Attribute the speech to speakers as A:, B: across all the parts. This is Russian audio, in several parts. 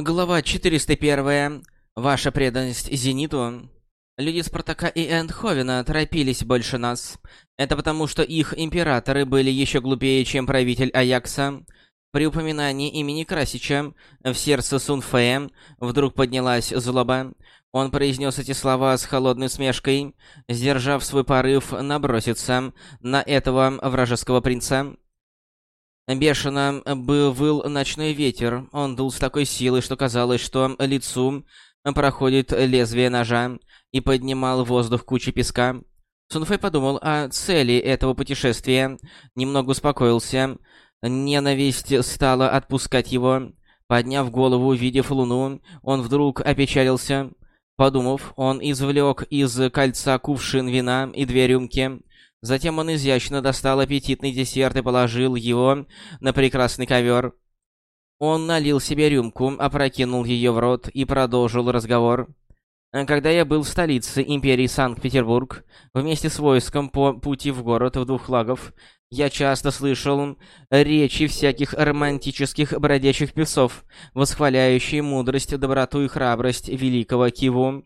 A: Глава 401. Ваша преданность Зениту. Люди Спартака и Эндховена торопились больше нас. Это потому, что их императоры были еще глупее, чем правитель Аякса. При упоминании имени Красича в сердце Сунфея вдруг поднялась злоба. Он произнес эти слова с холодной смешкой, сдержав свой порыв наброситься на этого вражеского принца. Бешено бы выл ночной ветер. Он дул с такой силой, что казалось, что лицу проходит лезвие ножа и поднимал воздух кучи песка. Сунфэй подумал о цели этого путешествия, немного успокоился. Ненависть стала отпускать его. Подняв голову, увидев луну, он вдруг опечалился. Подумав, он извлек из кольца кувшин вина и две рюмки. Затем он изящно достал аппетитный десерт и положил его на прекрасный ковер. Он налил себе рюмку, опрокинул ее в рот и продолжил разговор. Когда я был в столице империи Санкт-Петербург, вместе с войском по пути в город в двух флагов, я часто слышал речи всяких романтических бродячих певцов, восхваляющие мудрость, доброту и храбрость великого Киву.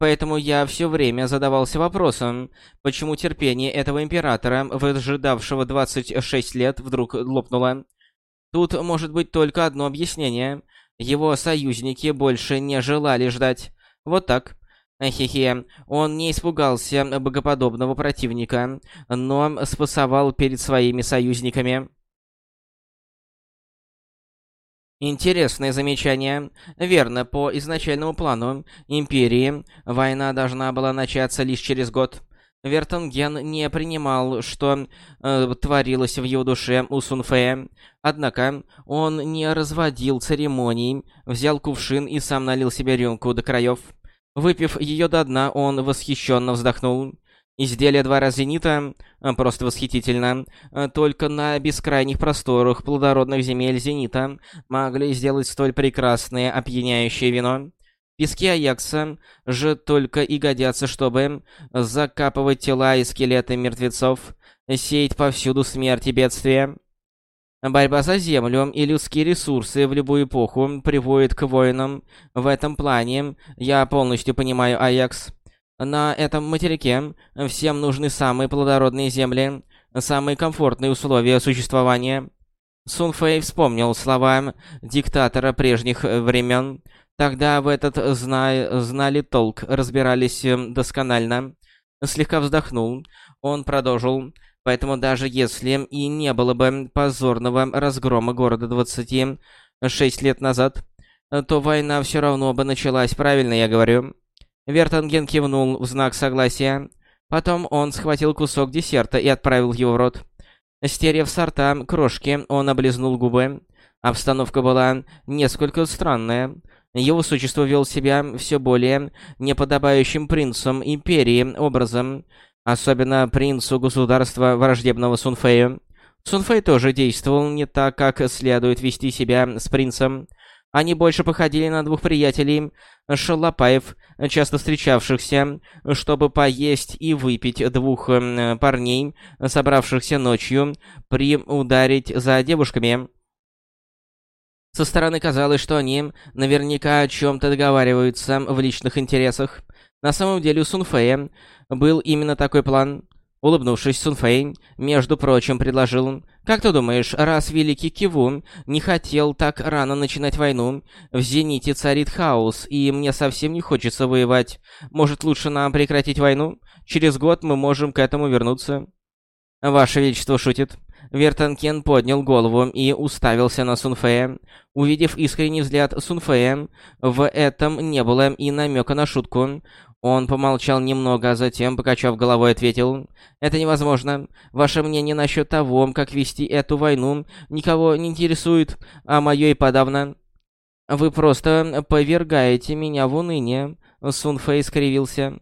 A: Поэтому я все время задавался вопросом, почему терпение этого императора, выжидавшего 26 лет, вдруг лопнуло. Тут может быть только одно объяснение. Его союзники больше не желали ждать. Вот так. Хе-хе, он не испугался богоподобного противника, но спасовал перед своими союзниками. Интересное замечание. Верно, по изначальному плану Империи война должна была начаться лишь через год. Вертонген не принимал, что э, творилось в его душе у Сунфея. Однако он не разводил церемоний, взял кувшин и сам налил себе рюмку до краев. Выпив ее до дна, он восхищенно вздохнул. Изделие двора Зенита э, просто восхитительно. Э, только на бескрайних просторах плодородных земель Зенита могли сделать столь прекрасное опьяняющее вино. Пески Аякса же только и годятся, чтобы закапывать тела и скелеты мертвецов, сеять повсюду смерть и бедствия. Борьба за землю и людские ресурсы в любую эпоху приводит к войнам. В этом плане я полностью понимаю Аякс. На этом материке всем нужны самые плодородные земли, самые комфортные условия существования. Сун Фэй вспомнил слова диктатора прежних времен. Тогда в этот зна... знали толк, разбирались эм, досконально. Слегка вздохнул. Он продолжил. Поэтому даже если и не было бы позорного разгрома города 26 лет назад, то война все равно бы началась, правильно я говорю? Вертанген кивнул в знак согласия. Потом он схватил кусок десерта и отправил его в рот. Стерев сорта крошки, он облизнул губы. Обстановка была несколько странная. Его существо вел себя все более неподобающим принцем Империи образом, особенно принцу государства враждебного Сунфею. Сунфэй тоже действовал не так, как следует вести себя с принцем. Они больше походили на двух приятелей шалопаев, часто встречавшихся, чтобы поесть и выпить двух парней, собравшихся ночью, при ударить за девушками. Со стороны казалось, что они наверняка о чем-то договариваются в личных интересах. На самом деле у Сунфея был именно такой план. Улыбнувшись, Сунфэй, между прочим, предложил как ты думаешь, раз великий Кивун не хотел так рано начинать войну, в Зените царит хаос, и мне совсем не хочется воевать. Может, лучше нам прекратить войну? Через год мы можем к этому вернуться. Ваше Величество шутит. Вертанкен поднял голову и уставился на Сунфея. Увидев искренний взгляд Сунфея, в этом не было и намека на шутку. Он помолчал немного, а затем, покачав головой, ответил, «Это невозможно. Ваше мнение насчет того, как вести эту войну, никого не интересует, а мое и подавно. Вы просто повергаете меня в уныние», — Сунфэй скривился.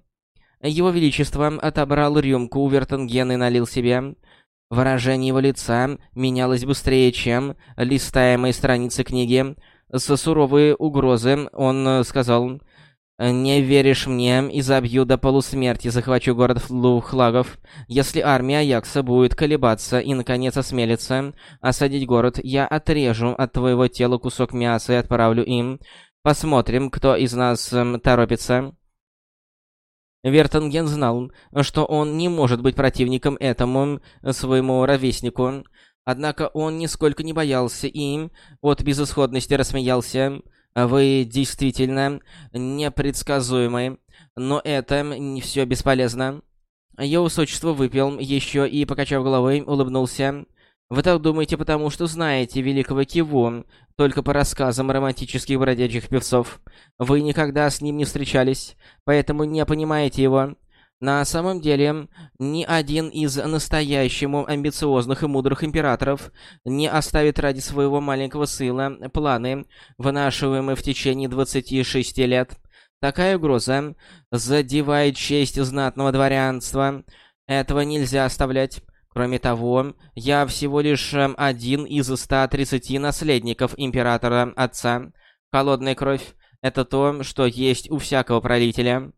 A: Его Величество отобрал рюмку у Вертенгена и налил себе. Выражение его лица менялось быстрее, чем листаемые страницы книги. Со суровой угрозы он сказал... «Не веришь мне и забью до полусмерти, захвачу город Флухлагов. Если армия Аякса будет колебаться и, наконец, осмелится осадить город, я отрежу от твоего тела кусок мяса и отправлю им Посмотрим, кто из нас эм, торопится. Вертонген знал, что он не может быть противником этому своему ровеснику. Однако он нисколько не боялся и от безысходности рассмеялся. «Вы действительно непредсказуемы, но это не все бесполезно». Его высочество выпил еще и, покачав головой, улыбнулся. Вы так думаете, потому что знаете великого Киву, только по рассказам романтических бродячих певцов. Вы никогда с ним не встречались, поэтому не понимаете его. На самом деле, ни один из настоящему амбициозных и мудрых императоров не оставит ради своего маленького сына планы, вынашиваемые в течение 26 лет. Такая угроза задевает честь знатного дворянства. Этого нельзя оставлять. Кроме того, я всего лишь эм, один из 130 наследников императора отца. Холодная кровь — это то, что есть у всякого правителя.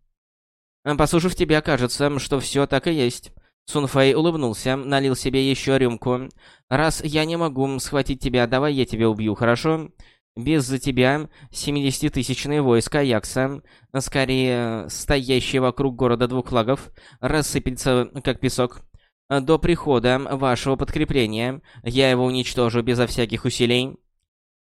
A: Эм, послушав тебя, кажется, что все так и есть. Сунфэй улыбнулся, налил себе еще рюмку. «Раз я не могу схватить тебя, давай я тебя убью, хорошо?» Без за тебя 70-тысячное войско Аякса, скорее стоящее вокруг города двух лагов, рассыпется как песок. До прихода вашего подкрепления я его уничтожу безо всяких усилий.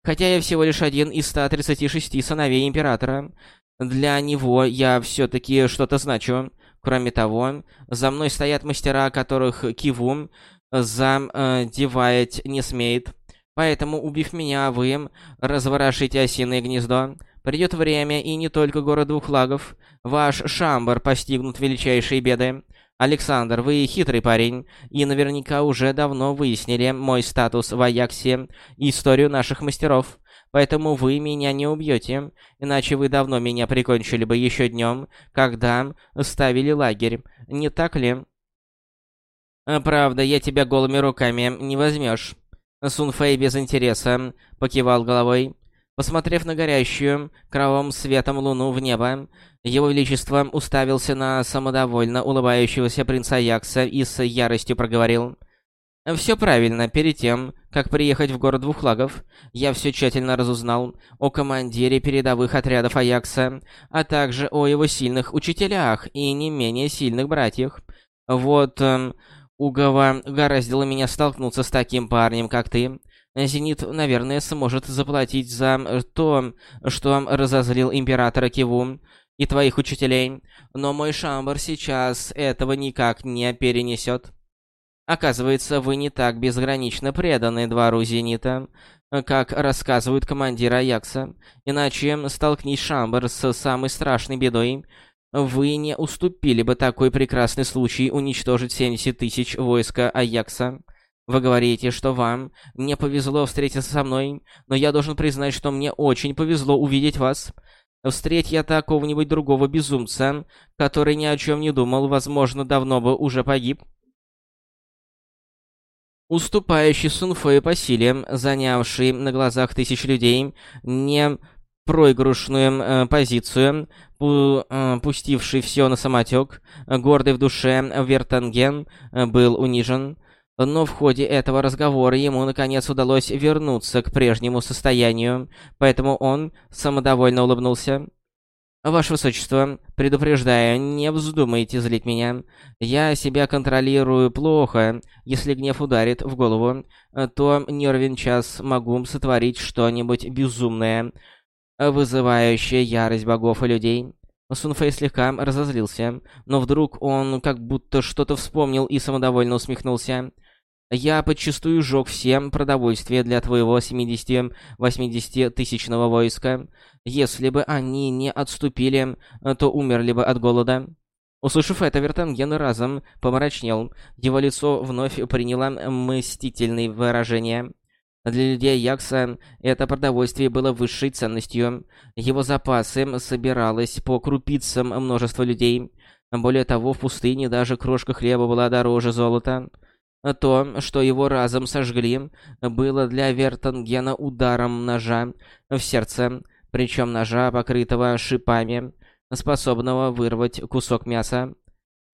A: Хотя я всего лишь один из 136 сыновей Императора, для него я все-таки что-то значу. Кроме того, за мной стоят мастера, которых Киву задевать не смеет. Поэтому, убив меня, вы разворошите осиное гнездо. Придет время, и не только город двух флагов. Ваш Шамбар постигнут величайшие беды. «Александр, вы хитрый парень, и наверняка уже давно выяснили мой статус в Аяксе и историю наших мастеров. Поэтому вы меня не убьете, иначе вы давно меня прикончили бы еще днем, когда ставили лагерь. Не так ли?» «Правда, я тебя голыми руками не возьмешь». Сунфэй без интереса покивал головой. Посмотрев на горящую кровавым светом луну в небо, его Величество уставился на самодовольно улыбающегося принца Якса и с яростью проговорил. «Все правильно. Перед тем, как приехать в город двух флагов, я все тщательно разузнал о командире передовых отрядов Аякса, а также о его сильных учителях и не менее сильных братьях. Вот э, угораздило меня столкнуться с таким парнем, как ты. Зенит, наверное, сможет заплатить за э, то, что разозлил императора Киву и твоих учителей, но мой Шамбар сейчас этого никак не перенесет. Оказывается, вы не так безгранично преданы двору Зенита, как рассказывают командиры Аякса. Иначе, столкнись Шамбар с самой страшной бедой, вы не уступили бы такой прекрасный случай уничтожить 70 тысяч войска Аякса. Вы говорите, что вам не повезло встретиться со мной, но я должен признать, что мне очень повезло увидеть вас. Встреть я такого-нибудь другого безумца, который ни о чем не думал, возможно, давно бы уже погиб. Уступающий Сунфэй по силе, занявший на глазах тысяч людей не проигрышную э, позицию, пу э, пустивший все на самотек, гордый в душе Вертанген э, был унижен. Но в ходе этого разговора ему наконец удалось вернуться к прежнему состоянию, поэтому он самодовольно улыбнулся. «Ваше Высочество, предупреждаю, не вздумайте злить меня. Я себя контролирую плохо. Если гнев ударит в голову, то не час могу сотворить что-нибудь безумное, вызывающее ярость богов и людей». Сунфэй слегка разозлился, но вдруг он как будто что-то вспомнил и самодовольно усмехнулся. Я подчастую сжег всем продовольствие для твоего 70-80 тысячного войска. Если бы они не отступили, то умерли бы от голода». Услышав это, Вертанген разом помрачнел. Его лицо вновь приняло мстительное выражение. Для людей Якса это продовольствие было высшей ценностью. Его запасы собиралось по крупицам множества людей. Более того, в пустыне даже крошка хлеба была дороже золота. То, что его разом сожгли, было для Вертангена ударом ножа в сердце, причем ножа, покрытого шипами, способного вырвать кусок мяса.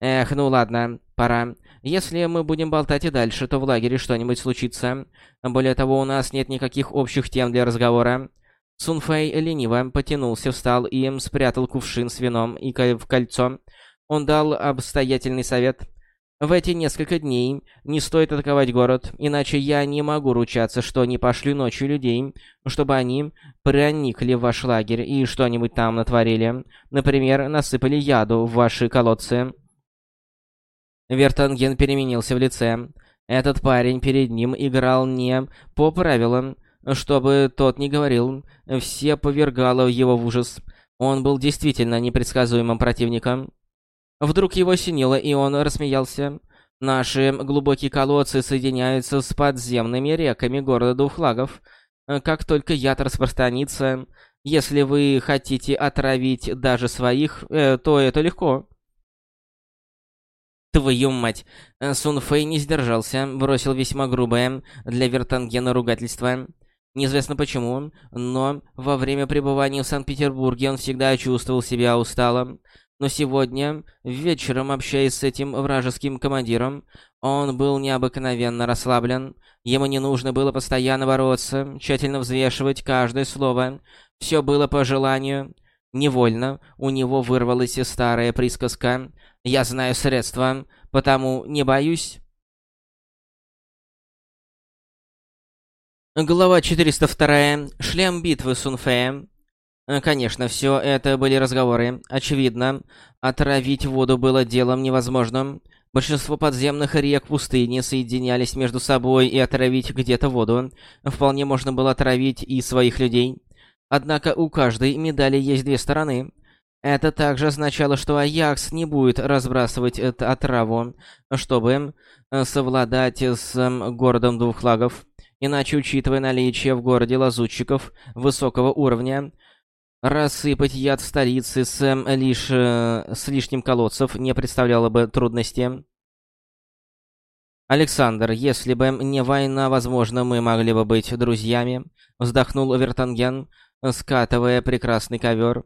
A: Эх, ну ладно, пора. Если мы будем болтать и дальше, то в лагере что-нибудь случится. Более того, у нас нет никаких общих тем для разговора. Сунфэй лениво потянулся, встал и спрятал кувшин с вином и в кольцо. Он дал обстоятельный совет. В эти несколько дней не стоит атаковать город, иначе я не могу ручаться, что не пошлю ночью людей, чтобы они проникли в ваш лагерь и что-нибудь там натворили. Например, насыпали яду в ваши колодцы. Вертанген переменился в лице. Этот парень перед ним играл не по правилам, чтобы тот не говорил, все повергало его в ужас. Он был действительно непредсказуемым противником. Вдруг его синило, и он рассмеялся. Наши глубокие колодцы соединяются с подземными реками города Двухлагов. Как только яд распространится, если вы хотите отравить даже своих, э, то это легко. Твою мать! Сун Фэй не сдержался, бросил весьма грубое для Вертангена ругательство. Неизвестно почему, но во время пребывания в Санкт-Петербурге он всегда чувствовал себя усталым. Но сегодня, вечером, общаясь с этим вражеским командиром, он был необыкновенно расслаблен. Ему не нужно было постоянно бороться, тщательно взвешивать каждое слово. Все было по желанию. Невольно у него вырвалась старая присказка «Я знаю средства, потому не боюсь». Глава 402. Шлем битвы Сунфея. Э, конечно, все это были разговоры. Очевидно, отравить воду было делом невозможным. Большинство подземных рек пустыни соединялись между собой, и отравить где-то воду вполне можно было отравить и своих людей. Однако у каждой медали есть две стороны. Это также означало, что Аякс не будет разбрасывать эту отраву, чтобы э, совладать с городом двух лагов. Иначе, учитывая наличие в городе лазутчиков высокого уровня, Рассыпать яд в столице с, эм, лишь, э, с лишним колодцев не представляло бы трудности. «Александр, если бы не война, возможно, мы могли бы быть друзьями», — вздохнул Вертанген, скатывая прекрасный ковер.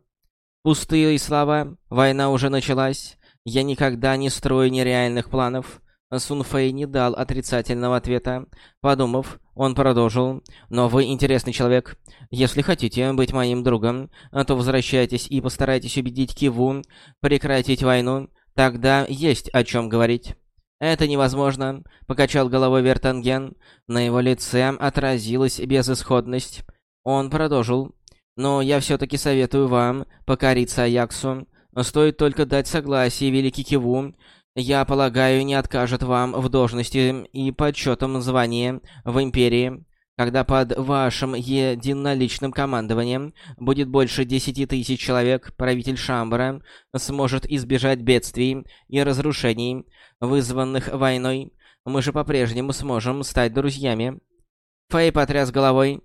A: «Пустые слова, война уже началась. Я никогда не строю нереальных планов. Сунфэй не дал отрицательного ответа. Подумав, он продолжил. «Но вы интересный человек. Если хотите быть моим другом, то возвращайтесь и постарайтесь убедить Киву прекратить войну. Тогда есть о чем говорить». «Это невозможно», — покачал головой Вертанген. На его лице отразилась безысходность. Он продолжил. «Но я все-таки советую вам покориться Аяксу. Стоит только дать согласие Великий Киву, я полагаю, не откажет вам в должности и почетом звания в Империи, когда под вашим единоличным командованием будет больше десяти тысяч человек, правитель Шамбара сможет избежать бедствий и разрушений, вызванных войной. Мы же по-прежнему сможем стать друзьями. Фэй потряс головой.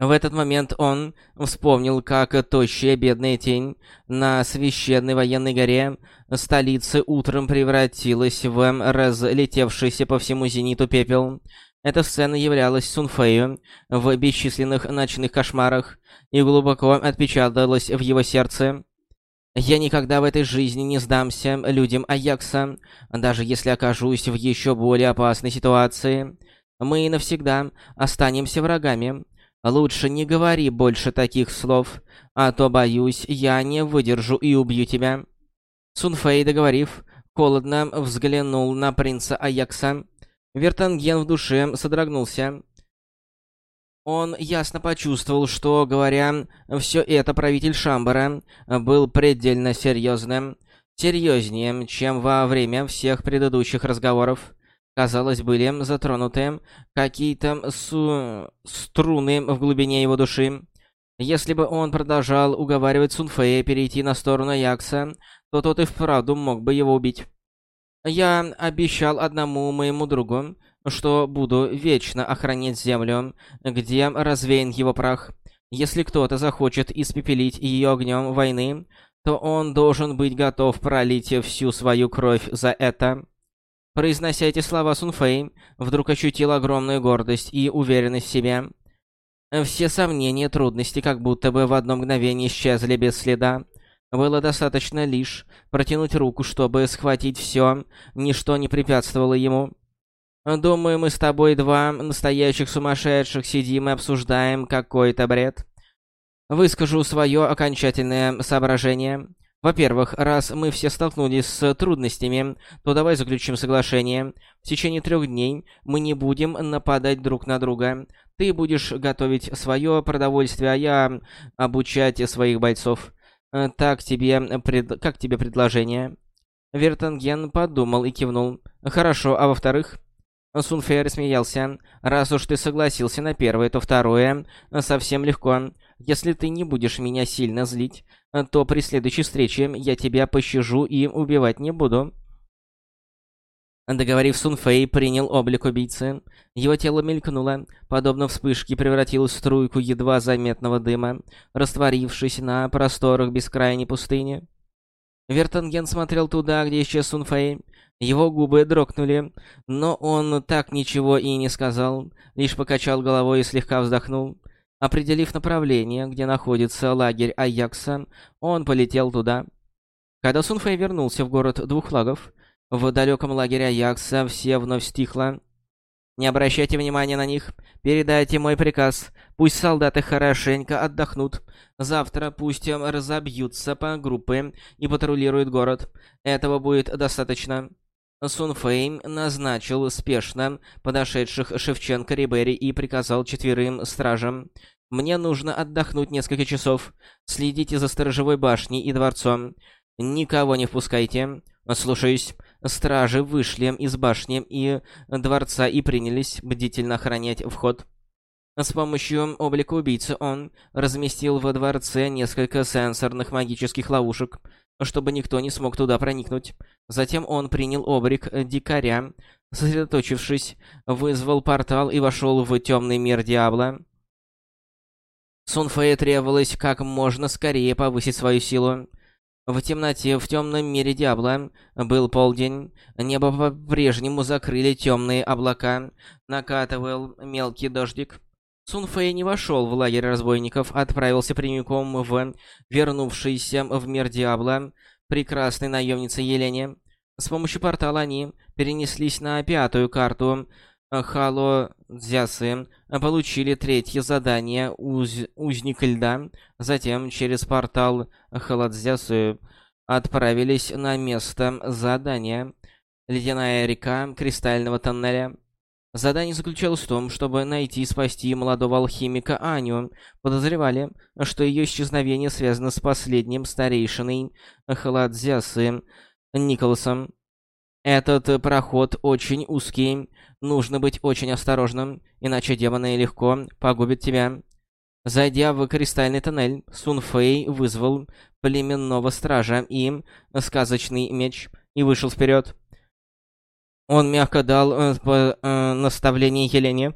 A: В этот момент он вспомнил, как тощая бедная тень на священной военной горе столицы утром превратилась в разлетевшийся по всему зениту пепел. Эта сцена являлась Сунфею в бесчисленных ночных кошмарах и глубоко отпечаталась в его сердце. «Я никогда в этой жизни не сдамся людям Аякса, даже если окажусь в еще более опасной ситуации. Мы навсегда останемся врагами». Лучше не говори больше таких слов, а то, боюсь, я не выдержу и убью тебя». Сунфэй, договорив, холодно взглянул на принца Аякса. Вертанген в душе содрогнулся. Он ясно почувствовал, что, говоря все это, правитель Шамбара был предельно серьезным. Серьезнее, чем во время всех предыдущих разговоров казалось, были затронуты какие-то су... струны в глубине его души. Если бы он продолжал уговаривать Сунфея перейти на сторону Якса, то тот и вправду мог бы его убить. Я обещал одному моему другу, что буду вечно охранять землю, где развеян его прах. Если кто-то захочет испепелить ее огнем войны, то он должен быть готов пролить всю свою кровь за это. Произнося эти слова, Сунфэй вдруг ощутил огромную гордость и уверенность в себе. Все сомнения, трудности как будто бы в одно мгновение исчезли без следа. Было достаточно лишь протянуть руку, чтобы схватить все, ничто не препятствовало ему. Думаю, мы с тобой два настоящих сумасшедших сидим и обсуждаем какой-то бред. Выскажу свое окончательное соображение. Во-первых, раз мы все столкнулись с трудностями, то давай заключим соглашение. В течение трех дней мы не будем нападать друг на друга. Ты будешь готовить свое продовольствие, а я обучать своих бойцов. Так тебе пред... как тебе предложение? Вертанген подумал и кивнул. Хорошо, а во-вторых? Сунфэй смеялся. «Раз уж ты согласился на первое, то второе совсем легко. Если ты не будешь меня сильно злить, то при следующей встрече я тебя пощажу и убивать не буду». Договорив, Сунфэй принял облик убийцы. Его тело мелькнуло, подобно вспышке превратилось в струйку едва заметного дыма, растворившись на просторах бескрайней пустыни. Вертанген смотрел туда, где исчез Сунфэй. Его губы дрогнули, но он так ничего и не сказал, лишь покачал головой и слегка вздохнул. Определив направление, где находится лагерь Аякса, он полетел туда. Когда Сунфэй вернулся в город двух флагов, в далеком лагере Аякса все вновь стихло. Не обращайте внимания на них. Передайте мой приказ. Пусть солдаты хорошенько отдохнут. Завтра пусть разобьются по группы и патрулируют город. Этого будет достаточно. Сун Фэй назначил спешно подошедших Шевченко, Рибери и приказал четверым стражам. «Мне нужно отдохнуть несколько часов. Следите за сторожевой башней и дворцом. Никого не впускайте. Слушаюсь». Стражи вышли из башни и дворца и принялись бдительно охранять вход. С помощью облика убийцы он разместил во дворце несколько сенсорных магических ловушек, чтобы никто не смог туда проникнуть. Затем он принял облик дикаря, сосредоточившись, вызвал портал и вошел в темный мир Диабло. Сунфэе требовалось как можно скорее повысить свою силу. В темноте, в темном мире Диабло был полдень, небо по-прежнему закрыли темные облака, накатывал мелкий дождик. Сунфэй не вошел в лагерь разбойников, отправился прямиком в вернувшийся в мир Диабло прекрасной наемнице Елене. С помощью портала они перенеслись на пятую карту Хало Дзясы, получили третье задание Уз... Узник Льда, затем через портал Халадзясы отправились на место задания Ледяная река Кристального тоннеля. Задание заключалось в том, чтобы найти и спасти молодого алхимика Аню. Подозревали, что ее исчезновение связано с последним старейшиной Халадзясы Николасом. Этот проход очень узкий, нужно быть очень осторожным, иначе демоны легко погубят тебя. Зайдя в кристальный тоннель, Сун Фэй вызвал племенного стража и сказочный меч и вышел вперед. Он мягко дал э, по, э, наставление Елене.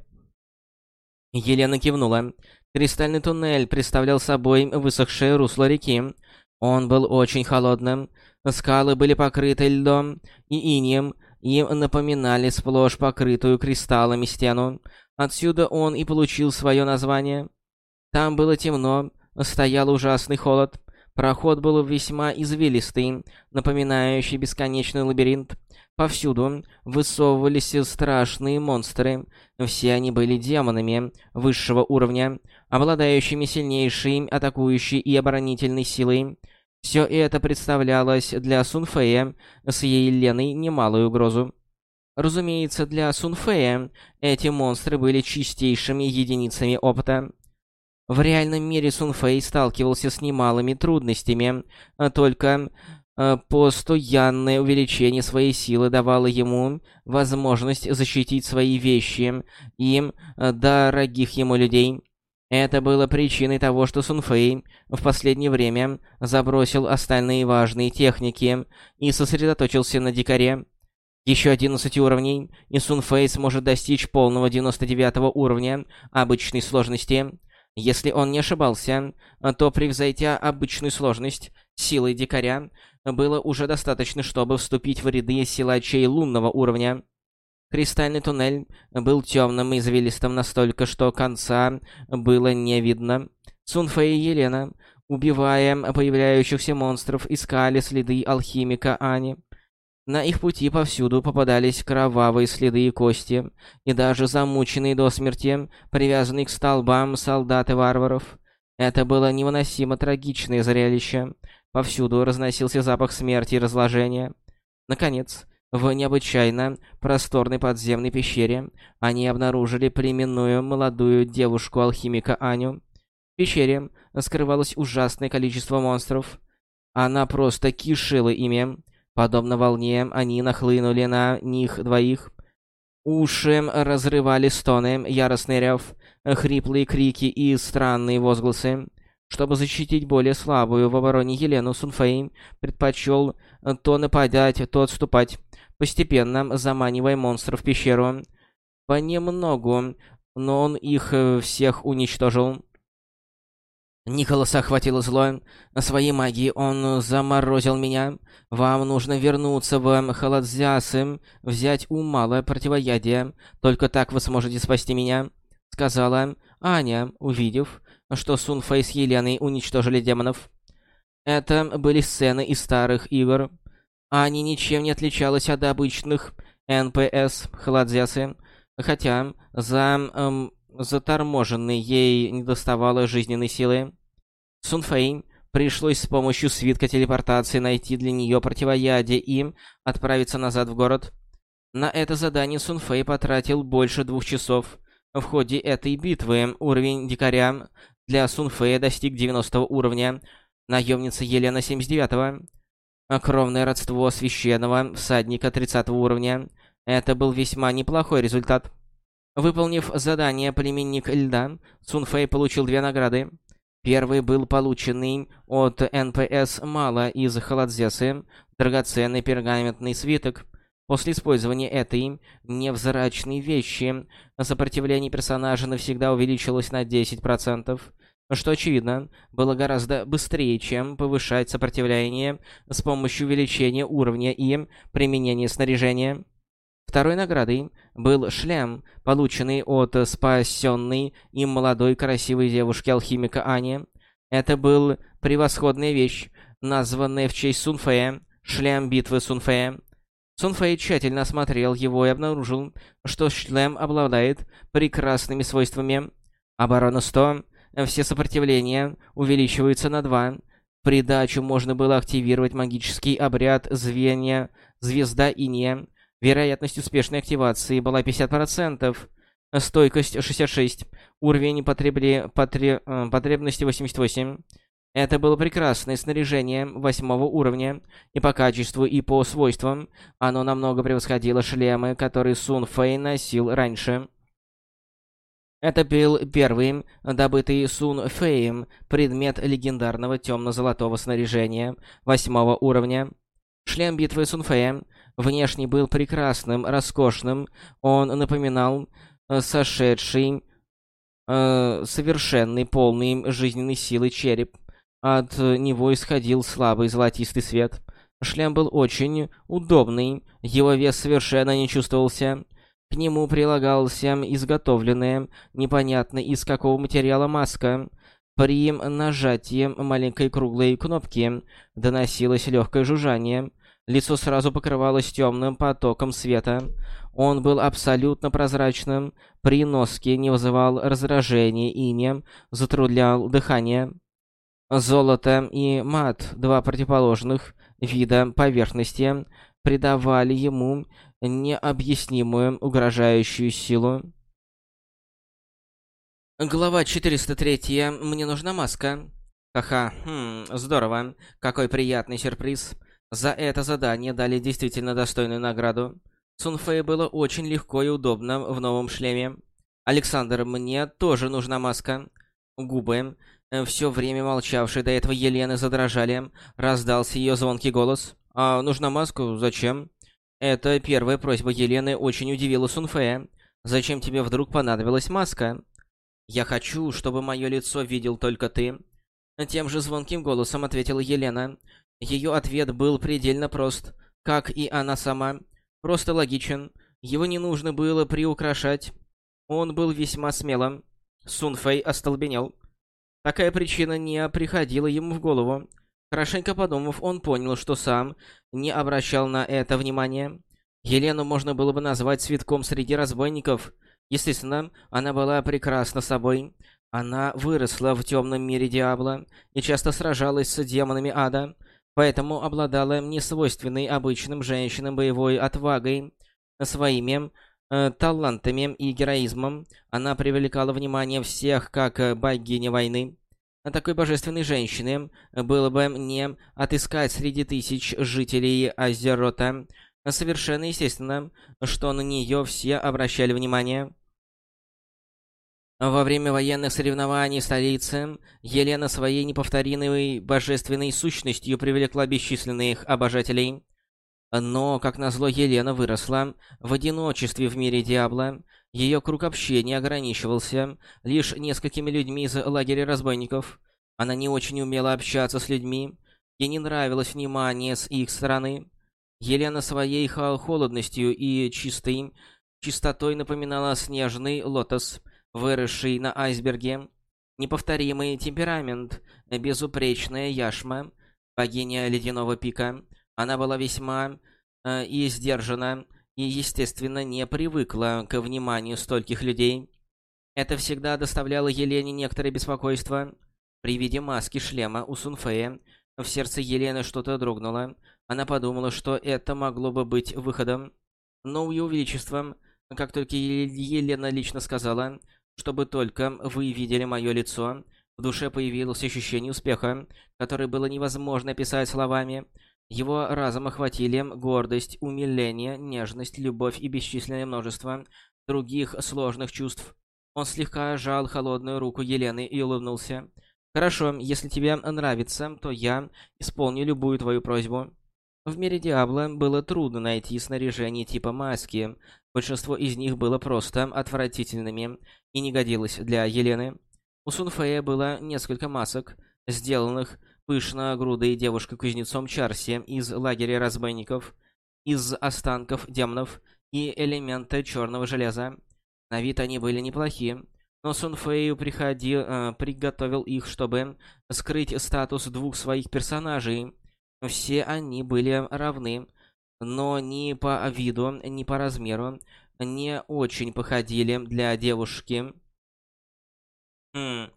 A: Елена кивнула. Кристальный туннель представлял собой высохшее русло реки. Он был очень холодным. Скалы были покрыты льдом и инеем и напоминали сплошь покрытую кристаллами стену. Отсюда он и получил свое название. Там было темно, стоял ужасный холод. Проход был весьма извилистый, напоминающий бесконечный лабиринт. Повсюду высовывались страшные монстры. Все они были демонами высшего уровня, обладающими сильнейшей атакующей и оборонительной силой. Все это представлялось для Сунфея с Ейленой немалую угрозу. Разумеется, для Сунфея эти монстры были чистейшими единицами опыта. В реальном мире Сунфэй сталкивался с немалыми трудностями, только постоянное увеличение своей силы давало ему возможность защитить свои вещи и э, дорогих ему людей. Это было причиной того, что Сунфэй в последнее время забросил остальные важные техники и сосредоточился на дикаре. Еще 11 уровней, и Сунфэй сможет достичь полного 99 уровня обычной сложности. Если он не ошибался, то превзойдя обычную сложность силой дикаря, было уже достаточно, чтобы вступить в ряды силачей лунного уровня. Кристальный туннель был темным и извилистым настолько, что конца было не видно. Сунфэй и Елена, убивая появляющихся монстров, искали следы алхимика Ани. На их пути повсюду попадались кровавые следы и кости, и даже замученные до смерти, привязанные к столбам солдаты варваров. Это было невыносимо трагичное зрелище. Повсюду разносился запах смерти и разложения. Наконец, в необычайно просторной подземной пещере они обнаружили племенную молодую девушку-алхимика Аню. В пещере скрывалось ужасное количество монстров. Она просто кишила ими. Подобно волне, они нахлынули на них двоих. Уши разрывали стоны, яростный рев, хриплые крики и странные возгласы. Чтобы защитить более слабую в обороне Елену, Сунфэй предпочел то нападать, то отступать, постепенно заманивая монстров в пещеру. Понемногу, но он их э, всех уничтожил. Николаса охватило зло. Своей магией он заморозил меня. Вам нужно вернуться в Халадзясы, взять у Мала противоядие. Только так вы сможете спасти меня», — сказала Аня, увидев, что Сунфэй с Еленой уничтожили демонов. Это были сцены из старых игр. Аня ничем не отличалась от обычных НПС Халадзясы, хотя за эм, заторможенной ей недоставало жизненной силы. Сунфэй пришлось с помощью свитка телепортации найти для нее противоядие и отправиться назад в город. На это задание Сунфэй потратил больше двух часов. В ходе этой битвы уровень дикаря для Сунфэя достиг 90 уровня, наемница Елена 79-го, кровное родство священного всадника 30 уровня. Это был весьма неплохой результат. Выполнив задание «Племенник льда», Сунфэй получил две награды. Первый был полученный от НПС Мала из Халадзесы, драгоценный пергаментный свиток. После использования этой невзрачной вещи сопротивление персонажа навсегда увеличилось на 10%, что, очевидно, было гораздо быстрее, чем повышать сопротивление с помощью увеличения уровня и применения снаряжения. Второй наградой был шлем, полученный от спасенной им молодой красивой девушки-алхимика Ани. Это был превосходная вещь, названная в честь Сунфея, шлем битвы Сунфея. Сунфэй тщательно осмотрел его и обнаружил, что шлем обладает прекрасными свойствами. Оборона 100, все сопротивления увеличиваются на 2. придачу можно было активировать магический обряд звенья «Звезда Иния», Вероятность успешной активации была 50%. Стойкость 66. Уровень потребли... потре... Э, потребности 88. Это было прекрасное снаряжение восьмого уровня, и по качеству, и по свойствам оно намного превосходило шлемы, которые Сун Фэй носил раньше. Это был первый, добытый Сун Фэем, предмет легендарного темно-золотого снаряжения восьмого уровня. Шлем битвы Сунфея внешне был прекрасным, роскошным. Он напоминал э, сошедший, э, совершенный, полный жизненной силы череп. От него исходил слабый золотистый свет. Шлем был очень удобный, его вес совершенно не чувствовался. К нему прилагался изготовленная, непонятно из какого материала маска. При нажатии маленькой круглой кнопки доносилось легкое жужжание. Лицо сразу покрывалось темным потоком света. Он был абсолютно прозрачным, при носке не вызывал раздражения и не затруднял дыхание. Золото и мат, два противоположных вида поверхности, придавали ему необъяснимую угрожающую силу. Глава 403. Мне нужна маска. Ха-ха, хм, здорово. Какой приятный сюрприз. За это задание дали действительно достойную награду. Сунфэй было очень легко и удобно в новом шлеме. «Александр, мне тоже нужна маска». Губы, все время молчавшие до этого Елены, задрожали. Раздался ее звонкий голос. «А нужна маска? Зачем?» Эта первая просьба Елены очень удивила Сунфея. «Зачем тебе вдруг понадобилась маска?» «Я хочу, чтобы мое лицо видел только ты». Тем же звонким голосом ответила Елена. Ее ответ был предельно прост, как и она сама. Просто логичен. Его не нужно было приукрашать. Он был весьма смелым. Сун Фэй остолбенел. Такая причина не приходила ему в голову. Хорошенько подумав, он понял, что сам не обращал на это внимания. Елену можно было бы назвать цветком среди разбойников. Естественно, она была прекрасна собой. Она выросла в темном мире Диабло и часто сражалась с демонами ада, поэтому обладала несвойственной обычным женщинам боевой отвагой, своими талантами и героизмом. Она привлекала внимание всех как богиня войны. Такой божественной женщины было бы не отыскать среди тысяч жителей Азерота. Совершенно естественно, что на нее все обращали внимание. Во время военных соревнований в столице Елена своей неповторимой божественной сущностью привлекла бесчисленных обожателей. Но, как назло, Елена выросла в одиночестве в мире Диабло, ее круг общения ограничивался лишь несколькими людьми из лагеря разбойников. Она не очень умела общаться с людьми, ей не нравилось внимание с их стороны. Елена своей холодностью и чистой чистотой напоминала снежный лотос, выросший на айсберге. Неповторимый темперамент, безупречная яшма, богиня ледяного пика. Она была весьма э, и и, естественно, не привыкла к вниманию стольких людей. Это всегда доставляло Елене некоторое беспокойство. При виде маски шлема у Сунфея в сердце Елены что-то дрогнуло. Она подумала, что это могло бы быть выходом. Но, Ее Величество, как только Елена лично сказала, чтобы только вы видели мое лицо, в душе появилось ощущение успеха, которое было невозможно описать словами. Его разом охватили гордость, умиление, нежность, любовь и бесчисленное множество других сложных чувств. Он слегка сжал холодную руку Елены и улыбнулся. «Хорошо, если тебе нравится, то я исполню любую твою просьбу». В мире Диабло было трудно найти снаряжение типа маски. Большинство из них было просто отвратительными и не годилось для Елены. У Сунфея было несколько масок, сделанных пышно-грудой девушкой-кузнецом Чарси из лагеря разбойников, из останков демонов и элемента черного железа. На вид они были неплохие, но Сунфэй приходил, э, приготовил их, чтобы скрыть статус двух своих персонажей. Все они были равны, но ни по виду, ни по размеру не очень походили для девушки. Хм,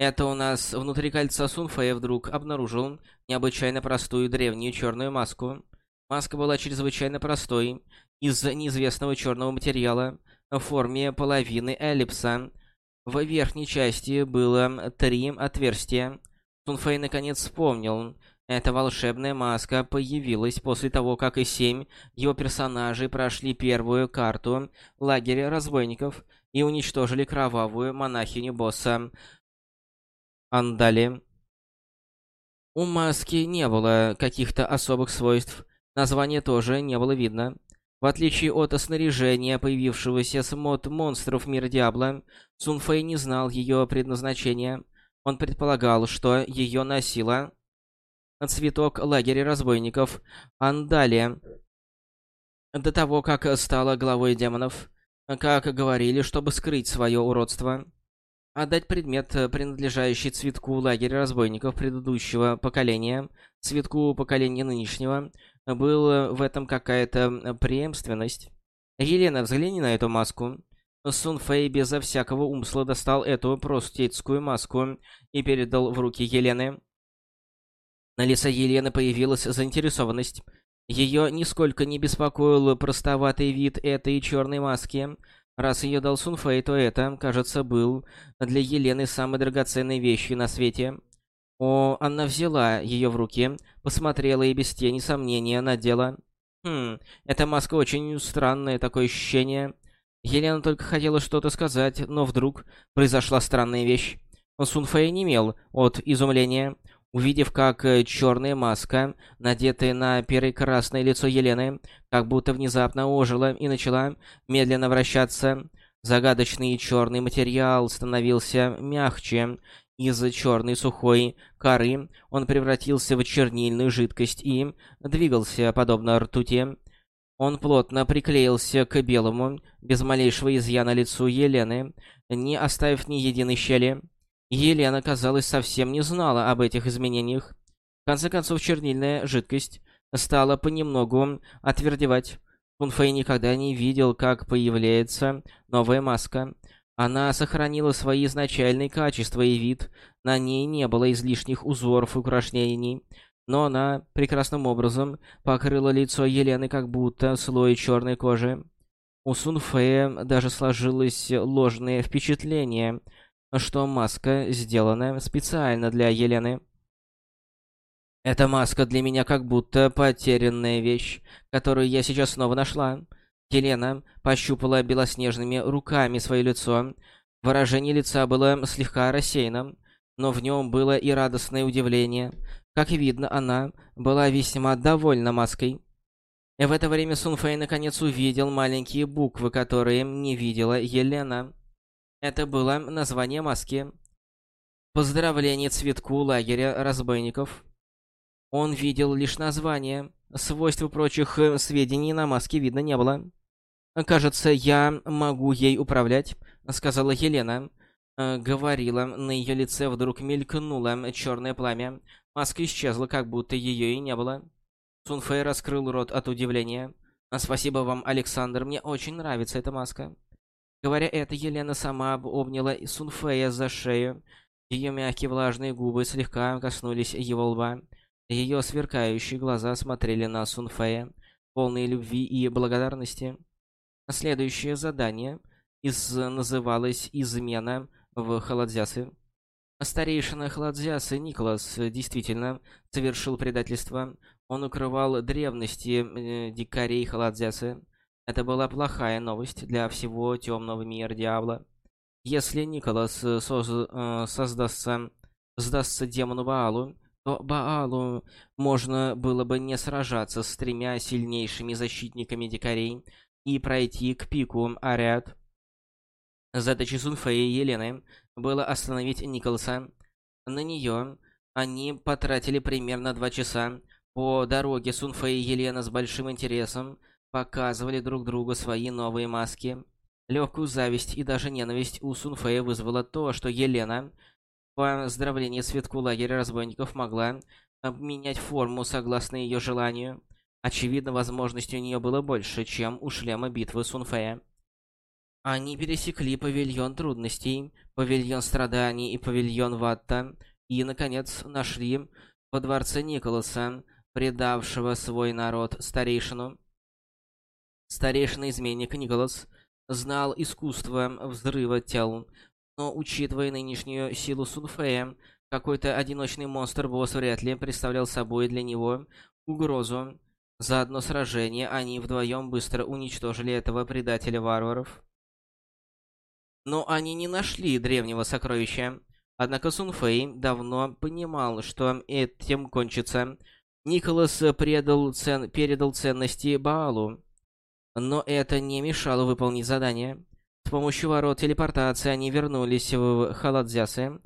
A: это у нас внутри кольца Сунфея вдруг обнаружил необычайно простую древнюю черную маску. Маска была чрезвычайно простой, из неизвестного черного материала, в форме половины эллипса. В верхней части было три отверстия. Сунфэй наконец вспомнил. Эта волшебная маска появилась после того, как и семь его персонажей прошли первую карту лагеря разбойников и уничтожили кровавую монахиню босса Андали. У маски не было каких-то особых свойств, название тоже не было видно. В отличие от снаряжения, появившегося с мод монстров мира Диабло, Сунфэй не знал ее предназначения. Он предполагал, что ее носила цветок лагеря разбойников Андалия. До того, как стала главой демонов, как говорили, чтобы скрыть свое уродство. Отдать предмет, э, принадлежащий цветку лагеря разбойников предыдущего поколения, цветку поколения нынешнего, была в этом какая-то преемственность. Елена, взгляни на эту маску. Сун Фэй безо всякого умысла достал эту простецкую маску и передал в руки Елены. На лице Елены появилась заинтересованность. Ее нисколько не беспокоил простоватый вид этой черной маски — Раз ее дал Сунфэй, то это, кажется, был для Елены самой драгоценной вещью на свете. О, она взяла ее в руки, посмотрела и без тени сомнения надела. Хм, эта маска очень странная, такое ощущение. Елена только хотела что-то сказать, но вдруг произошла странная вещь. Сунфэй не имел от изумления. Увидев, как э, черная маска, надетая на перекрасное лицо Елены, как будто внезапно ожила и начала медленно вращаться, загадочный черный материал становился мягче. Из черной сухой коры он превратился в чернильную жидкость и двигался подобно ртути. Он плотно приклеился к белому, без малейшего изъяна лицу Елены, не оставив ни единой щели. Елена, казалось, совсем не знала об этих изменениях. В конце концов, чернильная жидкость стала понемногу отвердевать. Кунфэй никогда не видел, как появляется новая маска. Она сохранила свои изначальные качества и вид. На ней не было излишних узоров и украшений. Но она прекрасным образом покрыла лицо Елены как будто слой черной кожи. У Сунфея даже сложилось ложное впечатление, что маска сделана специально для Елены. Эта маска для меня как будто потерянная вещь, которую я сейчас снова нашла. Елена пощупала белоснежными руками свое лицо. Выражение лица было слегка рассеянным, но в нем было и радостное удивление. Как видно, она была весьма довольна маской. В это время Сунфэй наконец увидел маленькие буквы, которые не видела Елена. Это было название маски. Поздравление цветку лагеря разбойников. Он видел лишь название. Свойств прочих э, сведений на маске видно не было. «Кажется, я могу ей управлять», — сказала Елена. Э, говорила, на ее лице вдруг мелькнуло черное пламя. Маска исчезла, как будто ее и не было. Сунфэй раскрыл рот от удивления. «Спасибо вам, Александр, мне очень нравится эта маска». Говоря это, Елена сама обняла Сунфэя за шею. Ее мягкие влажные губы слегка коснулись его лба. Ее сверкающие глаза смотрели на Сунфея, полные любви и благодарности. Следующее задание из называлось «Измена в Халадзясы». Старейшина Халадзясы Николас действительно совершил предательство. Он укрывал древности э, дикарей Халадзясы. Это была плохая новость для всего темного мира Диабла. Если Николас соз... э, создастся, сдастся демону Баалу, то Баалу можно было бы не сражаться с тремя сильнейшими защитниками дикарей и пройти к пику Ариат. Задачей Сунфея и Елены было остановить Николаса. На нее они потратили примерно два часа. По дороге Сунфэй и Елена с большим интересом показывали друг другу свои новые маски. Легкую зависть и даже ненависть у Сунфэя вызвало то, что Елена поздравление цветку лагеря разбойников могла обменять форму согласно ее желанию. Очевидно, возможностей у нее было больше, чем у шлема битвы Сунфея. Они пересекли павильон трудностей, павильон страданий и павильон Ватта, и, наконец, нашли во дворце Николаса, предавшего свой народ старейшину. Старейшина-изменник Николас знал искусство взрыва тел, но учитывая нынешнюю силу Сунфея, какой-то одиночный монстр-босс вряд ли представлял собой для него угрозу. За одно сражение они вдвоем быстро уничтожили этого предателя варваров. Но они не нашли древнего сокровища. Однако Сунфэй давно понимал, что этим кончится. Николас предал цен... передал ценности Баалу. Но это не мешало выполнить задание. С помощью ворот телепортации они вернулись в Халадзясе.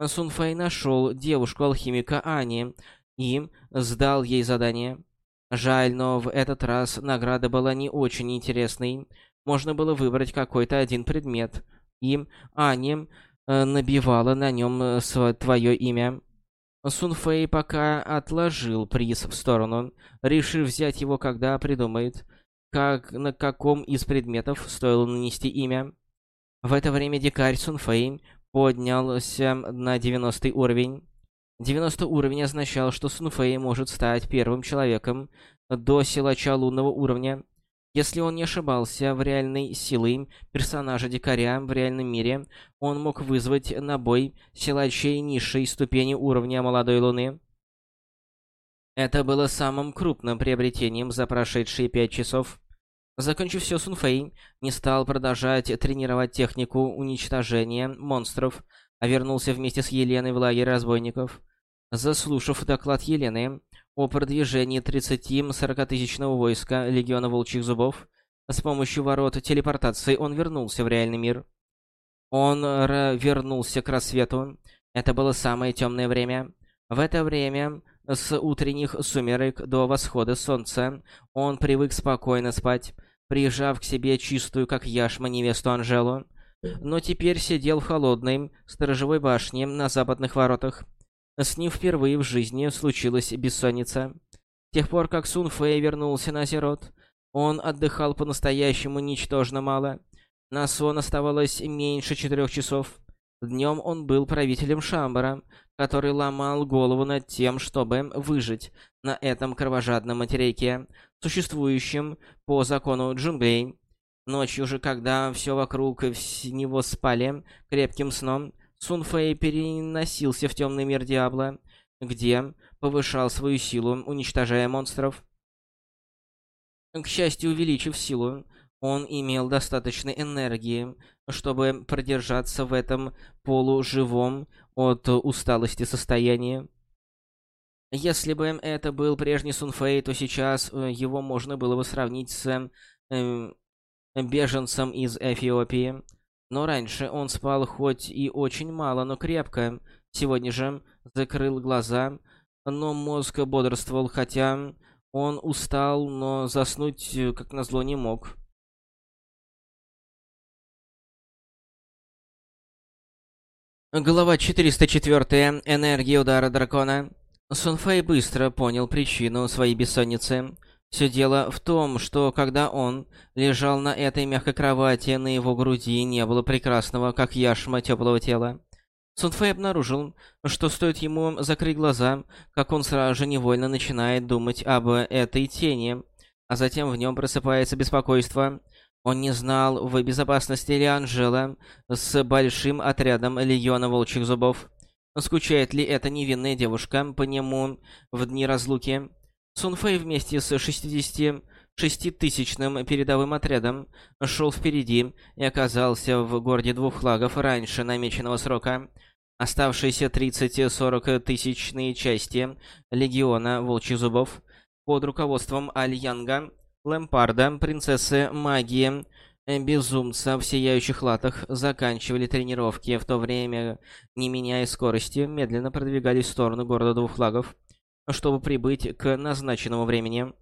A: Сунфэй нашел девушку-алхимика Ани и сдал ей задание. Жаль, но в этот раз награда была не очень интересной. Можно было выбрать какой-то один предмет. И Ани э, набивала на нем э, твое имя. Сунфэй пока отложил приз в сторону, решив взять его, когда придумает как на каком из предметов стоило нанести имя. В это время дикарь Сунфэй поднялся на 90 уровень. 90 уровень означал, что Сунфэй может стать первым человеком до силача лунного уровня. Если он не ошибался в реальной силы персонажа дикаря в реальном мире, он мог вызвать на бой силачей низшей ступени уровня молодой луны. Это было самым крупным приобретением за прошедшие пять часов. Закончив все, Сунфэй не стал продолжать тренировать технику уничтожения монстров, а вернулся вместе с Еленой в лагерь разбойников. Заслушав доклад Елены о продвижении 30-40 тысячного войска Легиона Волчьих Зубов, с помощью ворот телепортации он вернулся в реальный мир. Он вернулся к рассвету. Это было самое темное время. В это время с утренних сумерек до восхода солнца он привык спокойно спать, прижав к себе чистую, как яшма, невесту Анжелу. Но теперь сидел в холодной сторожевой башне на западных воротах. С ним впервые в жизни случилась бессонница. С тех пор, как Сун Фэй вернулся на Азерот, он отдыхал по-настоящему ничтожно мало. На сон оставалось меньше четырех часов. Днем он был правителем Шамбара, который ломал голову над тем, чтобы выжить на этом кровожадном материке, существующем по закону джунглей. Ночью же, когда все вокруг него спали крепким сном, Сун Фэй переносился в темный мир Диабло, где повышал свою силу, уничтожая монстров. К счастью, увеличив силу, он имел достаточно энергии, чтобы продержаться в этом полуживом от усталости состоянии. Если бы это был прежний Сунфэй, то сейчас э, его можно было бы сравнить с э, беженцем из Эфиопии. Но раньше он спал хоть и очень мало, но крепко. Сегодня же закрыл глаза, но мозг бодрствовал, хотя он устал, но заснуть, э, как назло, не мог. Глава 404. Энергия удара дракона. Сунфэй быстро понял причину своей бессонницы. Все дело в том, что когда он лежал на этой мягкой кровати, на его груди не было прекрасного, как яшма теплого тела. Сунфэй обнаружил, что стоит ему закрыть глаза, как он сразу же невольно начинает думать об этой тени, а затем в нем просыпается беспокойство. Он не знал, в безопасности ли Анжела с большим отрядом легиона волчьих зубов. Скучает ли эта невинная девушка по нему в дни разлуки? Сунфэй вместе с 66-тысячным передовым отрядом шел впереди и оказался в городе двух флагов раньше намеченного срока. Оставшиеся 30-40 тысячные части легиона волчьих зубов под руководством Аль-Янга Лэмпарда, принцессы магии, э, безумца в сияющих латах заканчивали тренировки, в то время, не меняя скорости, медленно продвигались в сторону города двух флагов, чтобы прибыть к назначенному времени.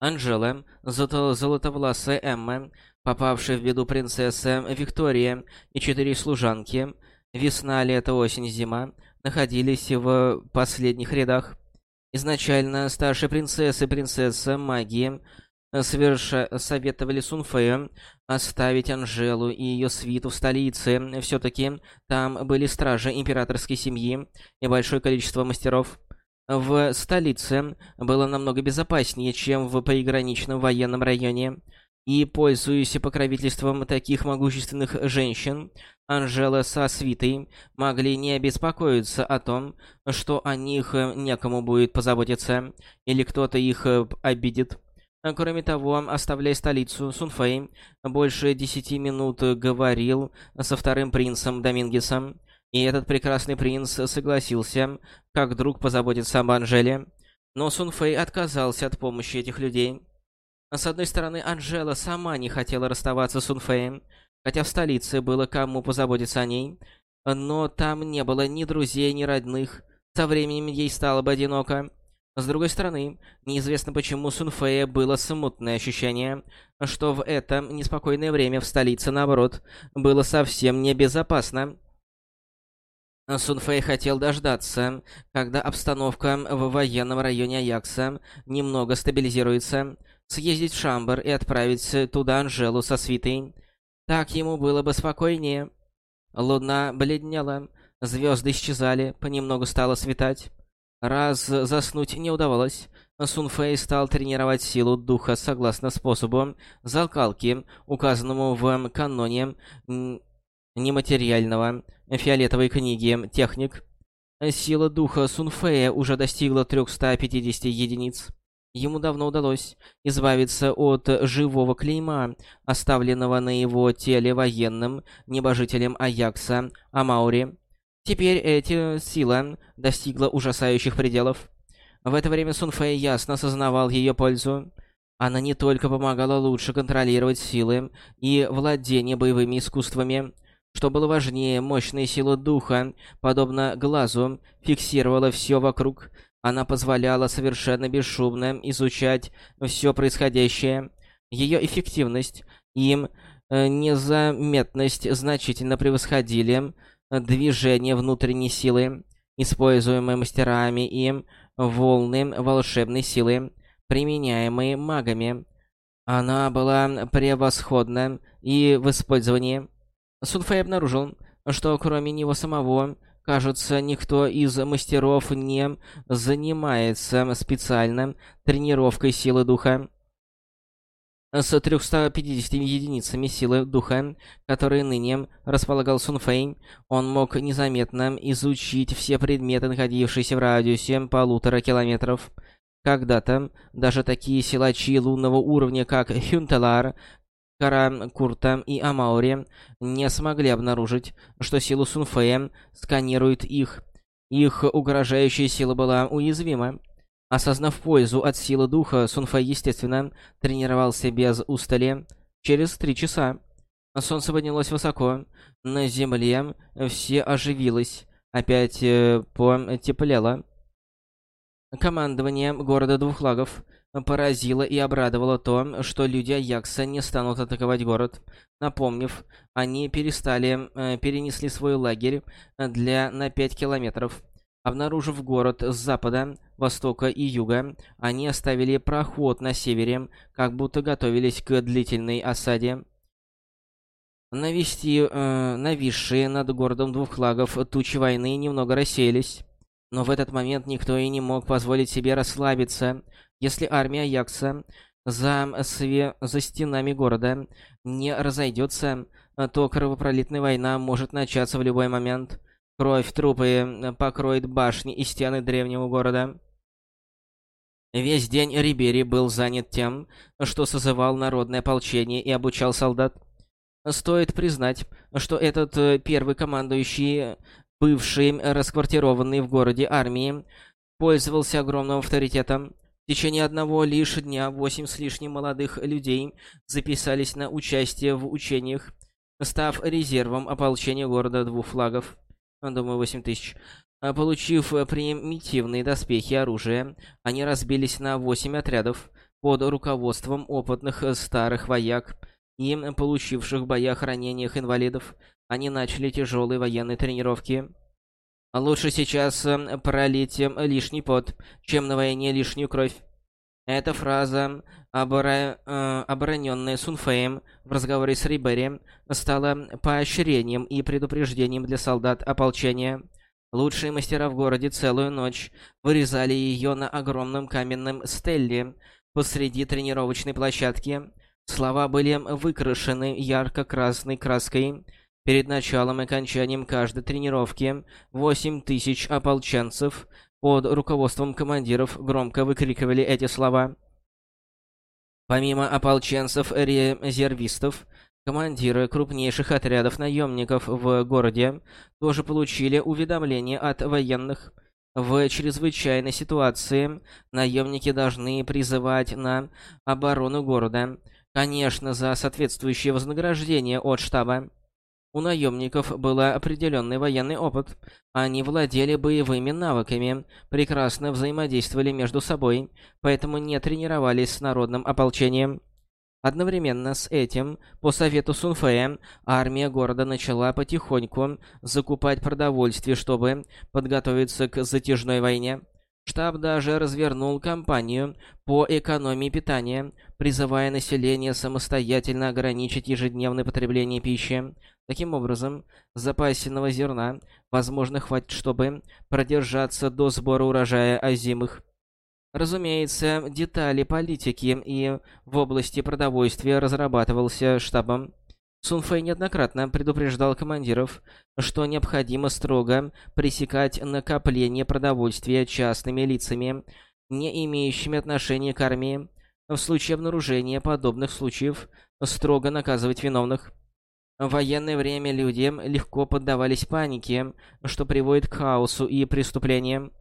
A: Анжела, золотовласая Эмма, попавшая в беду принцесса Виктория и четыре служанки, весна, лето, осень, зима, находились в последних рядах. Изначально старшая принцесса и принцесса магии э, соверша... советовали Сунфею оставить Анжелу и ее свиту в столице. Все-таки там были стражи императорской семьи и большое количество мастеров. В столице было намного безопаснее, чем в приграничном военном районе. И, пользуясь покровительством таких могущественных женщин, Анжела со свитой могли не беспокоиться о том, что о них некому будет позаботиться, или кто-то их обидит. Кроме того, оставляя столицу, Сунфэй больше десяти минут говорил со вторым принцем Домингесом, и этот прекрасный принц согласился, как друг позаботиться об Анжеле. Но Сунфэй отказался от помощи этих людей. С одной стороны, Анжела сама не хотела расставаться с Сунфеем, хотя в столице было кому позаботиться о ней, но там не было ни друзей, ни родных. Со временем ей стало бы одиноко. С другой стороны, неизвестно почему Сунфея было смутное ощущение, что в это неспокойное время в столице, наоборот, было совсем небезопасно. Сунфэй хотел дождаться, когда обстановка в военном районе Аякса немного стабилизируется, съездить в Шамбар и отправить туда Анжелу со свитой. Так ему было бы спокойнее. Луна бледнела, звезды исчезали, понемногу стало светать. Раз заснуть не удавалось, Сунфэй стал тренировать силу духа согласно способу закалки, указанному в каноне нематериального фиолетовой книги «Техник». Сила духа Сунфэя уже достигла 350 единиц. Ему давно удалось избавиться от живого клейма, оставленного на его теле военным небожителем Аякса Амаури. Теперь эта сила достигла ужасающих пределов. В это время Сунфэй ясно осознавал ее пользу. Она не только помогала лучше контролировать силы и владение боевыми искусствами, что было важнее, мощная сила духа, подобно глазу, фиксировала все вокруг, она позволяла совершенно бесшумно изучать все происходящее. Ее эффективность и э, незаметность значительно превосходили движение внутренней силы. используемые мастерами и волны волшебной силы, применяемые магами. Она была превосходна и в использовании. Сунфэй обнаружил, что кроме него самого, кажется, никто из мастеров не занимается специально тренировкой силы духа. С 350 единицами силы духа, которые ныне располагал Сунфэй, он мог незаметно изучить все предметы, находившиеся в радиусе полутора километров. Когда-то даже такие силачи лунного уровня, как Хюнтелар, Кара, Курта и Амаури, не смогли обнаружить, что силу Сунфея сканирует их. Их угрожающая сила была уязвима. Осознав пользу от силы духа, Сунфэй, естественно, тренировался без устали. Через три часа солнце поднялось высоко. На земле все оживилось. Опять э, потеплело. Командование города двух лагов поразило и обрадовало то, что люди Аякса не станут атаковать город. Напомнив, они перестали, э, перенесли свой лагерь для на 5 километров. Обнаружив город с запада, востока и юга, они оставили проход на севере, как будто готовились к длительной осаде. Навести, э, нависшие над городом двух флагов тучи войны немного рассеялись. Но в этот момент никто и не мог позволить себе расслабиться. Если армия Якса за, све... за стенами города не разойдется, то кровопролитная война может начаться в любой момент. Кровь, трупы покроет башни и стены древнего города. Весь день Рибери был занят тем, что созывал народное ополчение и обучал солдат. Стоит признать, что этот э, первый командующий бывший расквартированный в городе армии, пользовался огромным авторитетом. В течение одного лишь дня восемь с лишним молодых людей записались на участие в учениях, став резервом ополчения города двух флагов. Думаю, восемь тысяч. А получив примитивные доспехи и оружие, они разбились на восемь отрядов под руководством опытных старых вояк и получивших в боях ранениях инвалидов. Они начали тяжелые военные тренировки. Лучше сейчас эм, пролить эм, лишний пот, чем на войне лишнюю кровь. Эта фраза, обора... э, обороненная Сунфеем в разговоре с Рибери, стала поощрением и предупреждением для солдат ополчения. Лучшие мастера в городе целую ночь вырезали ее на огромном каменном стелле посреди тренировочной площадки. Слова были выкрашены ярко-красной краской, Перед началом и окончанием каждой тренировки 8 тысяч ополченцев под руководством командиров громко выкрикивали эти слова. Помимо ополченцев-резервистов, командиры крупнейших отрядов наемников в городе тоже получили уведомление от военных. В чрезвычайной ситуации наемники должны призывать на оборону города, конечно, за соответствующее вознаграждение от штаба. У наемников был определенный военный опыт. Они владели боевыми навыками, прекрасно взаимодействовали между собой, поэтому не тренировались с народным ополчением. Одновременно с этим, по совету Сунфея, армия города начала потихоньку закупать продовольствие, чтобы подготовиться к затяжной войне. Штаб даже развернул кампанию по экономии питания, призывая население самостоятельно ограничить ежедневное потребление пищи. Таким образом, запасенного зерна, возможно, хватит, чтобы продержаться до сбора урожая озимых. Разумеется, детали политики и в области продовольствия разрабатывался штабом. Сунфэй неоднократно предупреждал командиров, что необходимо строго пресекать накопление продовольствия частными лицами, не имеющими отношения к армии. В случае обнаружения подобных случаев строго наказывать виновных. В военное время люди легко поддавались панике, что приводит к хаосу и преступлениям.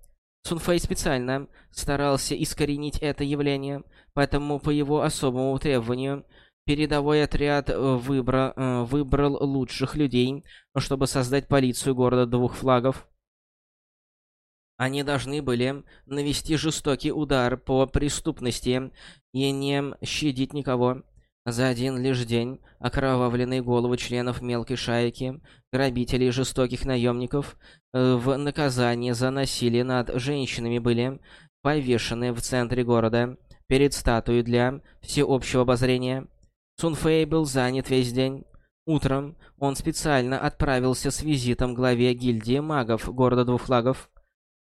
A: Сунфэй специально старался искоренить это явление, поэтому по его особому требованию передовой отряд выбра... Э, выбрал лучших людей, чтобы создать полицию города двух флагов. Они должны были навести жестокий удар по преступности и не щадить никого. За один лишь день окровавленные головы членов мелкой шайки, грабителей и жестоких наемников э, в наказание за насилие над женщинами были повешены в центре города перед статуей для всеобщего обозрения. Сунфэй был занят весь день. Утром он специально отправился с визитом к главе гильдии магов города Двух Флагов.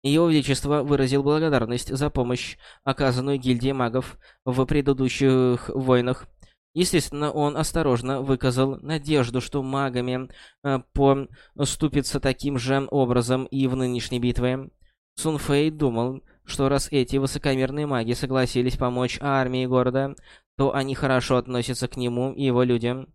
A: Его Величество выразил благодарность за помощь, оказанную гильдии магов в предыдущих войнах, Естественно, он осторожно выказал надежду, что магами э, поступится таким же образом и в нынешней битве. Сун Фэй думал, что раз эти высокомерные маги согласились помочь армии города, то они хорошо относятся к нему и его людям.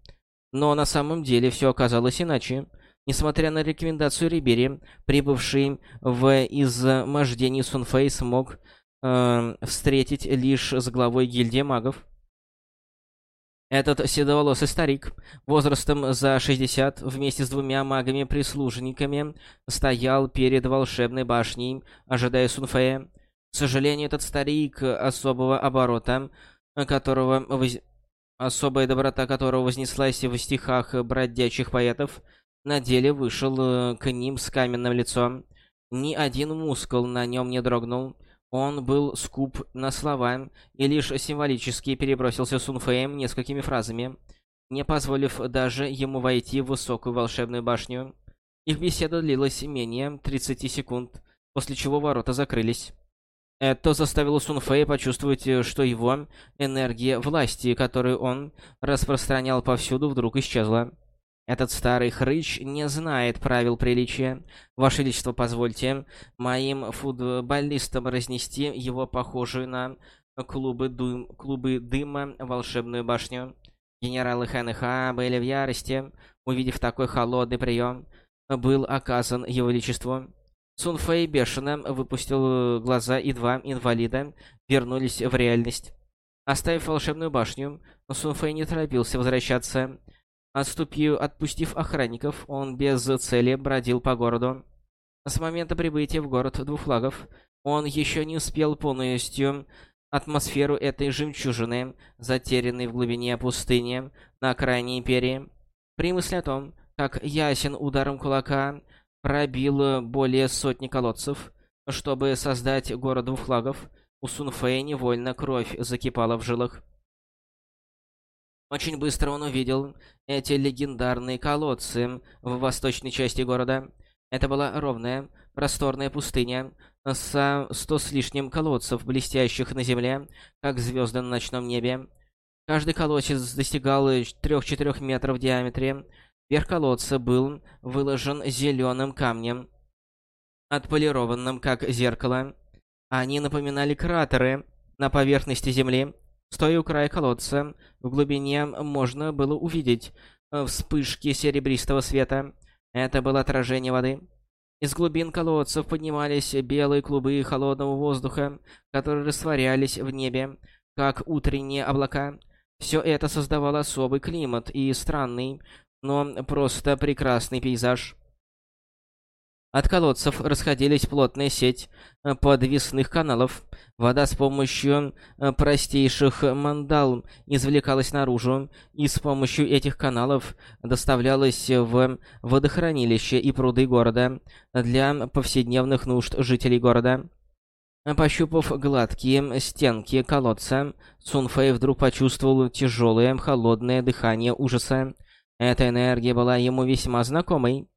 A: Но на самом деле все оказалось иначе. Несмотря на рекомендацию Рибери, прибывший в измождении Сун Фэй смог э, встретить лишь с главой гильдии магов. Этот седоволосый старик, возрастом за 60, вместе с двумя магами-прислужниками, стоял перед волшебной башней, ожидая Сунфея. К сожалению, этот старик особого оборота, которого воз... особая доброта которого вознеслась в стихах бродячих поэтов, на деле вышел э, к ним с каменным лицом. Ни один мускул на нем не дрогнул. Он был скуп на слова и лишь символически перебросился с несколькими фразами, не позволив даже ему войти в высокую волшебную башню. Их беседа длилась менее 30 секунд, после чего ворота закрылись. Это заставило Сунфея почувствовать, что его энергия власти, которую он распространял повсюду, вдруг исчезла. Этот старый хрыч не знает правил приличия. Ваше Величество, позвольте моим футболистам разнести его похожую на клубы, дым, клубы дыма волшебную башню. Генералы ХНХ были в ярости, увидев такой холодный прием, был оказан его величеству. Сун Фэй бешено выпустил глаза, и два инвалида вернулись в реальность. Оставив волшебную башню, Сун Фэй не торопился возвращаться. Отступив, отпустив охранников, он без цели бродил по городу. С момента прибытия в город двух флагов он еще не успел полностью атмосферу этой жемчужины, затерянной в глубине пустыни на окраине Империи. При мысли о том, как ясен ударом кулака пробил более сотни колодцев, чтобы создать город двух флагов, у Сунфея невольно кровь закипала в жилах. Очень быстро он увидел эти легендарные колодцы в восточной части города. Это была ровная, просторная пустыня со сто с лишним колодцев, блестящих на земле, как звезды на ночном небе. Каждый колодец достигал 3-4 метров в диаметре. Верх колодца был выложен зеленым камнем, отполированным как зеркало. Они напоминали кратеры на поверхности земли. Стоя у края колодца, в глубине можно было увидеть э, вспышки серебристого света. Это было отражение воды. Из глубин колодцев поднимались белые клубы холодного воздуха, которые растворялись в небе, как утренние облака. Все это создавало особый климат и странный, но просто прекрасный пейзаж. От колодцев расходились плотная сеть э, подвесных каналов. Вода с помощью э, простейших мандал извлекалась наружу, и с помощью этих каналов доставлялась в водохранилище и пруды города для повседневных нужд жителей города. Пощупав гладкие стенки колодца, Сунфэй вдруг почувствовал тяжелое, холодное дыхание ужаса. Эта энергия была ему весьма знакомой.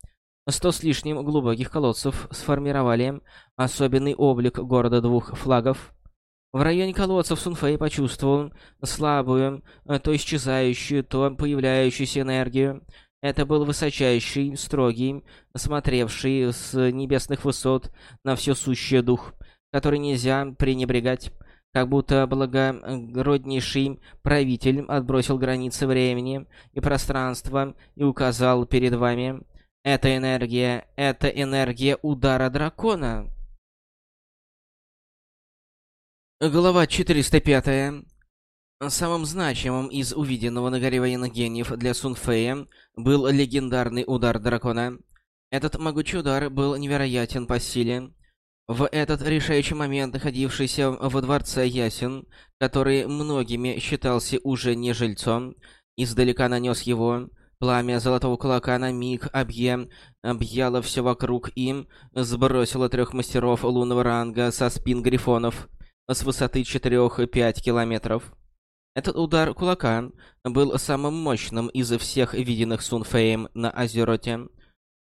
A: Сто с лишним глубоких колодцев сформировали особенный облик города двух флагов. В районе колодцев Сунфэй почувствовал слабую, то исчезающую, то появляющуюся энергию. Это был высочайший, строгий, смотревший с небесных высот на все сущее дух, который нельзя пренебрегать. Как будто благороднейший правитель отбросил границы времени и пространства и указал перед вами эта энергия — это энергия удара дракона. Глава 405. Самым значимым из увиденного на горе военных гениев для Сунфея был легендарный удар дракона. Этот могучий удар был невероятен по силе. В этот решающий момент, находившийся во дворце Ясен, который многими считался уже не жильцом, издалека нанес его. Пламя золотого кулака на миг объем объяло все вокруг им, сбросило трех мастеров лунного ранга со спин грифонов с высоты 4-5 километров. Этот удар кулака был самым мощным из всех виденных Сунфеем на Азероте.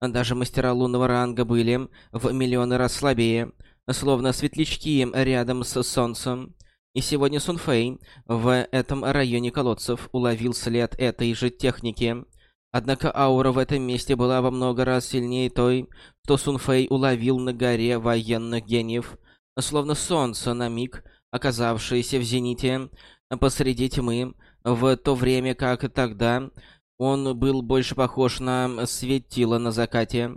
A: Даже мастера лунного ранга были в миллионы раз слабее, словно светлячки рядом с солнцем. И сегодня Сунфэй в этом районе колодцев уловил след этой же техники. Однако аура в этом месте была во много раз сильнее той, что Сунфэй уловил на горе военных гениев. Словно солнце на миг, оказавшееся в зените посреди тьмы, в то время как тогда он был больше похож на светило на закате.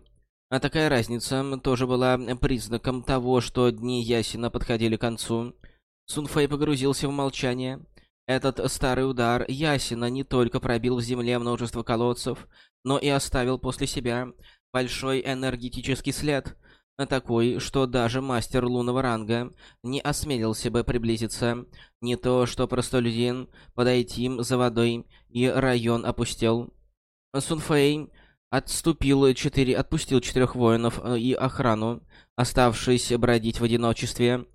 A: А такая разница тоже была признаком того, что дни Ясина подходили к концу. Сунфэй погрузился в молчание. Этот старый удар Ясина не только пробил в земле множество колодцев, но и оставил после себя большой энергетический след, такой, что даже мастер лунного ранга не осмелился бы приблизиться. Не то, что простолюдин подойти за водой, и район опустел. Сунфэй отступил четыре, отпустил четырех воинов э, и охрану, оставшись бродить в одиночестве.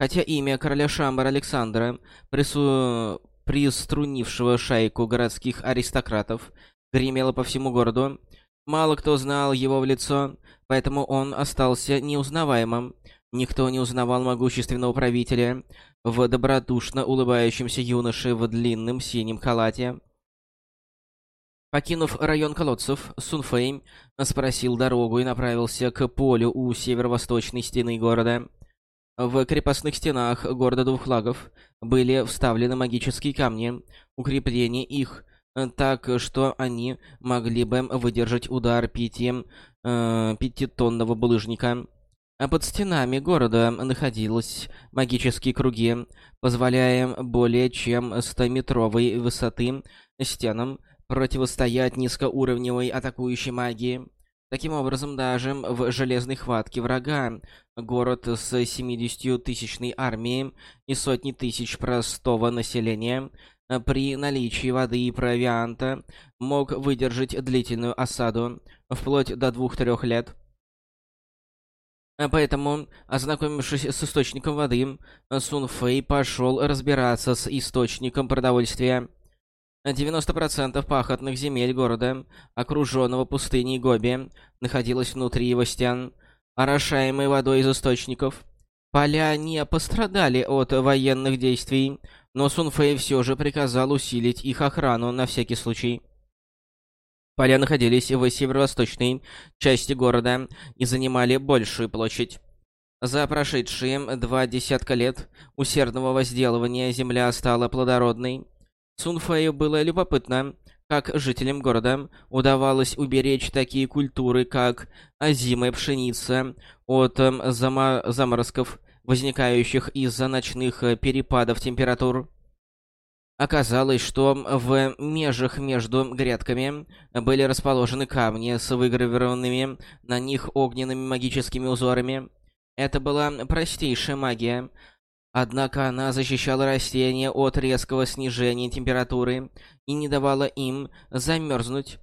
A: Хотя имя короля Шамбара Александра, прису... приструнившего шайку городских аристократов, гремело по всему городу, мало кто знал его в лицо, поэтому он остался неузнаваемым. Никто не узнавал могущественного правителя в добродушно улыбающемся юноше в длинном синем халате. Покинув район колодцев, Сунфэй спросил дорогу и направился к полю у северо-восточной стены города. В крепостных стенах города двух флагов были вставлены магические камни, укрепление их так, что они могли бы выдержать удар пяти, э, пятитонного булыжника. А под стенами города находились магические круги, позволяя более чем 100-метровой высоты стенам противостоять низкоуровневой атакующей магии. Таким образом, даже в железной хватке врага город с 70-тысячной армией и сотни тысяч простого населения при наличии воды и провианта мог выдержать длительную осаду, вплоть до двух-трех лет. Поэтому, ознакомившись с источником воды, Сун Фэй пошел разбираться с источником продовольствия. 90% пахотных земель города, окруженного пустыней Гоби, находилось внутри его стен, орошаемой водой из источников. Поля не пострадали от военных действий, но Сунфэй все же приказал усилить их охрану на всякий случай. Поля находились в северо-восточной части города и занимали большую площадь. За прошедшие два десятка лет усердного возделывания земля стала плодородной, Сунфэю было любопытно, как жителям города удавалось уберечь такие культуры, как озимая пшеница от эм, зама заморозков, возникающих из-за ночных э, перепадов температур. Оказалось, что в межах между грядками были расположены камни с выгравированными на них огненными магическими узорами. Это была простейшая магия, Однако она защищала растения от резкого снижения температуры и не давала им замерзнуть.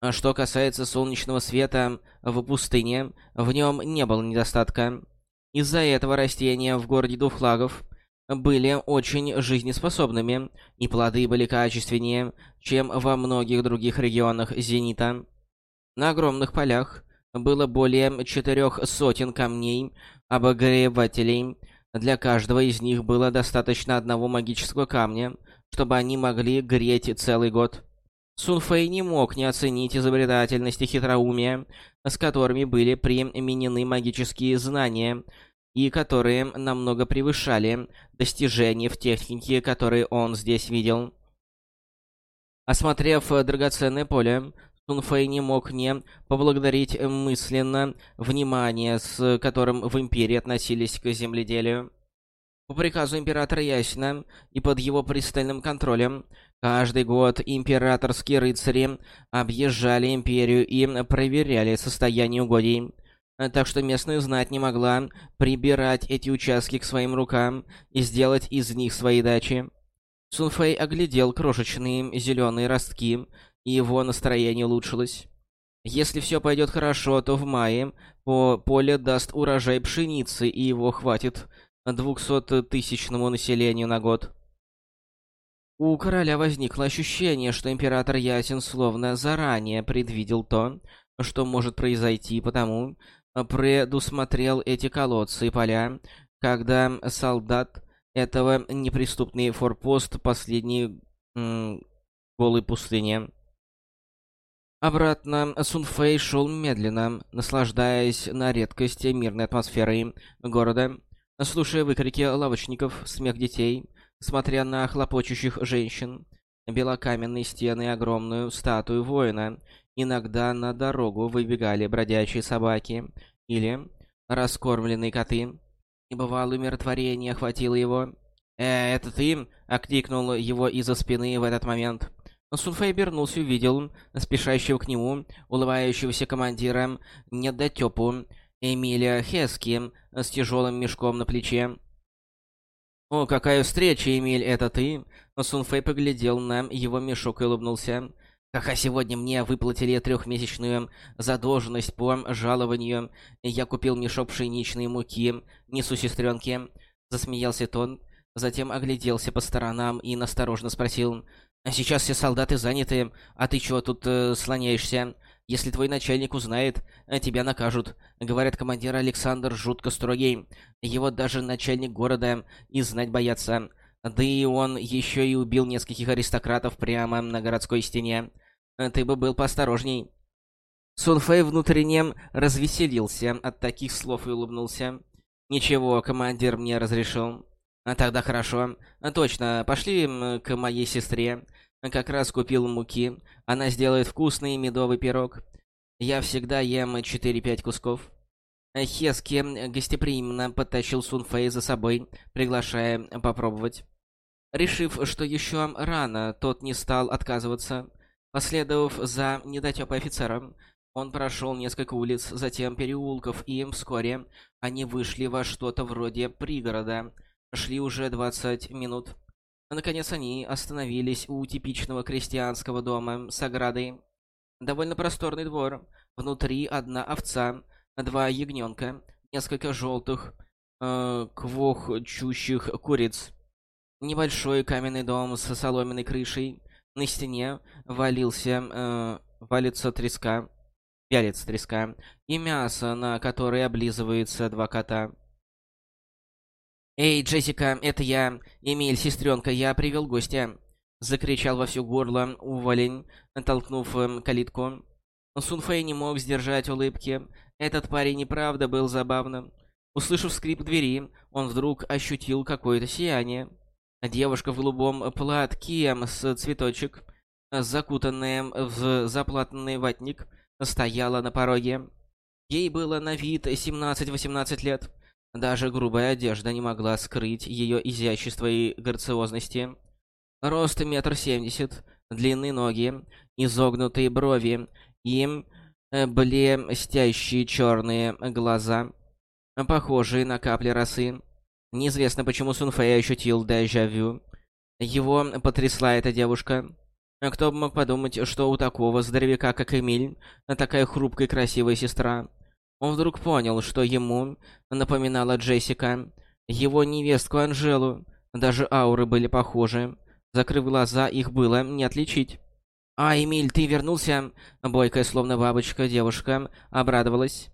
A: А что касается солнечного света в пустыне, в нем не было недостатка. Из-за этого растения в городе Дуфлагов были очень жизнеспособными, и плоды были качественнее, чем во многих других регионах Зенита. На огромных полях было более четырех сотен камней, обогревателей, для каждого из них было достаточно одного магического камня, чтобы они могли греть целый год. Сунфэй не мог не оценить изобретательность и хитроумие, с которыми были применены магические знания, и которые намного превышали достижения в технике, которые он здесь видел. Осмотрев драгоценное поле, Сунфэй не мог не поблагодарить мысленно внимание, с которым в Империи относились к земледелию. По приказу Императора Ясина и под его пристальным контролем, каждый год императорские рыцари объезжали Империю и проверяли состояние угодий. Так что местную знать не могла прибирать эти участки к своим рукам и сделать из них свои дачи. Сунфэй оглядел крошечные зеленые ростки, и его настроение улучшилось. Если все пойдет хорошо, то в мае по поле даст урожай пшеницы, и его хватит 200-тысячному населению на год. У короля возникло ощущение, что император Ясен словно заранее предвидел то, что может произойти, потому предусмотрел эти колодцы и поля, когда солдат этого неприступный форпост последней голой пустыне. Обратно Сунфэй шел медленно, наслаждаясь на редкость мирной атмосферой города, слушая выкрики лавочников, смех детей, смотря на хлопочущих женщин, белокаменные стены и огромную статую воина. Иногда на дорогу выбегали бродячие собаки или раскормленные коты. Небывалое умиротворение охватило его. «Э, это ты?» — окликнул его из-за спины в этот момент. Сунфэй обернулся и увидел спешащего к нему, улыбающегося командира недотёпу Эмилия Хески с тяжелым мешком на плече. «О, какая встреча, Эмиль, это ты?» Сунфэй поглядел на его мешок и улыбнулся. «Ха-ха, сегодня мне выплатили трехмесячную задолженность по жалованию. Я купил мешок пшеничной муки, несу сестренке». Засмеялся тот, затем огляделся по сторонам и насторожно спросил. «А сейчас все солдаты заняты, а ты чего тут э, слоняешься? Если твой начальник узнает, э, тебя накажут. Говорят, командир Александр жутко строгий. Его даже начальник города и знать боятся. Да и он еще и убил нескольких аристократов прямо на городской стене. Ты бы был поосторожней». Сунфэй внутренне развеселился от таких слов и улыбнулся. «Ничего, командир мне разрешил». А «Тогда хорошо. Точно, пошли к моей сестре. Как раз купил муки. Она сделает вкусный медовый пирог. Я всегда ем 4-5 кусков». Хески гостеприимно подтащил Сунфэй за собой, приглашая попробовать. Решив, что еще рано, тот не стал отказываться. Последовав за недотёпой офицером, он прошел несколько улиц, затем переулков, и вскоре они вышли во что-то вроде пригорода. Шли уже 20 минут. Наконец они остановились у типичного крестьянского дома с оградой. Довольно просторный двор. Внутри одна овца, два ягненка, несколько желтых, э, квохчущих куриц. Небольшой каменный дом с соломенной крышей. На стене валился, э, валится треска, вялится треска, и мясо, на которое облизываются два кота. «Эй, Джессика, это я, Эмиль, сестренка, я привел гостя!» Закричал во всё горло уволень, толкнув эм, калитку. Сунфэй не мог сдержать улыбки. Этот парень и правда был забавным. Услышав скрип двери, он вдруг ощутил какое-то сияние. Девушка в голубом платке с цветочек, закутанная в заплатанный ватник, стояла на пороге. Ей было на вид 17-18 лет. Даже грубая одежда не могла скрыть ее изящество и грациозности. Рост метр семьдесят, длинные ноги, изогнутые брови и э, блестящие черные глаза, похожие на капли росы. Неизвестно, почему Сунфэй ощутил дежавю. Его потрясла эта девушка. Кто бы мог подумать, что у такого здоровяка, как Эмиль, такая хрупкая и красивая сестра. Он вдруг понял, что ему напоминала Джессика, его невестку Анжелу. Даже ауры были похожи. Закрыв глаза, их было не отличить. «А, Эмиль, ты вернулся?» Бойкая, словно бабочка, девушка обрадовалась.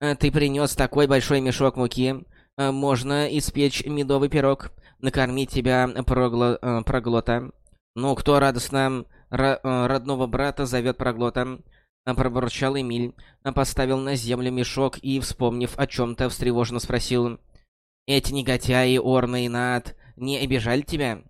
A: «Ты принес такой большой мешок муки. Можно испечь медовый пирог, накормить тебя прогло... Э, проглота. Ну, кто радостно ро... Э, родного брата зовет проглота?» Пробурчал Эмиль, поставил на землю мешок и, вспомнив о чем-то, встревоженно спросил. «Эти негодяи, Орна и Над, не обижали тебя?»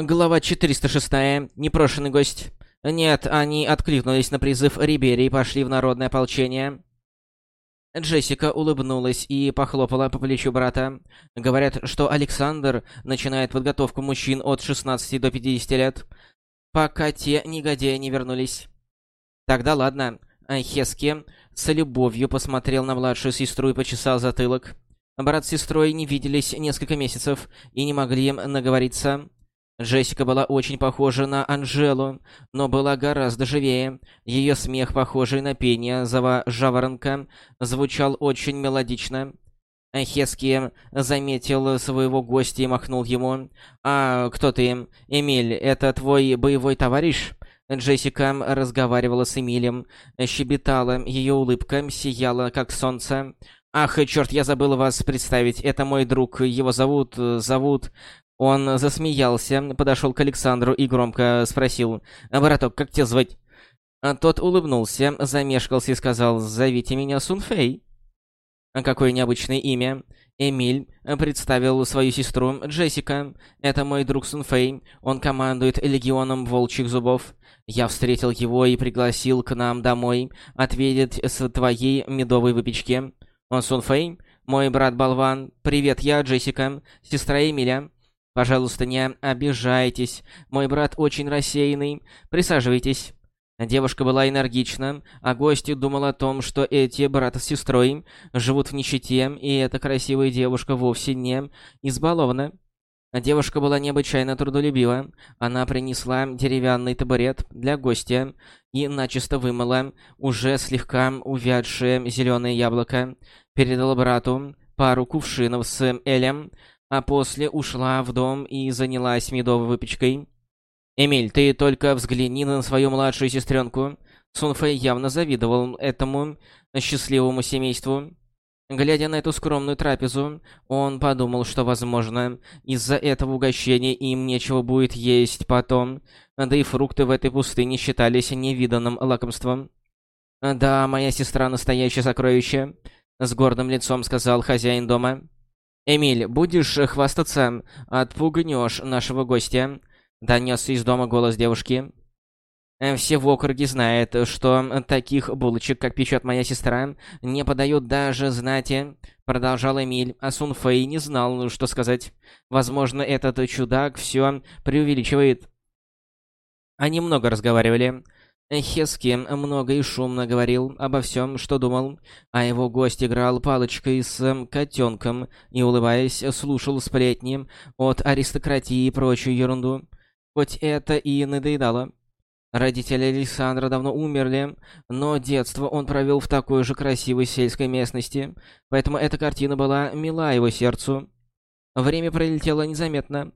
A: Глава 406. Непрошенный гость. Нет, они откликнулись на призыв Рибери и пошли в народное ополчение. Джессика улыбнулась и похлопала по плечу брата. Говорят, что Александр начинает подготовку мужчин от 16 до 50 лет пока те негодяи не вернулись. Тогда ладно. Хески с любовью посмотрел на младшую сестру и почесал затылок. Брат с сестрой не виделись несколько месяцев и не могли наговориться. Джессика была очень похожа на Анжелу, но была гораздо живее. Ее смех, похожий на пение зова жаворонка, звучал очень мелодично. Хески заметил своего гостя и махнул ему. «А кто ты? Эмиль, это твой боевой товарищ?» Джессика разговаривала с Эмилем, щебетала, ее улыбка сияла, как солнце. «Ах, черт, я забыл вас представить, это мой друг, его зовут... зовут...» Он засмеялся, подошел к Александру и громко спросил, «Браток, как тебя звать?» Тот улыбнулся, замешкался и сказал, «Зовите меня Сунфэй». Какое необычное имя. Эмиль представил свою сестру Джессика. Это мой друг Сунфэй. Он командует легионом волчьих зубов. Я встретил его и пригласил к нам домой отведать с твоей медовой выпечки. Он Сунфэй, мой брат-болван. Привет, я Джессика, сестра Эмиля. Пожалуйста, не обижайтесь. Мой брат очень рассеянный. Присаживайтесь. Девушка была энергична, а гости думал о том, что эти брат с сестрой живут в нищете, и эта красивая девушка вовсе не избалована. Девушка была необычайно трудолюбива. Она принесла деревянный табурет для гостя и начисто вымыла уже слегка увядшее зеленое яблоко, передала брату пару кувшинов с элем, а после ушла в дом и занялась медовой выпечкой. «Эмиль, ты только взгляни на свою младшую сестренку». Сунфэй явно завидовал этому счастливому семейству. Глядя на эту скромную трапезу, он подумал, что, возможно, из-за этого угощения им нечего будет есть потом, да и фрукты в этой пустыне считались невиданным лакомством. «Да, моя сестра — настоящее сокровище», — с гордым лицом сказал хозяин дома. «Эмиль, будешь хвастаться, отпугнешь нашего гостя. Донесся из дома голос девушки. «Э, «Все в округе знают, что таких булочек, как печет моя сестра, не подают даже знати», — продолжал Эмиль, а Сун Фэй не знал, что сказать. «Возможно, этот чудак все преувеличивает». Они много разговаривали. Хески много и шумно говорил обо всем, что думал, а его гость играл палочкой с котенком и, улыбаясь, слушал сплетни от аристократии и прочую ерунду. Хоть это и надоедало. Родители Александра давно умерли, но детство он провел в такой же красивой сельской местности, поэтому эта картина была мила его сердцу. Время пролетело незаметно.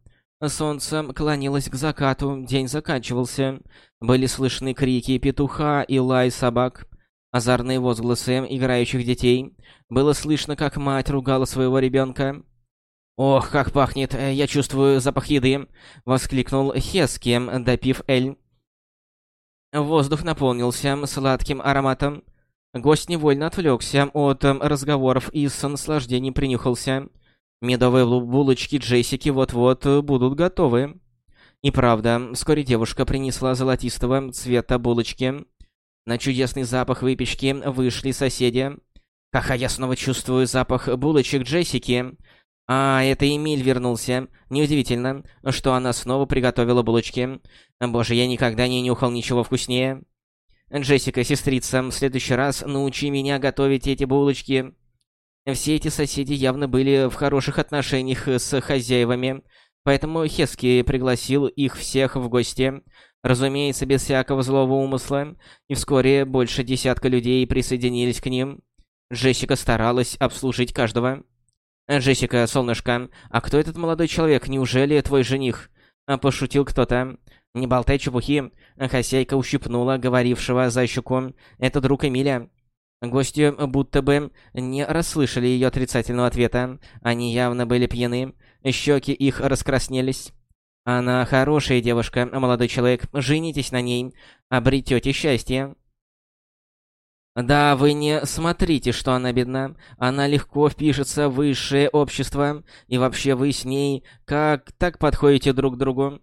A: Солнце клонилось к закату, день заканчивался. Были слышны крики петуха и лай собак, озорные возгласы играющих детей. Было слышно, как мать ругала своего ребенка. «Ох, как пахнет! Э, я чувствую запах еды!» — воскликнул Хески, допив Эль. Воздух наполнился сладким ароматом. Гость невольно отвлекся от э, разговоров и с наслаждением принюхался. Медовые булочки Джессики вот-вот будут готовы. И правда, вскоре девушка принесла золотистого цвета булочки. На чудесный запах выпечки вышли соседи. «Ха-ха, я снова чувствую запах булочек Джессики!» А, это Эмиль вернулся. Неудивительно, что она снова приготовила булочки. Боже, я никогда не нюхал ничего вкуснее. Джессика, сестрица, в следующий раз научи меня готовить эти булочки. Все эти соседи явно были в хороших отношениях с хозяевами, поэтому Хески пригласил их всех в гости. Разумеется, без всякого злого умысла, и вскоре больше десятка людей присоединились к ним. Джессика старалась обслужить каждого. «Джессика, солнышко, а кто этот молодой человек? Неужели твой жених?» а, Пошутил кто-то. «Не болтай чепухи». Хозяйка ущипнула говорившего за щеку. «Это друг Эмиля». Гости будто бы не расслышали ее отрицательного ответа. Они явно были пьяны. Щеки их раскраснелись. «Она хорошая девушка, молодой человек. Женитесь на ней. Обретете счастье». Да, вы не смотрите, что она бедна. Она легко впишется в высшее общество, и вообще вы с ней как так подходите друг к другу.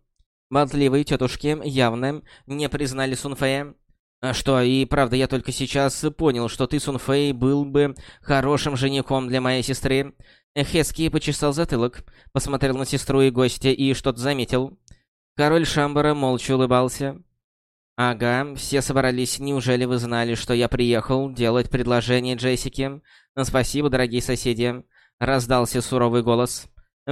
A: Болтливые тетушки явно не признали Сунфея. А что, и правда, я только сейчас понял, что ты, Сунфэй, был бы хорошим женихом для моей сестры. Хески почесал затылок, посмотрел на сестру и гостя и что-то заметил. Король Шамбара молча улыбался. «Ага, все собрались. Неужели вы знали, что я приехал делать предложение Джессике? Спасибо, дорогие соседи!» Раздался суровый голос.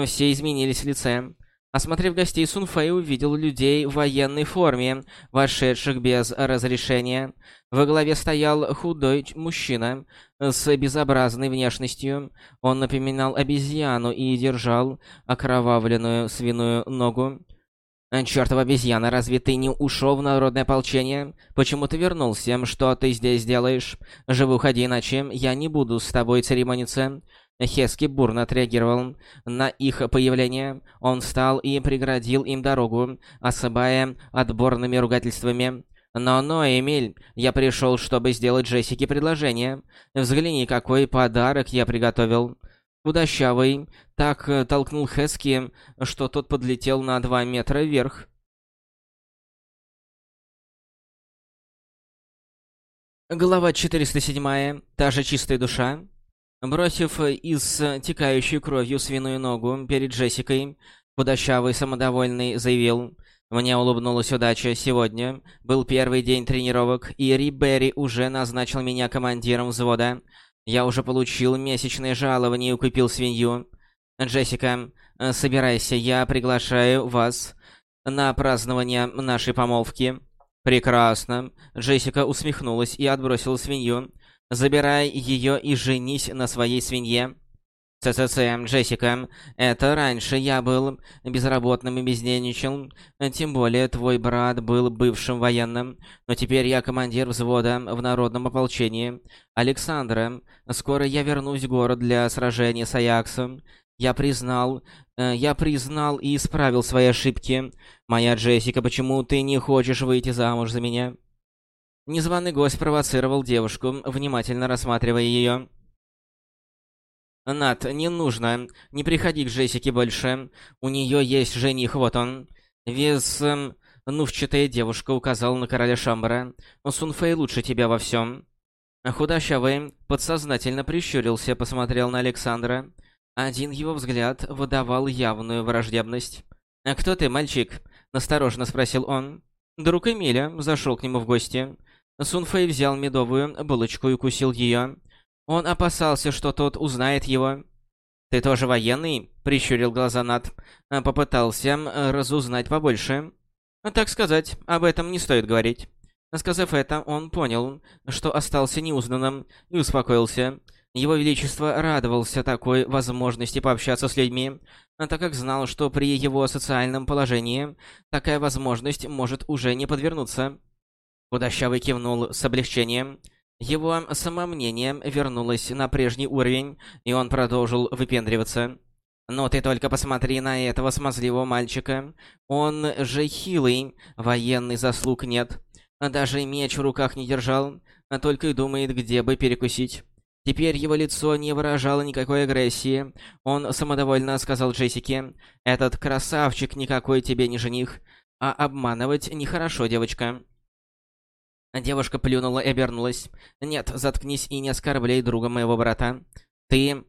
A: Все изменились в лице. Осмотрев гостей, Сунфэй увидел людей в военной форме, вошедших без разрешения. Во главе стоял худой мужчина с безобразной внешностью. Он напоминал обезьяну и держал окровавленную свиную ногу. «Чёртова обезьяна, разве ты не ушел в народное ополчение? Почему ты вернулся? Что ты здесь делаешь? Живо уходи, иначе я не буду с тобой церемониться». Хески бурно отреагировал на их появление. Он встал и преградил им дорогу, осыпая отборными ругательствами. «Но-но, Эмиль, я пришел, чтобы сделать Джессике предложение. Взгляни, какой подарок я приготовил». Худощавый так толкнул Хески, что тот подлетел на два метра вверх. Глава 407. Та же чистая душа. Бросив из текающей кровью свиную ногу перед Джессикой, худощавый самодовольный заявил, «Мне улыбнулась удача. Сегодня был первый день тренировок, и Риберри уже назначил меня командиром взвода. Я уже получил месячное жалование и купил свинью. Джессика, э, собирайся, я приглашаю вас на празднование нашей помолвки. Прекрасно. Джессика усмехнулась и отбросила свинью. Забирай ее и женись на своей свинье. ЦЦЦ, Джессика, это раньше я был безработным и бездельничал, тем более твой брат был бывшим военным, но теперь я командир взвода в народном ополчении. Александра, скоро я вернусь в город для сражения с Аяксом. Я признал, э, я признал и исправил свои ошибки. Моя Джессика, почему ты не хочешь выйти замуж за меня? Незваный гость провоцировал девушку, внимательно рассматривая ее. Над, не нужно. Не приходи к Джессике больше. У нее есть жених, вот он. Вес... Эм, нувчатая девушка указал на короля Шамбара. Сунфэй лучше тебя во всем. Худощавый подсознательно прищурился, посмотрел на Александра. Один его взгляд выдавал явную враждебность. «А кто ты, мальчик?» — настороженно спросил он. Друг Эмиля зашел к нему в гости. Сунфэй взял медовую булочку и укусил ее. Он опасался, что тот узнает его. «Ты тоже военный?» — прищурил глаза Над. Попытался разузнать побольше. «Так сказать, об этом не стоит говорить». Сказав это, он понял, что остался неузнанным, и успокоился. Его Величество радовался такой возможности пообщаться с людьми, так как знал, что при его социальном положении такая возможность может уже не подвернуться. Худощавый кивнул с облегчением. Его самомнение вернулось на прежний уровень, и он продолжил выпендриваться. «Но ты только посмотри на этого смазливого мальчика. Он же хилый, военный заслуг нет. Даже меч в руках не держал, а только и думает, где бы перекусить». Теперь его лицо не выражало никакой агрессии. Он самодовольно сказал Джессике, «Этот красавчик никакой тебе не жених, а обманывать нехорошо, девочка». Девушка плюнула и обернулась. «Нет, заткнись и не оскорбляй друга моего брата. Ты...»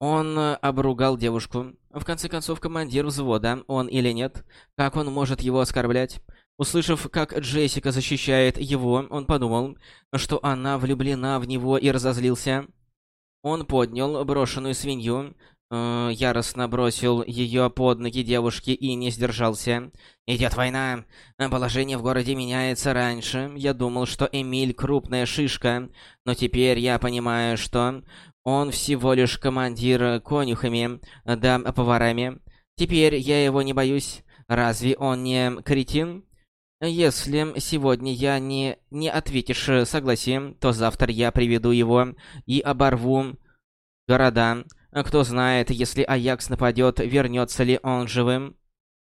A: Он обругал девушку. В конце концов, командир взвода, он или нет, как он может его оскорблять? Услышав, как Джессика защищает его, он подумал, что она влюблена в него и разозлился. Он поднял брошенную свинью, э, яростно бросил ее под ноги девушки и не сдержался. «Идет война. Положение в городе меняется раньше. Я думал, что Эмиль крупная шишка, но теперь я понимаю, что он всего лишь командир конюхами, да поварами. Теперь я его не боюсь. Разве он не кретин?» Если сегодня я не, не ответишь согласием, то завтра я приведу его и оборву города. Кто знает, если Аякс нападет, вернется ли он живым?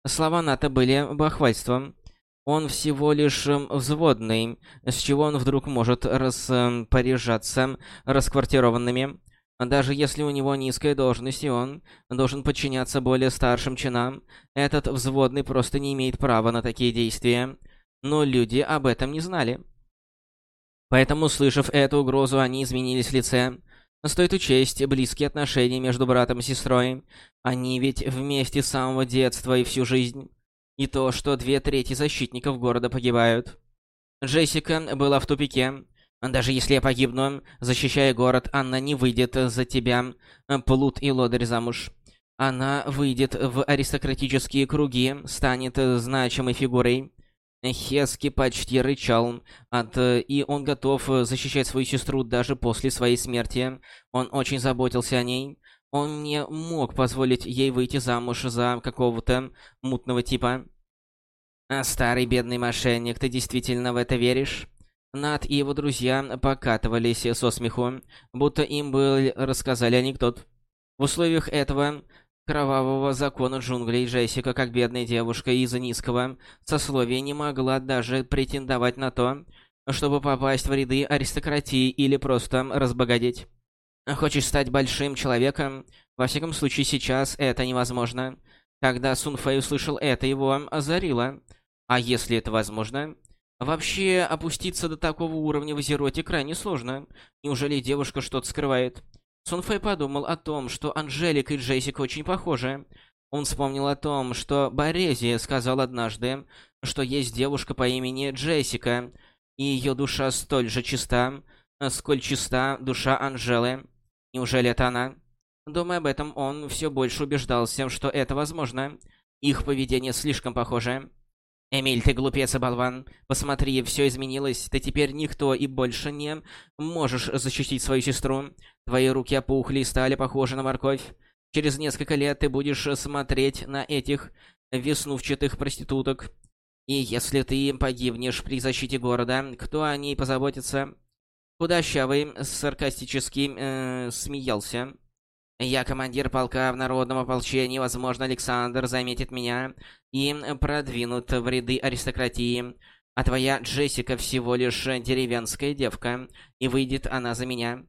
A: Слова Ната были бахвальством. Он всего лишь эм, взводный, с чего он вдруг может распоряжаться расквартированными. Даже если у него низкая должность и он должен подчиняться более старшим чинам, этот взводный просто не имеет права на такие действия. Но люди об этом не знали. Поэтому, услышав эту угрозу, они изменились в лице. Стоит учесть близкие отношения между братом и сестрой. Они ведь вместе с самого детства и всю жизнь. И то, что две трети защитников города погибают. Джессика была в тупике. Даже если я погибну, защищая город, она не выйдет за тебя, Плут и Лодырь, замуж. Она выйдет в аристократические круги, станет значимой фигурой. Хески почти рычал, от, и он готов защищать свою сестру даже после своей смерти. Он очень заботился о ней. Он не мог позволить ей выйти замуж за какого-то мутного типа. А старый бедный мошенник, ты действительно в это веришь? Над и его друзья покатывались со смеху, будто им бы рассказали анекдот. В условиях этого кровавого закона джунглей Джессика, как бедная девушка из низкого сословия, не могла даже претендовать на то, чтобы попасть в ряды аристократии или просто разбогатеть. Хочешь стать большим человеком? Во всяком случае, сейчас это невозможно. Когда Сун Фэй услышал это, его озарило. А если это возможно? Вообще, опуститься до такого уровня в Азероте крайне сложно. Неужели девушка что-то скрывает? Сун Фэй подумал о том, что Анжелика и Джессика очень похожи. Он вспомнил о том, что Борези сказал однажды, что есть девушка по имени Джессика, и ее душа столь же чиста, сколь чиста душа Анжелы. Неужели это она? Думая об этом, он все больше убеждался, что это возможно. Их поведение слишком похоже. «Эмиль, ты глупец и болван. Посмотри, все изменилось. Ты теперь никто и больше не можешь защитить свою сестру. Твои руки опухли и стали похожи на морковь. Через несколько лет ты будешь смотреть на этих веснувчатых проституток. И если ты погибнешь при защите города, кто о ней позаботится?» Худощавый саркастически э, смеялся. Я командир полка в народном ополчении, возможно, Александр заметит меня и продвинут в ряды аристократии. А твоя Джессика всего лишь деревенская девка, и выйдет она за меня.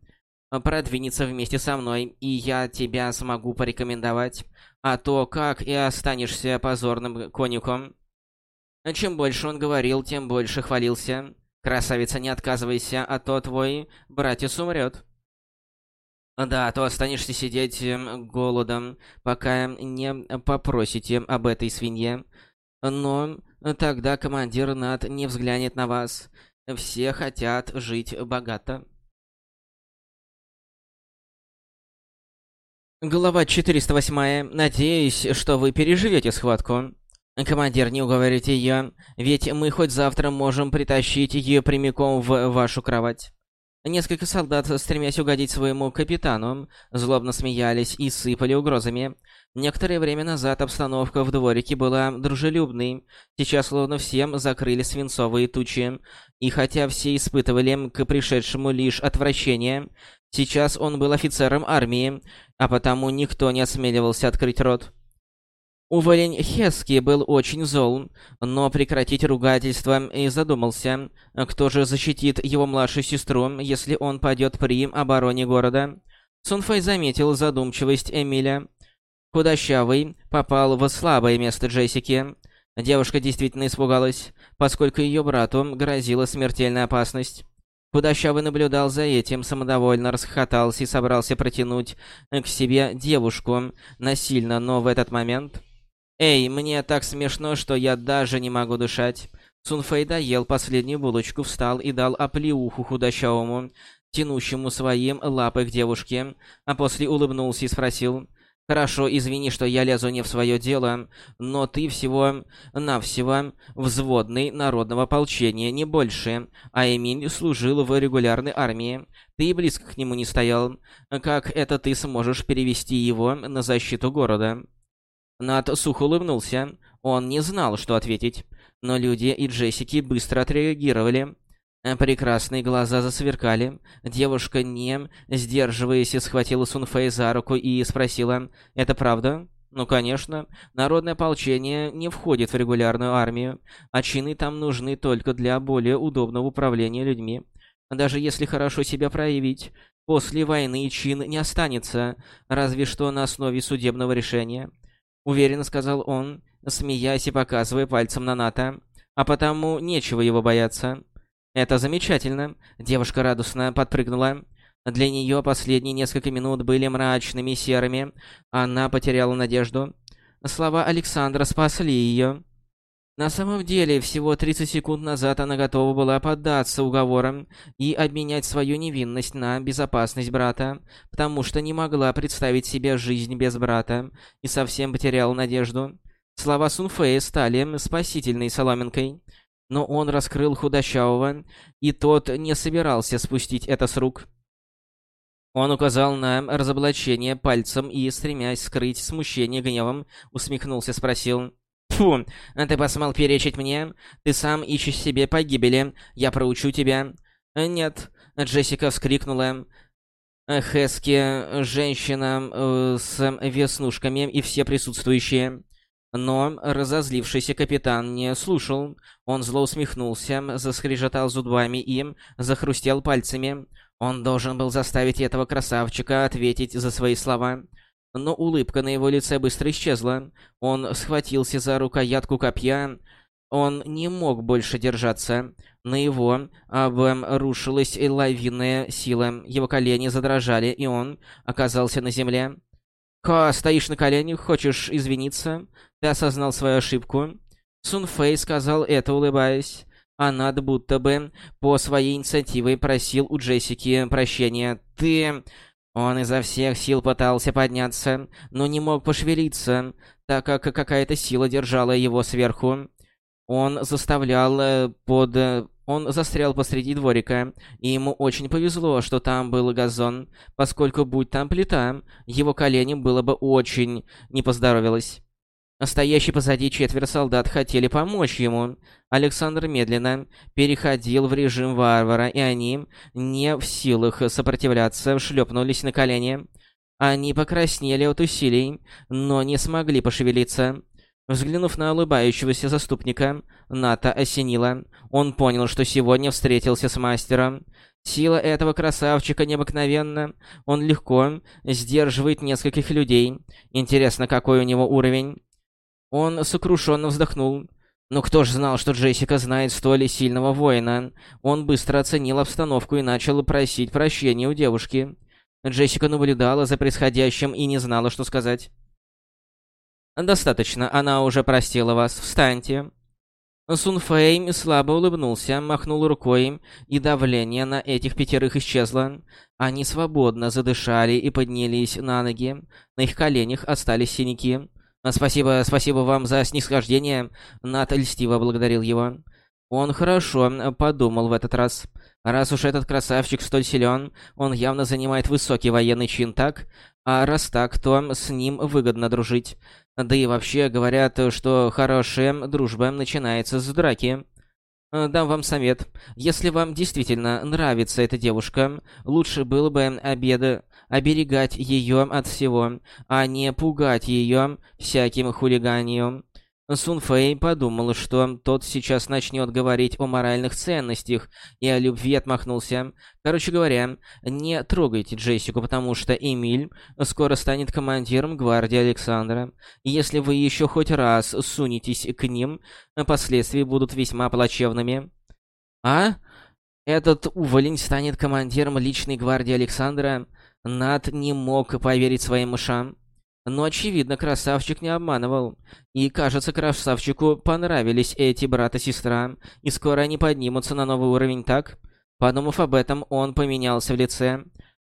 A: Продвинется вместе со мной, и я тебя смогу порекомендовать. А то как и останешься позорным конюхом. Чем больше он говорил, тем больше хвалился. Красавица, не отказывайся, а то твой братец умрет. Да, то останешься сидеть эм, голодом, пока не попросите об этой свинье. Но тогда командир Над не взглянет на вас. Все хотят жить богато. Глава 408. Надеюсь, что вы переживете схватку. Командир, не уговорите ее, ведь мы хоть завтра можем притащить ее прямиком в вашу кровать. Несколько солдат, стремясь угодить своему капитану, злобно смеялись и сыпали угрозами. Некоторое время назад обстановка в дворике была дружелюбной. Сейчас словно всем закрыли свинцовые тучи. И хотя все испытывали к пришедшему лишь отвращение, сейчас он был офицером армии, а потому никто не осмеливался открыть рот. Уволень Хески был очень зол, но прекратить ругательство и задумался, кто же защитит его младшую сестру, если он пойдет при обороне города. Сунфэй заметил задумчивость Эмиля. Худощавый попал в слабое место Джессики. Девушка действительно испугалась, поскольку ее брату грозила смертельная опасность. Худощавый наблюдал за этим, самодовольно расхохотался и собрался протянуть к себе девушку насильно, но в этот момент... «Эй, мне так смешно, что я даже не могу дышать». Сунфэй доел последнюю булочку, встал и дал оплеуху худощавому, тянущему своим лапы к девушке, а после улыбнулся и спросил, «Хорошо, извини, что я лезу не в свое дело, но ты всего-навсего взводный народного ополчения, не больше, а Эмиль служил в регулярной армии. Ты и близко к нему не стоял. Как это ты сможешь перевести его на защиту города?» Над сухо улыбнулся. Он не знал, что ответить. Но люди и Джессики быстро отреагировали. Прекрасные глаза засверкали. Девушка, не сдерживаясь, схватила Сунфэй за руку и спросила, «Это правда?» «Ну, конечно. Народное ополчение не входит в регулярную армию, а чины там нужны только для более удобного управления людьми. Даже если хорошо себя проявить, после войны чин не останется, разве что на основе судебного решения. Уверенно сказал он, смеясь и показывая пальцем на Ната. А потому нечего его бояться. Это замечательно. Девушка радостно подпрыгнула. Для нее последние несколько минут были мрачными и серыми. Она потеряла надежду. Слова Александра спасли ее. На самом деле, всего 30 секунд назад она готова была поддаться уговорам и обменять свою невинность на безопасность брата, потому что не могла представить себе жизнь без брата и совсем потеряла надежду. Слова Сунфея стали спасительной соломинкой, но он раскрыл худощавого, и тот не собирался спустить это с рук. Он указал на разоблачение пальцем и, стремясь скрыть смущение гневом, усмехнулся, спросил... Фу, ты посмел перечить мне? Ты сам ищешь себе погибели. Я проучу тебя. Нет, Джессика вскрикнула. Хэски, женщина э, с веснушками и все присутствующие. Но разозлившийся капитан не слушал. Он зло усмехнулся, заскрежетал зубами и захрустел пальцами. Он должен был заставить этого красавчика ответить за свои слова но улыбка на его лице быстро исчезла. Он схватился за рукоятку копья. Он не мог больше держаться. На его обрушилась лавинная сила. Его колени задрожали, и он оказался на земле. «Ха, стоишь на коленях, хочешь извиниться? Ты осознал свою ошибку?» Сун Фэй сказал это, улыбаясь. А над будто бы по своей инициативе просил у Джессики прощения. «Ты...» Он изо всех сил пытался подняться, но не мог пошевелиться, так как какая-то сила держала его сверху. Он заставлял э, под... Э, он застрял посреди дворика, и ему очень повезло, что там был газон, поскольку будь там плита, его коленям было бы очень не поздоровилось. Стоящие позади четверо солдат хотели помочь ему. Александр медленно переходил в режим варвара, и они, не в силах сопротивляться, шлепнулись на колени. Они покраснели от усилий, но не смогли пошевелиться. Взглянув на улыбающегося заступника, Ната осенила. Он понял, что сегодня встретился с мастером. Сила этого красавчика необыкновенна. Он легко сдерживает нескольких людей. Интересно, какой у него уровень. Он сокрушенно вздохнул. Но кто ж знал, что Джессика знает столь сильного воина? Он быстро оценил обстановку и начал просить прощения у девушки. Джессика наблюдала за происходящим и не знала, что сказать. «Достаточно, она уже простила вас. Встаньте». Сун Фэй слабо улыбнулся, махнул рукой, и давление на этих пятерых исчезло. Они свободно задышали и поднялись на ноги. На их коленях остались синяки. А, «Спасибо, спасибо вам за снисхождение», — Нат льстиво благодарил его. Он хорошо подумал в этот раз. Раз уж этот красавчик столь силен, он явно занимает высокий военный чин, так? А раз так, то с ним выгодно дружить. Да и вообще говорят, что хорошая дружба начинается с драки. Дам вам совет. Если вам действительно нравится эта девушка, лучше было бы обеда оберегать ее от всего, а не пугать ее всяким хулиганием. Сун Фэй подумал, что тот сейчас начнет говорить о моральных ценностях, и о любви отмахнулся. Короче говоря, не трогайте Джессику, потому что Эмиль скоро станет командиром гвардии Александра. Если вы еще хоть раз сунетесь к ним, последствия будут весьма плачевными. А? Этот уволень станет командиром личной гвардии Александра? Над не мог поверить своим ушам. Но, очевидно, красавчик не обманывал. И, кажется, красавчику понравились эти брат и сестра, и скоро они поднимутся на новый уровень, так? Подумав об этом, он поменялся в лице.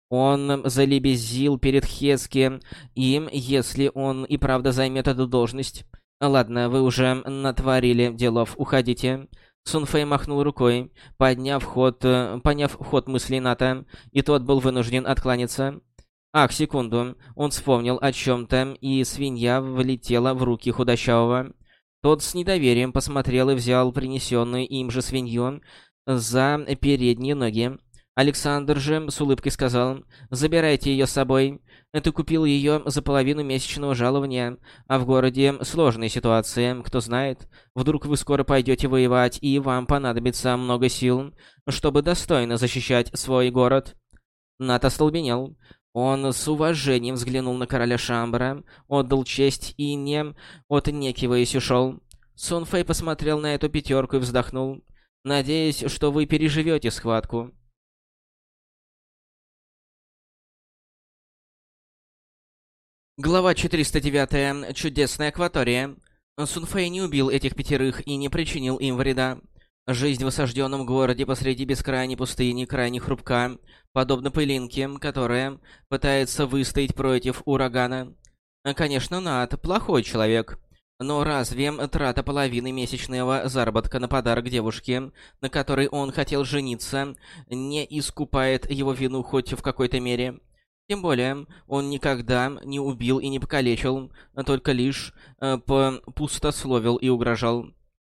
A: Он залебезил перед Хески, и если он и правда займет эту должность... Ладно, вы уже натворили делов, уходите. Сунфэй махнул рукой, подняв ход, э, поняв ход мыслей Ната, и тот был вынужден откланяться. Ах, секунду. Он вспомнил о чем-то, и свинья влетела в руки худощавого. Тот с недоверием посмотрел и взял принесенную им же свинью за передние ноги. Александр же с улыбкой сказал, «Забирайте ее с собой. Ты купил ее за половину месячного жалования, а в городе сложная ситуация, кто знает. Вдруг вы скоро пойдете воевать, и вам понадобится много сил, чтобы достойно защищать свой город». Нат остолбенел. Он с уважением взглянул на короля Шамбара, отдал честь и не отнекиваясь ушел. Сун Фэй посмотрел на эту пятерку и вздохнул. «Надеюсь, что вы переживете схватку». Глава 409. Чудесная акватория. Сунфэй не убил этих пятерых и не причинил им вреда. Жизнь в осажденном городе посреди бескрайней пустыни крайне хрупка, подобно пылинке, которая пытается выстоять против урагана. Конечно, Над плохой человек. Но разве трата половины месячного заработка на подарок девушке, на которой он хотел жениться, не искупает его вину хоть в какой-то мере? Тем более, он никогда не убил и не покалечил, а только лишь э, пустословил и угрожал.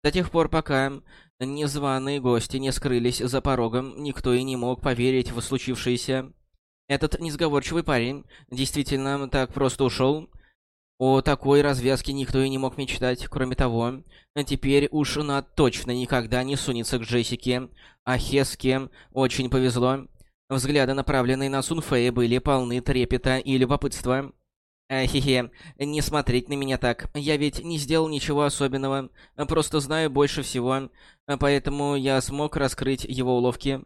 A: До тех пор, пока незваные гости не скрылись за порогом, никто и не мог поверить в случившееся. Этот несговорчивый парень действительно так просто ушел. О такой развязке никто и не мог мечтать. Кроме того, теперь уж она точно никогда не сунется к Джессике, а Хеске очень повезло. Взгляды, направленные на Сунфея, были полны трепета и любопытства. Хе-хе, не смотреть на меня так. Я ведь не сделал ничего особенного. Просто знаю больше всего. Поэтому я смог раскрыть его уловки.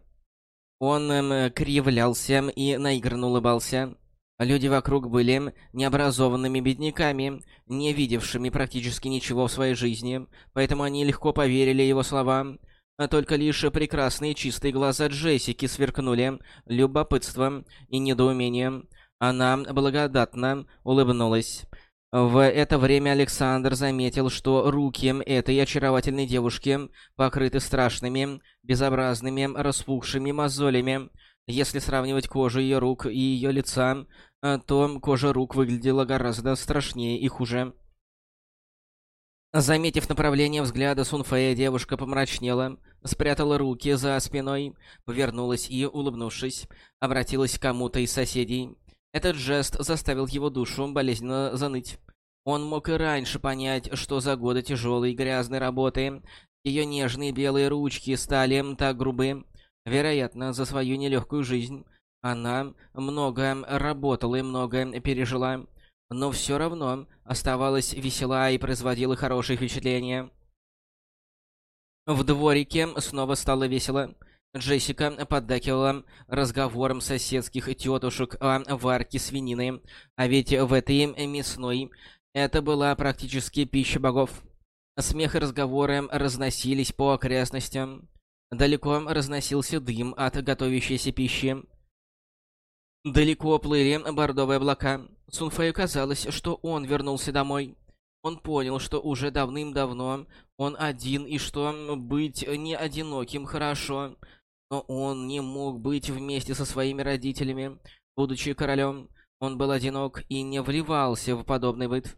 A: Он эм, кривлялся и наигранно улыбался. Люди вокруг были необразованными бедняками, не видевшими практически ничего в своей жизни, поэтому они легко поверили его словам. А только лишь прекрасные чистые глаза Джессики сверкнули любопытством и недоумением. Она благодатно улыбнулась. В это время Александр заметил, что руки этой очаровательной девушки покрыты страшными, безобразными, распухшими мозолями. Если сравнивать кожу ее рук и ее лица, то кожа рук выглядела гораздо страшнее и хуже. Заметив направление взгляда Сунфея, девушка помрачнела, спрятала руки за спиной, повернулась и, улыбнувшись, обратилась к кому-то из соседей. Этот жест заставил его душу болезненно заныть. Он мог и раньше понять, что за годы тяжелой и грязной работы ее нежные белые ручки стали так грубы. Вероятно, за свою нелегкую жизнь она много работала и много пережила но все равно оставалась весела и производила хорошее впечатление. В дворике снова стало весело. Джессика поддакивала разговором соседских тетушек о варке свинины, а ведь в этой мясной это была практически пища богов. Смех и разговоры разносились по окрестностям. Далеко разносился дым от готовящейся пищи. Далеко плыли бордовые облака. Сунфэю казалось, что он вернулся домой. Он понял, что уже давным-давно он один и что быть не одиноким хорошо. Но он не мог быть вместе со своими родителями. Будучи королем, он был одинок и не вливался в подобный быт.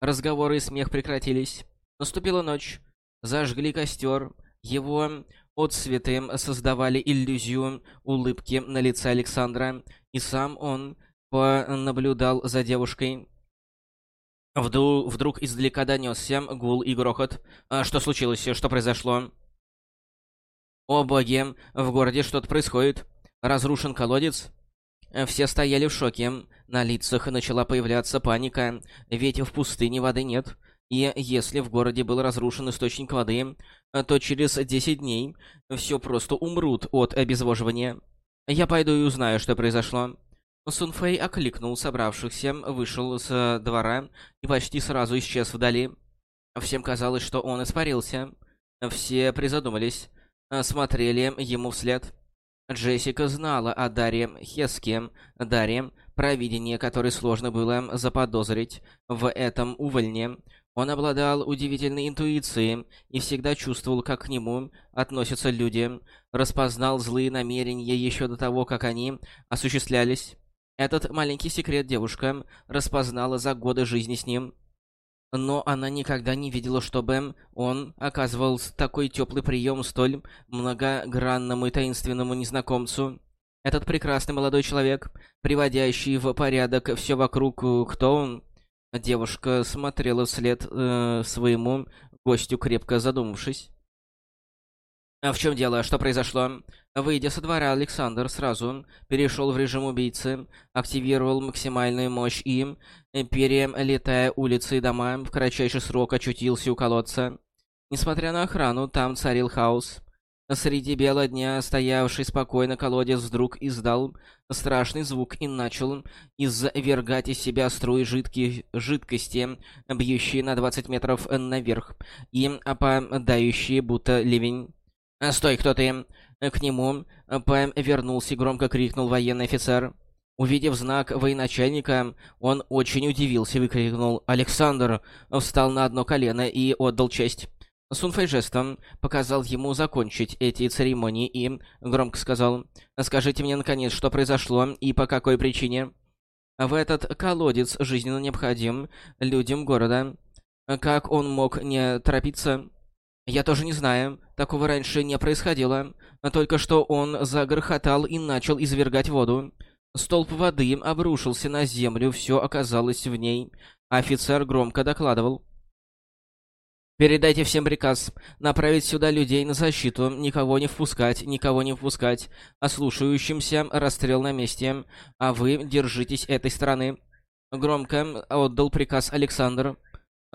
A: Разговоры и смех прекратились. Наступила ночь. Зажгли костер. Его отцветы создавали иллюзию улыбки на лице Александра, и сам он понаблюдал за девушкой. Вду вдруг издалека донесся гул и грохот. А что случилось? Что произошло? О боги, в городе что-то происходит. Разрушен колодец? Все стояли в шоке. На лицах начала появляться паника, ведь в пустыне воды нет. И если в городе был разрушен источник воды, то через 10 дней все просто умрут от обезвоживания. Я пойду и узнаю, что произошло. Сунфэй окликнул собравшихся, вышел с двора и почти сразу исчез вдали. Всем казалось, что он испарился. Все призадумались, смотрели ему вслед. Джессика знала о Даре Хеске, Даре, провидение которой сложно было заподозрить в этом увольне. Он обладал удивительной интуицией и всегда чувствовал, как к нему относятся люди, распознал злые намерения еще до того, как они осуществлялись. Этот маленький секрет девушка распознала за годы жизни с ним. Но она никогда не видела, чтобы он оказывал такой теплый прием столь многогранному и таинственному незнакомцу. Этот прекрасный молодой человек, приводящий в порядок все вокруг, кто он? Девушка смотрела вслед э, своему гостю, крепко задумавшись. А «В чем дело? Что произошло?» Выйдя со двора, Александр сразу перешел в режим убийцы, активировал максимальную мощь и, перелетая улицы и дома, в кратчайший срок очутился у колодца. Несмотря на охрану, там царил хаос. Среди бела дня, стоявший спокойно колодец, вдруг издал страшный звук и начал извергать из себя струи жидких, жидкости, бьющие на 20 метров наверх и опадающие, будто ливень. «Стой, кто ты!» К нему повернулся и громко крикнул военный офицер. Увидев знак военачальника, он очень удивился и выкрикнул «Александр!», встал на одно колено и отдал честь. Сунфэй жестом показал ему закончить эти церемонии и громко сказал «Скажите мне, наконец, что произошло и по какой причине?» В этот колодец жизненно необходим людям города. Как он мог не торопиться? Я тоже не знаю. Такого раньше не происходило. Только что он загрохотал и начал извергать воду. Столб воды обрушился на землю, все оказалось в ней. Офицер громко докладывал. Передайте всем приказ направить сюда людей на защиту, никого не впускать, никого не впускать, а расстрел на месте, а вы держитесь этой стороны. Громко отдал приказ Александр.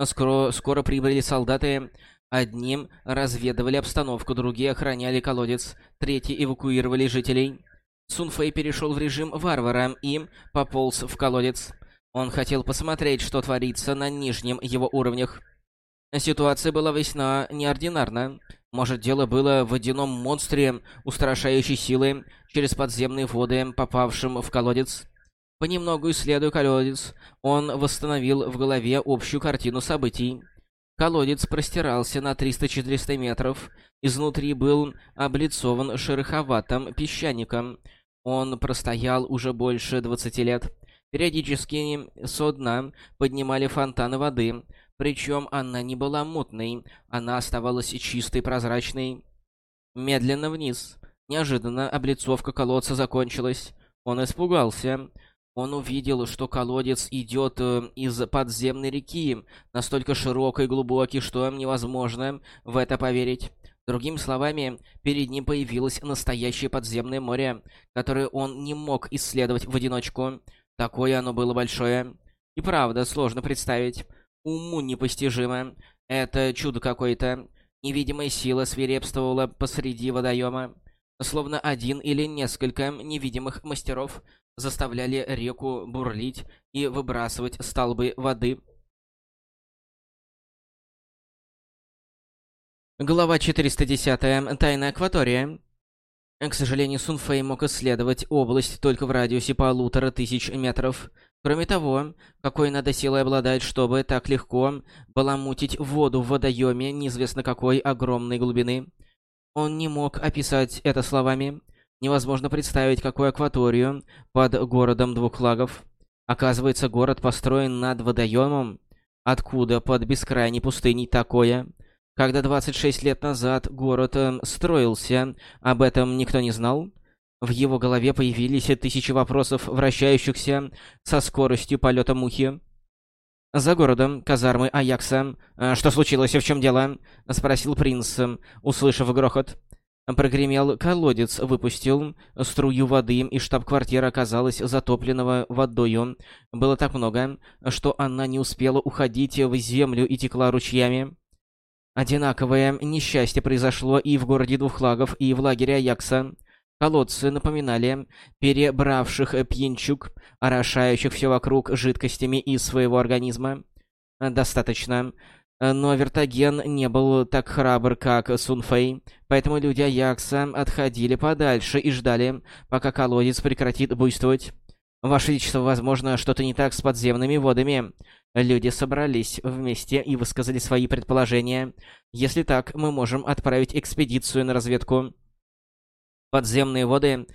A: Скоро, скоро прибыли солдаты. Одним разведывали обстановку, другие охраняли колодец, третьи эвакуировали жителей. Сунфэй перешел в режим варвара и пополз в колодец. Он хотел посмотреть, что творится на нижнем его уровнях. Ситуация была весьма неординарна. Может, дело было в водяном монстре устрашающей силы через подземные воды, попавшем в колодец. Понемногу исследуя колодец, он восстановил в голове общую картину событий. Колодец простирался на 300-400 метров, изнутри был облицован шероховатым песчаником. Он простоял уже больше 20 лет. Периодически со дна поднимали фонтаны воды, причем она не была мутной, она оставалась чистой, прозрачной. Медленно вниз. Неожиданно облицовка колодца закончилась. Он испугался. Он увидел, что колодец идет э, из подземной реки, настолько широкой и глубокий, что невозможно в это поверить. Другими словами, перед ним появилось настоящее подземное море, которое он не мог исследовать в одиночку. Такое оно было большое. И правда, сложно представить уму непостижимо. Это чудо какое-то. Невидимая сила свирепствовала посреди водоема. Словно один или несколько невидимых мастеров заставляли реку бурлить и выбрасывать столбы воды. Глава 410. Тайная акватория. К сожалению, Сунфэй мог исследовать область только в радиусе полутора тысяч метров. Кроме того, какой надо силой обладать, чтобы так легко баламутить воду в водоеме неизвестно какой огромной глубины. Он не мог описать это словами. Невозможно представить, какую акваторию под городом двух лагов. Оказывается, город построен над водоемом. Откуда под бескрайней пустыней такое? Когда 26 лет назад город э, строился, об этом никто не знал. В его голове появились тысячи вопросов, вращающихся со скоростью полета мухи. «За городом, казармы Аякса. «Э, что случилось и в чем дело?» — спросил принц, услышав грохот. Прогремел колодец, выпустил струю воды, и штаб-квартира оказалась затопленного водою. Было так много, что она не успела уходить в землю и текла ручьями. Одинаковое несчастье произошло и в городе Двухлагов, и в лагере Аякса. Колодцы напоминали перебравших пьянчук, орошающих все вокруг жидкостями из своего организма. Достаточно. Но Вертоген не был так храбр, как Сунфэй, поэтому люди Аякса отходили подальше и ждали, пока колодец прекратит буйствовать. «Ваше Величество, возможно, что-то не так с подземными водами». Люди собрались вместе и высказали свои предположения. «Если так, мы можем отправить экспедицию на разведку». Подземные воды.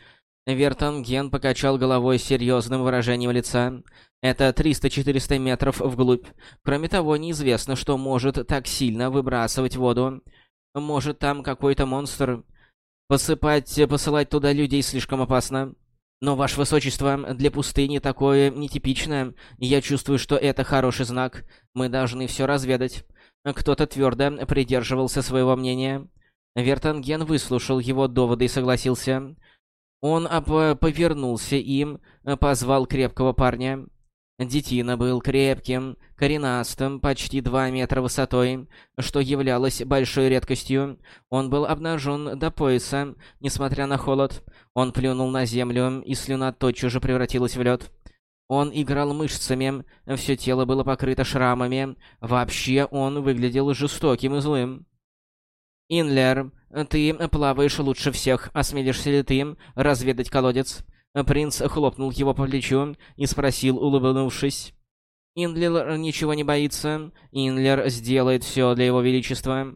A: Вертанген покачал головой с серьезным выражением лица. Это 300-400 метров вглубь. Кроме того, неизвестно, что может так сильно выбрасывать воду. Может, там какой-то монстр. Посыпать, посылать туда людей слишком опасно. Но, Ваше Высочество, для пустыни такое нетипичное. Я чувствую, что это хороший знак. Мы должны все разведать. Кто-то твердо придерживался своего мнения. Вертанген выслушал его доводы и согласился. Он повернулся и позвал крепкого парня. Детина был крепким, коренастым, почти 2 метра высотой, что являлось большой редкостью. Он был обнажен до пояса, несмотря на холод. Он плюнул на землю, и слюна тотчас же превратилась в лед. Он играл мышцами, все тело было покрыто шрамами. Вообще он выглядел жестоким и злым. «Инлер, ты плаваешь лучше всех. Осмелишься ли ты разведать колодец?» Принц хлопнул его по плечу и спросил, улыбнувшись. «Инлер ничего не боится. Инлер сделает все для его величества».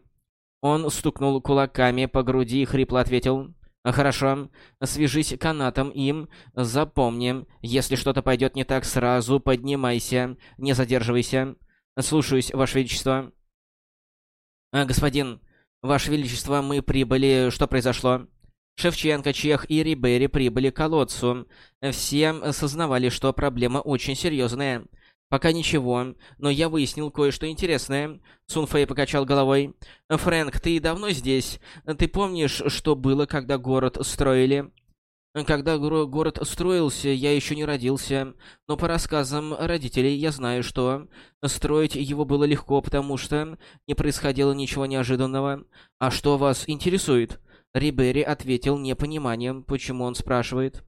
A: Он стукнул кулаками по груди и хрипло ответил. «Хорошо. Свяжись канатом им. Запомни, если что-то пойдет не так, сразу поднимайся. Не задерживайся. Слушаюсь, Ваше Величество». «Господин, Ваше Величество, мы прибыли. Что произошло?» Шевченко, Чех и Рибери прибыли к колодцу. Все осознавали, что проблема очень серьезная. Пока ничего, но я выяснил кое-что интересное. Сунфэй покачал головой. «Фрэнк, ты давно здесь? Ты помнишь, что было, когда город строили?» Когда город строился, я еще не родился, но по рассказам родителей я знаю, что строить его было легко, потому что не происходило ничего неожиданного. А что вас интересует? Рибери ответил непониманием, почему он спрашивает.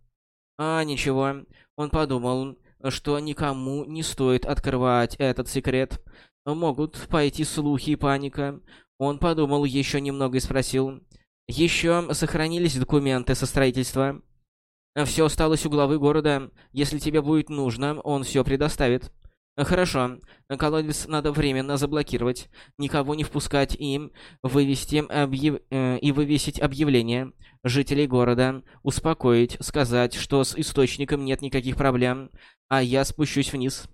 A: А, ничего. Он подумал, что никому не стоит открывать этот секрет. Могут пойти слухи и паника. Он подумал еще немного и спросил. Еще сохранились документы со строительства? Все осталось у главы города. Если тебе будет нужно, он все предоставит. Хорошо. Колодец надо временно заблокировать. Никого не впускать им, вывести объяв... э, и вывесить объявление. Жителей города успокоить, сказать, что с источником нет никаких проблем, а я спущусь вниз.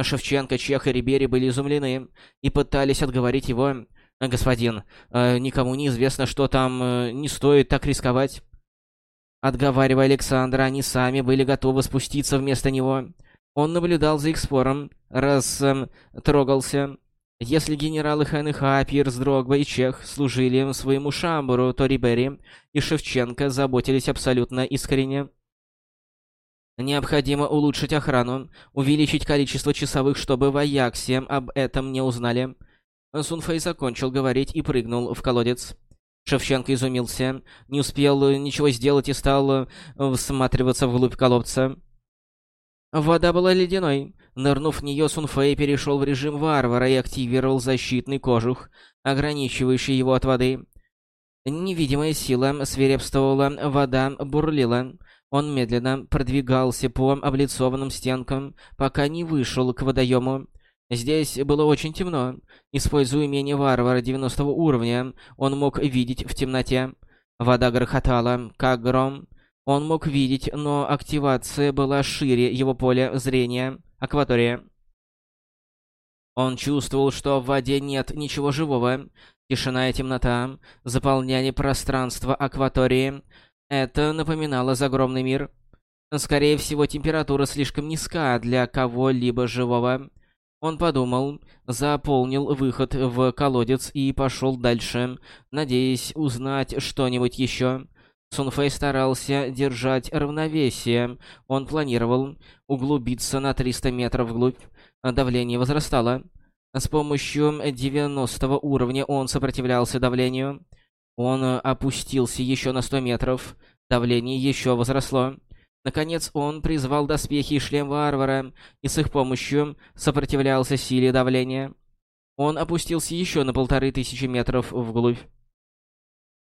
A: Шевченко, Чех и Рибери были изумлены и пытались отговорить его. «Господин, э, никому не известно, что там, э, не стоит так рисковать». Отговаривая Александра, они сами были готовы спуститься вместо него. Он наблюдал за их спором, раз эм, трогался. Если генералы ХНХ, Пирс, Дрогба и Чех служили своему Шамбуру, то Рибери и Шевченко заботились абсолютно искренне. Необходимо улучшить охрану, увеличить количество часовых, чтобы в Аяксе об этом не узнали. Сунфэй закончил говорить и прыгнул в колодец. Шевченко изумился, не успел ничего сделать и стал э, всматриваться вглубь колодца. Вода была ледяной. Нырнув в нее, Сунфэй перешел в режим варвара и активировал защитный кожух, ограничивающий его от воды. Невидимая сила свирепствовала, вода бурлила. Он медленно продвигался по облицованным стенкам, пока не вышел к водоему. Здесь было очень темно. Используя умение варвара 90 уровня, он мог видеть в темноте. Вода грохотала, как гром. Он мог видеть, но активация была шире его поля зрения. Акватория. Он чувствовал, что в воде нет ничего живого. Тишина и темнота заполняли пространство акватории. Это напоминало загромный мир. Скорее всего, температура слишком низка для кого-либо живого. Он подумал, заполнил выход в колодец и пошел дальше, надеясь узнать что-нибудь еще. Сунфэй старался держать равновесие. Он планировал углубиться на 300 метров вглубь. Давление возрастало. С помощью 90 уровня он сопротивлялся давлению. Он опустился еще на 100 метров. Давление еще возросло. Наконец он призвал доспехи и шлем варвара, и с их помощью сопротивлялся силе давления. Он опустился еще на полторы тысячи метров вглубь.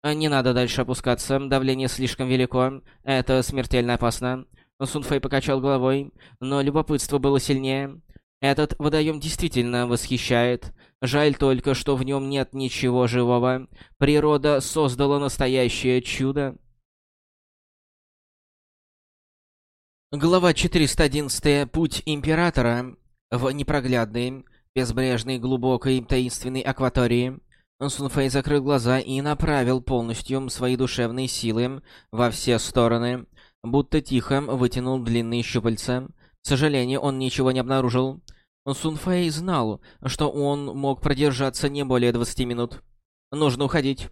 A: А не надо дальше опускаться, давление слишком велико, это смертельно опасно. Сунфэй покачал головой, но любопытство было сильнее. Этот водоем действительно восхищает. Жаль только, что в нем нет ничего живого. Природа создала настоящее чудо. Глава 411. Путь Императора в непроглядной, безбрежной, глубокой, таинственной акватории. Сунфэй закрыл глаза и направил полностью свои душевные силы во все стороны, будто тихо вытянул длинные щупальца. К сожалению, он ничего не обнаружил. Сунфэй знал, что он мог продержаться не более 20 минут. Нужно уходить.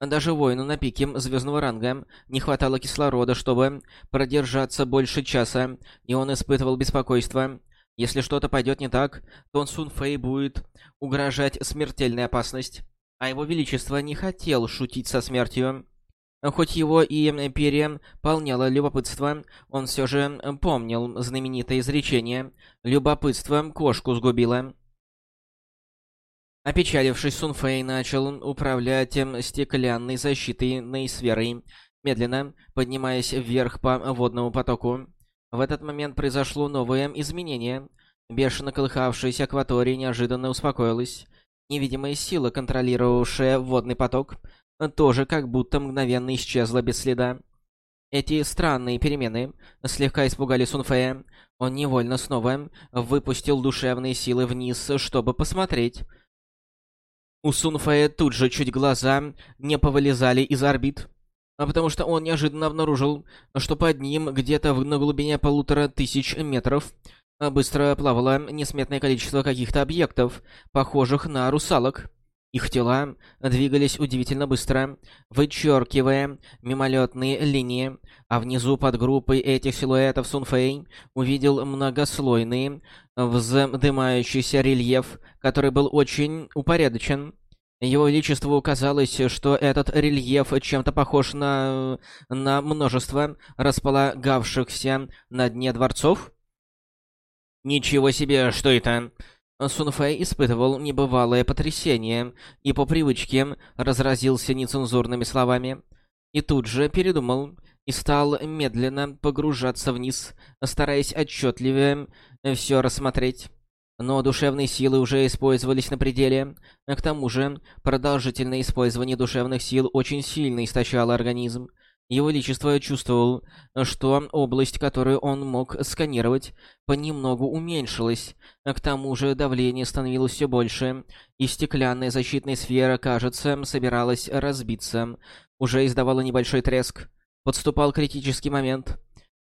A: Даже воину на пике звездного ранга не хватало кислорода, чтобы продержаться больше часа, и он испытывал беспокойство. Если что-то пойдет не так, то Сун Фэй будет угрожать смертельная опасность. А его величество не хотел шутить со смертью. Хоть его и переполняло любопытство, он все же помнил знаменитое изречение «Любопытство кошку сгубило». Опечалившись, Сун Фэй начал управлять стеклянной защитной сферой, медленно поднимаясь вверх по водному потоку. В этот момент произошло новое изменение. Бешено колыхавшаяся акватория неожиданно успокоилась. Невидимая сила, контролировавшая водный поток, тоже как будто мгновенно исчезла без следа. Эти странные перемены слегка испугали Сунфея. Он невольно снова выпустил душевные силы вниз, чтобы посмотреть. У Сунфея тут же чуть глаза не повылезали из орбит, а потому что он неожиданно обнаружил, что под ним где-то на глубине полутора тысяч метров быстро плавало несметное количество каких-то объектов, похожих на русалок. Их тела двигались удивительно быстро, вычеркивая мимолетные линии, а внизу под группой этих силуэтов Сунфэй увидел многослойный, вздымающийся рельеф, который был очень упорядочен. Его Величеству казалось, что этот рельеф чем-то похож на... на множество располагавшихся на дне дворцов. «Ничего себе, что это?» Сунфэй испытывал небывалое потрясение и по привычке разразился нецензурными словами. И тут же передумал и стал медленно погружаться вниз, стараясь отчетливее все рассмотреть. Но душевные силы уже использовались на пределе. К тому же, продолжительное использование душевных сил очень сильно истощало организм. Его Величество чувствовал, что область, которую он мог сканировать, понемногу уменьшилась. К тому же давление становилось все больше, и стеклянная защитная сфера, кажется, собиралась разбиться. Уже издавала небольшой треск. Подступал критический момент.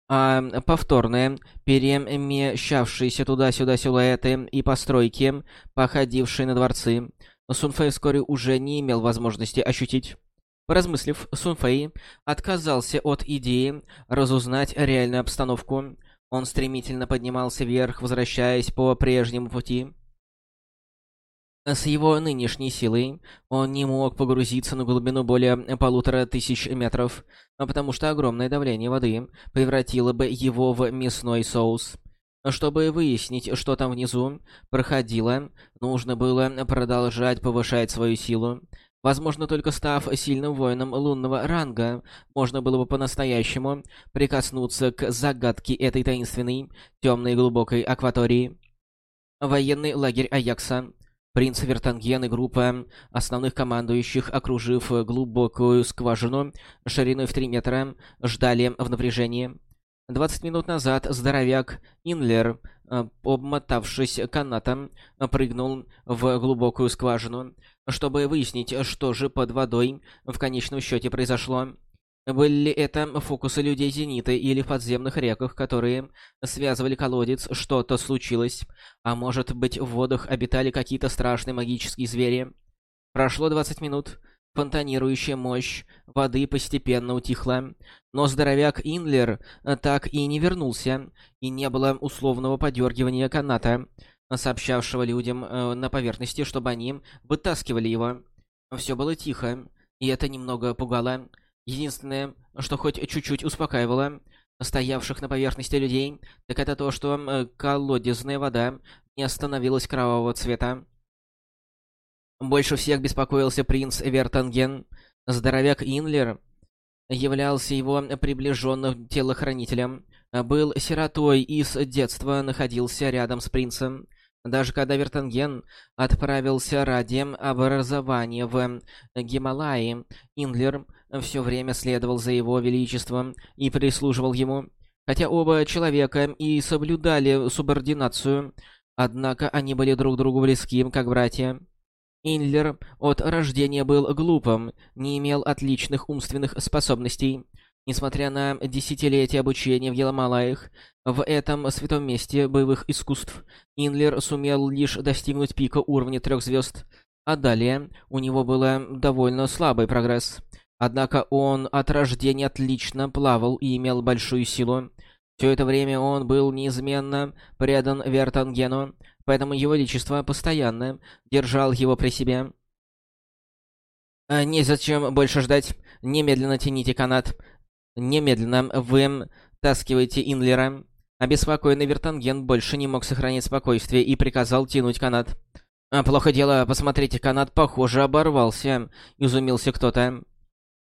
A: А повторные, перемещавшиеся туда-сюда силуэты и постройки, походившие на дворцы, Сунфэй вскоре уже не имел возможности ощутить. Поразмыслив, Сунфэй отказался от идеи разузнать реальную обстановку. Он стремительно поднимался вверх, возвращаясь по прежнему пути. С его нынешней силой он не мог погрузиться на глубину более полутора тысяч метров, потому что огромное давление воды превратило бы его в мясной соус. Чтобы выяснить, что там внизу проходило, нужно было продолжать повышать свою силу. Возможно, только став сильным воином лунного ранга, можно было бы по-настоящему прикоснуться к загадке этой таинственной, темной и глубокой акватории. Военный лагерь Аякса. Принц Вертанген и группа основных командующих, окружив глубокую скважину шириной в 3 метра, ждали в напряжении. 20 минут назад здоровяк Инлер, обмотавшись канатом, прыгнул в глубокую скважину, чтобы выяснить, что же под водой в конечном счете произошло. Были ли это фокусы людей Зенита или в подземных реках, которые связывали колодец, что-то случилось? А может быть, в водах обитали какие-то страшные магические звери? Прошло 20 минут. Фонтанирующая мощь воды постепенно утихла. Но здоровяк Инлер так и не вернулся, и не было условного подергивания каната сообщавшего людям э, на поверхности, чтобы они вытаскивали его. Все было тихо, и это немного пугало. Единственное, что хоть чуть-чуть успокаивало стоявших на поверхности людей, так это то, что э, колодезная вода не остановилась кровавого цвета. Больше всех беспокоился принц Вертанген. Здоровяк Инлер являлся его приближенным телохранителем. Был сиротой и с детства находился рядом с принцем. Даже когда Вертанген отправился ради образования в Гималаи, Индлер все время следовал за его величеством и прислуживал ему. Хотя оба человека и соблюдали субординацию, однако они были друг другу близки, как братья. Индлер от рождения был глупым, не имел отличных умственных способностей, Несмотря на десятилетия обучения в Еламалаях, в этом святом месте боевых искусств, Инлер сумел лишь достигнуть пика уровня трех звезд, а далее у него был довольно слабый прогресс. Однако он от рождения отлично плавал и имел большую силу. Все это время он был неизменно предан Вертангену, поэтому его величество постоянно держал его при себе. «А, «Незачем больше ждать. Немедленно тяните канат. Немедленно вы таскивайте Инлера». Обеспокоенный Вертанген больше не мог сохранить спокойствие и приказал тянуть канат. «А, «Плохо дело, посмотрите, канат, похоже, оборвался», — изумился кто-то.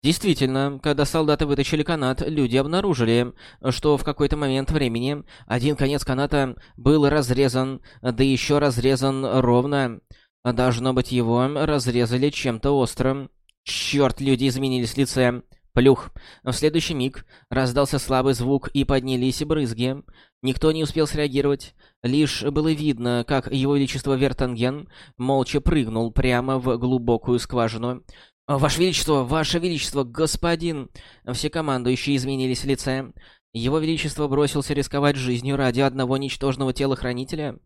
A: Действительно, когда солдаты вытащили канат, люди обнаружили, что в какой-то момент времени один конец каната был разрезан, да еще разрезан ровно. Должно быть, его разрезали чем-то острым. Черт, люди изменились в лице. Плюх. В следующий миг раздался слабый звук и поднялись брызги. Никто не успел среагировать. Лишь было видно, как его величество Вертанген молча прыгнул прямо в глубокую скважину. «Ваше Величество! Ваше Величество! Господин!» Все командующие изменились в лице. Его Величество бросился рисковать жизнью ради одного ничтожного телохранителя?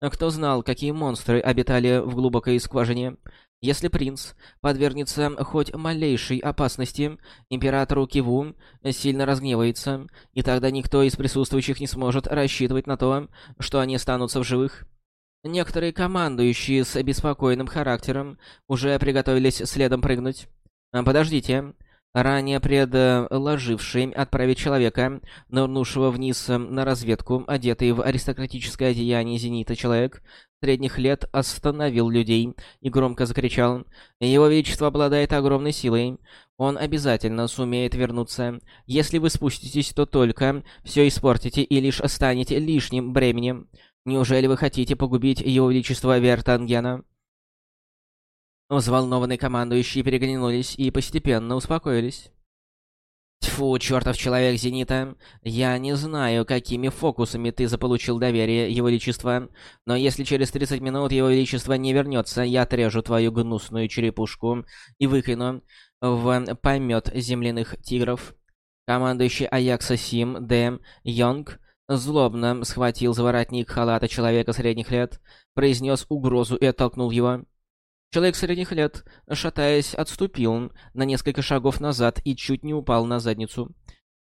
A: Кто знал, какие монстры обитали в глубокой скважине? Если принц подвергнется хоть малейшей опасности, императору Киву сильно разгневается, и тогда никто из присутствующих не сможет рассчитывать на то, что они останутся в живых. Некоторые командующие с обеспокоенным характером уже приготовились следом прыгнуть. Подождите. Ранее предложивший отправить человека, нырнувшего вниз на разведку, одетый в аристократическое одеяние зенита человек, средних лет остановил людей и громко закричал «Его Величество обладает огромной силой. Он обязательно сумеет вернуться. Если вы спуститесь, то только все испортите и лишь станете лишним бременем. Неужели вы хотите погубить Его Величество Вертангена?» Взволнованные командующие переглянулись и постепенно успокоились. Тьфу, чертов человек Зенита. Я не знаю, какими фокусами ты заполучил доверие, Его Величество, но если через 30 минут Его Величество не вернется, я отрежу твою гнусную черепушку и выкину в помет земляных тигров. Командующий Аякса Сим Д. Йонг Злобно схватил за воротник халата человека средних лет, произнес угрозу и оттолкнул его. Человек средних лет, шатаясь, отступил на несколько шагов назад и чуть не упал на задницу.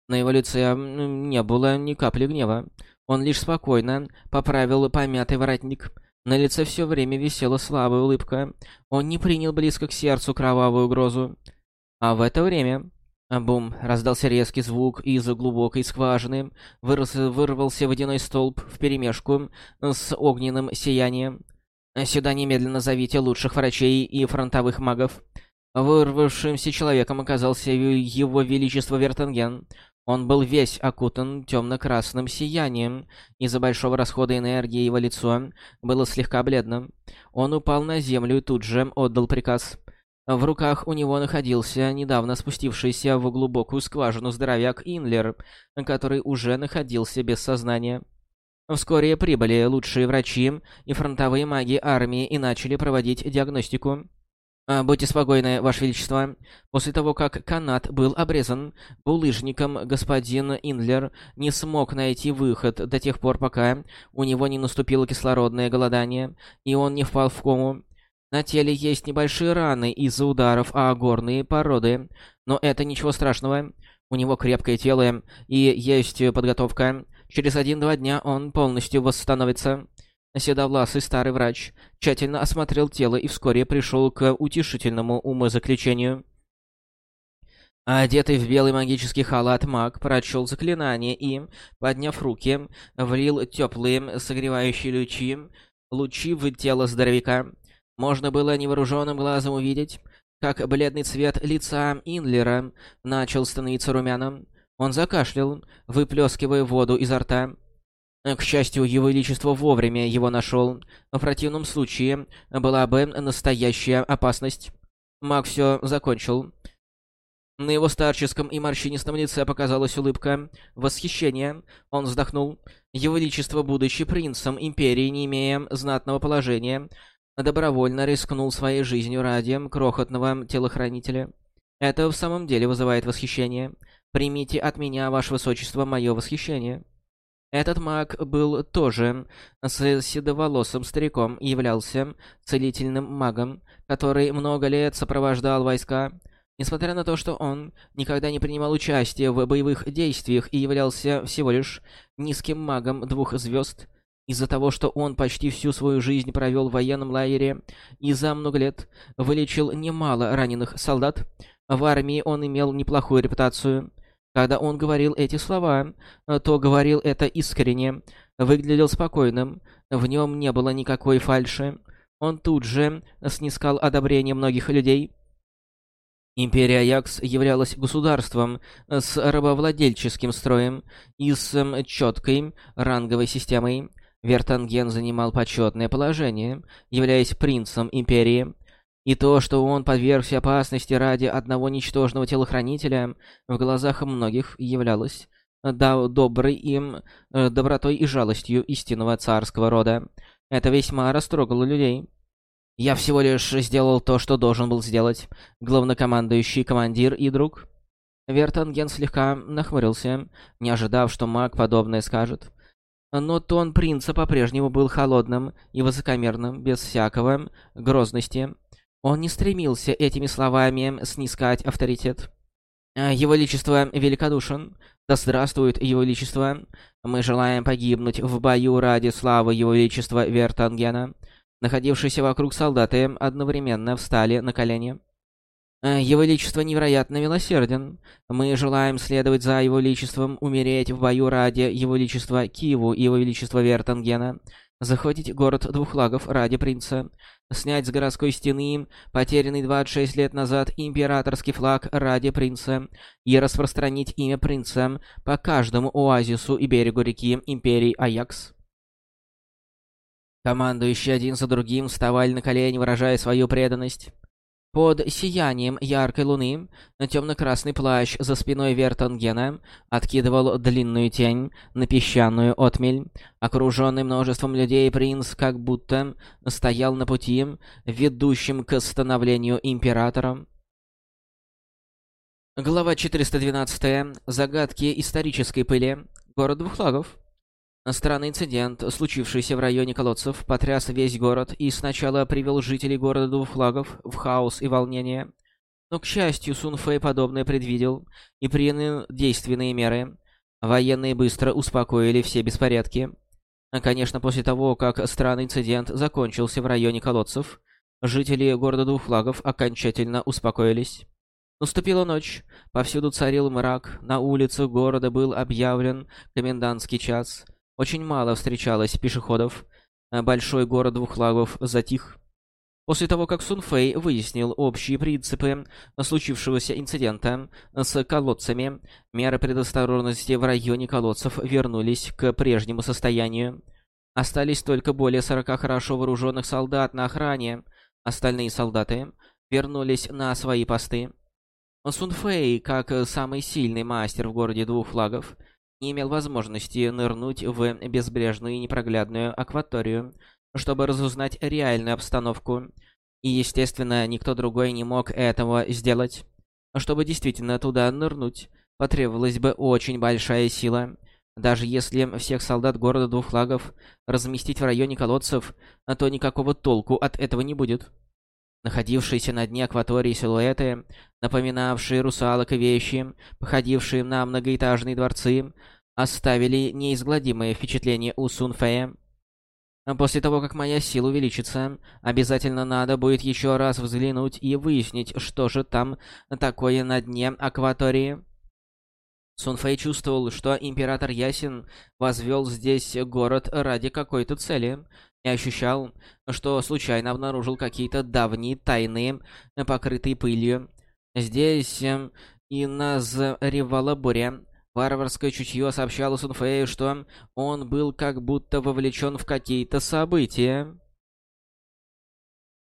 A: На его лице не было ни капли гнева. Он лишь спокойно поправил помятый воротник. На лице все время висела слабая улыбка. Он не принял близко к сердцу кровавую угрозу. А в это время Бум! Раздался резкий звук из глубокой скважины. Вырос, вырвался водяной столб вперемешку с огненным сиянием. «Сюда немедленно зовите лучших врачей и фронтовых магов». Вырвавшимся человеком оказался его величество Вертанген. Он был весь окутан темно-красным сиянием. Из-за большого расхода энергии его лицо было слегка бледным. Он упал на землю и тут же отдал приказ. В руках у него находился недавно спустившийся в глубокую скважину здоровяк Инлер, который уже находился без сознания. Вскоре прибыли лучшие врачи и фронтовые маги армии и начали проводить диагностику. А, «Будьте спокойны, Ваше Величество. После того, как канат был обрезан, булыжником господин Инлер не смог найти выход до тех пор, пока у него не наступило кислородное голодание, и он не впал в кому. На теле есть небольшие раны из-за ударов о горные породы, но это ничего страшного. У него крепкое тело и есть подготовка. Через один-два дня он полностью восстановится. Седовласый старый врач тщательно осмотрел тело и вскоре пришел к утешительному умозаключению. Одетый в белый магический халат маг прочел заклинание и, подняв руки, влил теплые согревающие лучи, лучи в тело здоровяка. Можно было невооруженным глазом увидеть, как бледный цвет лица Инлера начал становиться румяным. Он закашлял, выплескивая воду изо рта. К счастью, его величество вовремя его нашел. В противном случае была бы настоящая опасность. Маг все закончил. На его старческом и морщинистом лице показалась улыбка восхищения. Он вздохнул. Его величество, будучи принцем империи, не имея знатного положения, добровольно рискнул своей жизнью ради крохотного телохранителя. Это в самом деле вызывает восхищение. Примите от меня, ваше высочество, мое восхищение. Этот маг был тоже с седоволосым стариком и являлся целительным магом, который много лет сопровождал войска. Несмотря на то, что он никогда не принимал участия в боевых действиях и являлся всего лишь низким магом двух звезд, из-за того, что он почти всю свою жизнь провел в военном лагере и за много лет вылечил немало раненых солдат, в армии он имел неплохую репутацию. Когда он говорил эти слова, то говорил это искренне, выглядел спокойным, в нем не было никакой фальши. Он тут же снискал одобрение многих людей. Империя Аякс являлась государством с рабовладельческим строем и с четкой ранговой системой. Вертанген занимал почетное положение, являясь принцем Империи. И то, что он подвергся опасности ради одного ничтожного телохранителя, в глазах многих являлось да, доброй им э, добротой и жалостью истинного царского рода. Это весьма растрогало людей. Я всего лишь сделал то, что должен был сделать. Главнокомандующий командир и друг. Вертанген слегка нахмурился, не ожидав, что маг подобное скажет. Но тон принца по-прежнему был холодным и высокомерным, без всякого грозности. Он не стремился этими словами снискать авторитет. «Его Величество великодушен. Да здравствует Его Величество. Мы желаем погибнуть в бою ради славы Его Величества Вертангена». Находившиеся вокруг солдаты одновременно встали на колени. «Э, «Его Величество невероятно милосерден. Мы желаем следовать за Его Величеством, умереть в бою ради Его Величества Киеву и Его Величества Вертангена, захватить город двух лагов ради принца, снять с городской стены потерянный 26 лет назад императорский флаг ради принца и распространить имя принца по каждому оазису и берегу реки Империи Аякс». Командующие один за другим вставали на колени, выражая свою преданность. Под сиянием яркой луны темно-красный плащ за спиной Вертонгена откидывал длинную тень на песчаную отмель. Окруженный множеством людей, принц как будто стоял на пути, ведущем к становлению императора. Глава 412. Загадки исторической пыли. Город двух флагов. Странный инцидент, случившийся в районе колодцев, потряс весь город и сначала привел жителей города двух флагов в хаос и волнение. Но, к счастью, Сун Фэй подобное предвидел и принял действенные меры. Военные быстро успокоили все беспорядки. Конечно, после того, как странный инцидент закончился в районе колодцев, жители города двух флагов окончательно успокоились. Наступила ночь, повсюду царил мрак, на улицах города был объявлен комендантский час — очень мало встречалось пешеходов. А большой город двух лагов затих. После того, как Сун Фэй выяснил общие принципы случившегося инцидента с колодцами, меры предосторожности в районе колодцев вернулись к прежнему состоянию. Остались только более 40 хорошо вооруженных солдат на охране. Остальные солдаты вернулись на свои посты. Сун Фэй, как самый сильный мастер в городе двух флагов, не имел возможности нырнуть в безбрежную и непроглядную акваторию, чтобы разузнать реальную обстановку. И, естественно, никто другой не мог этого сделать. Чтобы действительно туда нырнуть, потребовалась бы очень большая сила. Даже если всех солдат города двух флагов разместить в районе колодцев, то никакого толку от этого не будет. Находившиеся на дне акватории силуэты, напоминавшие русалок и вещи, походившие на многоэтажные дворцы, оставили неизгладимое впечатление у Сунфея. После того, как моя сила увеличится, обязательно надо будет еще раз взглянуть и выяснить, что же там такое на дне акватории. Сунфэй чувствовал, что Император Ясин возвел здесь город ради какой-то цели, и ощущал, что случайно обнаружил какие-то давние тайные, покрытые пылью. Здесь э, и назревала буря, Варварское чутье сообщало Сунфею, что он был как будто вовлечен в какие-то события.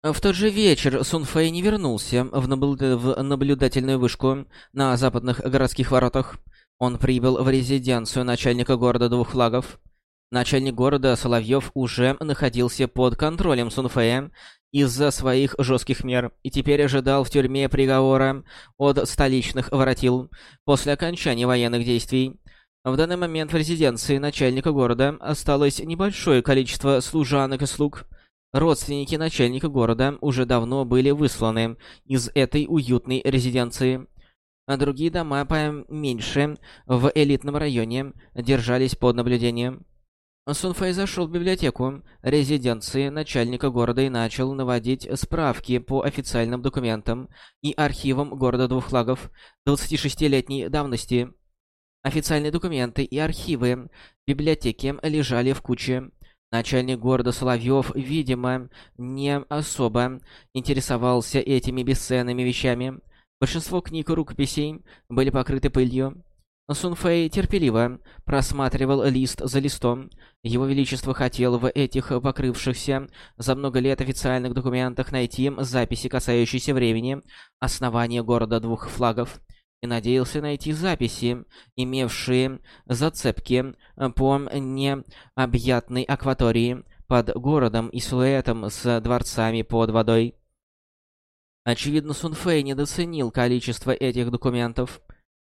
A: В тот же вечер Сунфэй не вернулся в, наблю... в наблюдательную вышку на западных городских воротах. Он прибыл в резиденцию начальника города двух флагов. Начальник города Соловьев уже находился под контролем Сунфея из-за своих жестких мер и теперь ожидал в тюрьме приговора от столичных воротил после окончания военных действий. В данный момент в резиденции начальника города осталось небольшое количество служанок и слуг. Родственники начальника города уже давно были высланы из этой уютной резиденции. А другие дома поменьше в элитном районе держались под наблюдением. Сунфэй зашел в библиотеку резиденции начальника города и начал наводить справки по официальным документам и архивам города Двух Флагов 26-летней давности. Официальные документы и архивы в библиотеке лежали в куче. Начальник города Соловьев, видимо, не особо интересовался этими бесценными вещами. Большинство книг и рукописей были покрыты пылью. Сунфэй терпеливо просматривал лист за листом. Его Величество хотел в этих покрывшихся за много лет официальных документах найти записи, касающиеся времени основания города двух флагов, и надеялся найти записи, имевшие зацепки по необъятной акватории под городом и силуэтом с дворцами под водой. Очевидно, Сунфэй недооценил количество этих документов.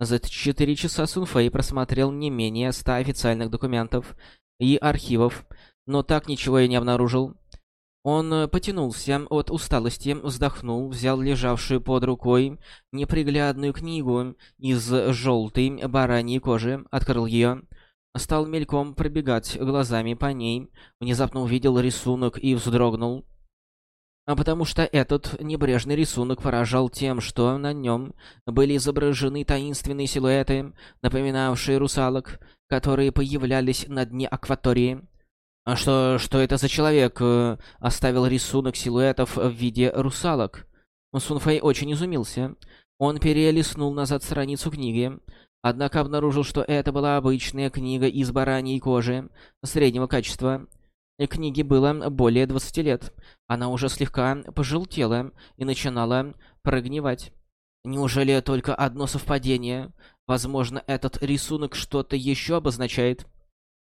A: За четыре часа Сунфэй просмотрел не менее ста официальных документов и архивов, но так ничего и не обнаружил. Он потянулся от усталости, вздохнул, взял лежавшую под рукой неприглядную книгу из желтой бараньей кожи, открыл ее, стал мельком пробегать глазами по ней, внезапно увидел рисунок и вздрогнул а потому что этот небрежный рисунок поражал тем, что на нем были изображены таинственные силуэты, напоминавшие русалок, которые появлялись на дне акватории. А что, что это за человек э, оставил рисунок силуэтов в виде русалок? Сунфэй очень изумился. Он перелистнул назад страницу книги, однако обнаружил, что это была обычная книга из бараньей кожи среднего качества. Книге было более 20 лет. Она уже слегка пожелтела и начинала прогнивать. Неужели только одно совпадение? Возможно, этот рисунок что-то еще обозначает.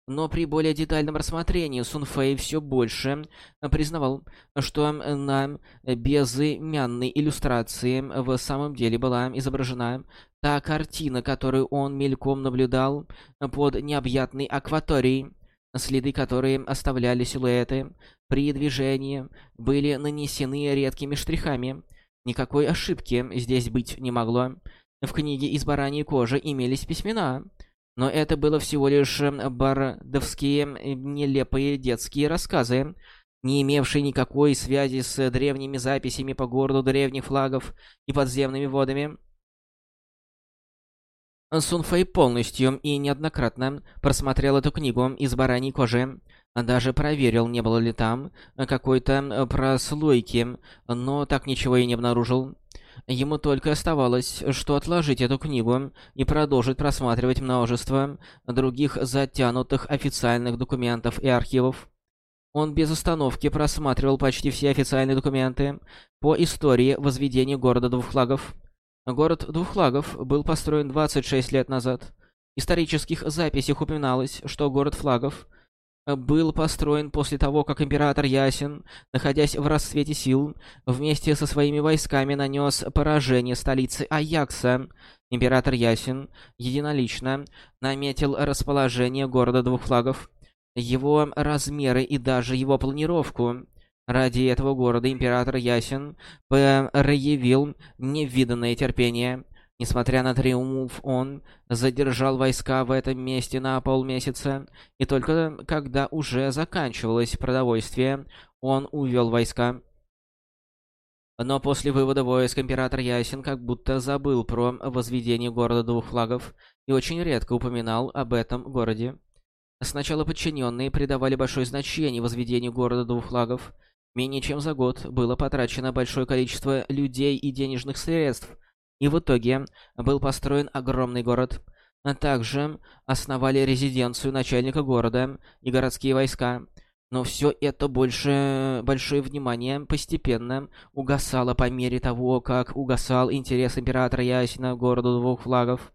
A: Но при более детальном рассмотрении Сун Фэй все больше признавал, что на безымянной иллюстрации в самом деле была изображена та картина, которую он мельком наблюдал под необъятной акваторией следы, которые оставляли силуэты при движении, были нанесены редкими штрихами. Никакой ошибки здесь быть не могло. В книге из бараньей кожи имелись письмена, но это было всего лишь бардовские нелепые детские рассказы, не имевшие никакой связи с древними записями по городу древних флагов и подземными водами. Сун Фэй полностью и неоднократно просмотрел эту книгу из бараньей кожи. Даже проверил, не было ли там какой-то прослойки, но так ничего и не обнаружил. Ему только оставалось, что отложить эту книгу и продолжить просматривать множество других затянутых официальных документов и архивов. Он без остановки просматривал почти все официальные документы по истории возведения города двух флагов. Город Двух Флагов был построен 26 лет назад. В исторических записях упоминалось, что город Флагов был построен после того, как император Ясен, находясь в расцвете сил, вместе со своими войсками нанес поражение столице Аякса. Император Ясен единолично наметил расположение города Двух Флагов, его размеры и даже его планировку. Ради этого города император Ясен проявил невиданное терпение. Несмотря на триумф, он задержал войска в этом месте на полмесяца, и только когда уже заканчивалось продовольствие, он увел войска. Но после вывода войск император Ясен как будто забыл про возведение города двух флагов и очень редко упоминал об этом городе. Сначала подчиненные придавали большое значение возведению города двух флагов, Менее чем за год было потрачено большое количество людей и денежных средств, и в итоге был построен огромный город. Также основали резиденцию начальника города и городские войска. Но все это больше большое внимание постепенно угасало по мере того, как угасал интерес императора Ясина к городу двух флагов.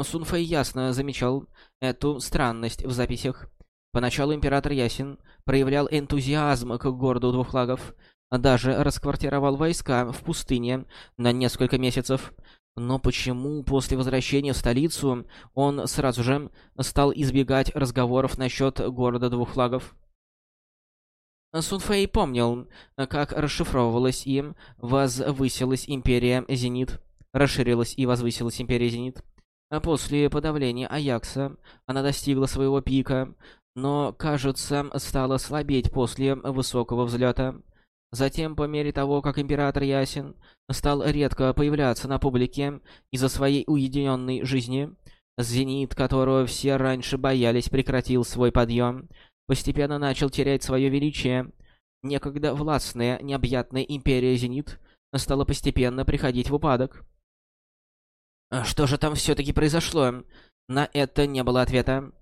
A: Сунфэй ясно замечал эту странность в записях. Поначалу император Ясин проявлял энтузиазм к городу двух флагов, даже расквартировал войска в пустыне на несколько месяцев. Но почему после возвращения в столицу он сразу же стал избегать разговоров насчет города двух флагов? Сунфэй помнил, как расшифровывалась и возвысилась Империя Зенит. Расширилась и возвысилась Империя Зенит. А после подавления Аякса она достигла своего пика, но, кажется, стала слабеть после высокого взлета. Затем, по мере того, как Император Ясен стал редко появляться на публике из-за своей уединенной жизни, Зенит, которого все раньше боялись, прекратил свой подъем, постепенно начал терять свое величие. Некогда властная, необъятная Империя Зенит стала постепенно приходить в упадок. Что же там все-таки произошло? На это не было ответа.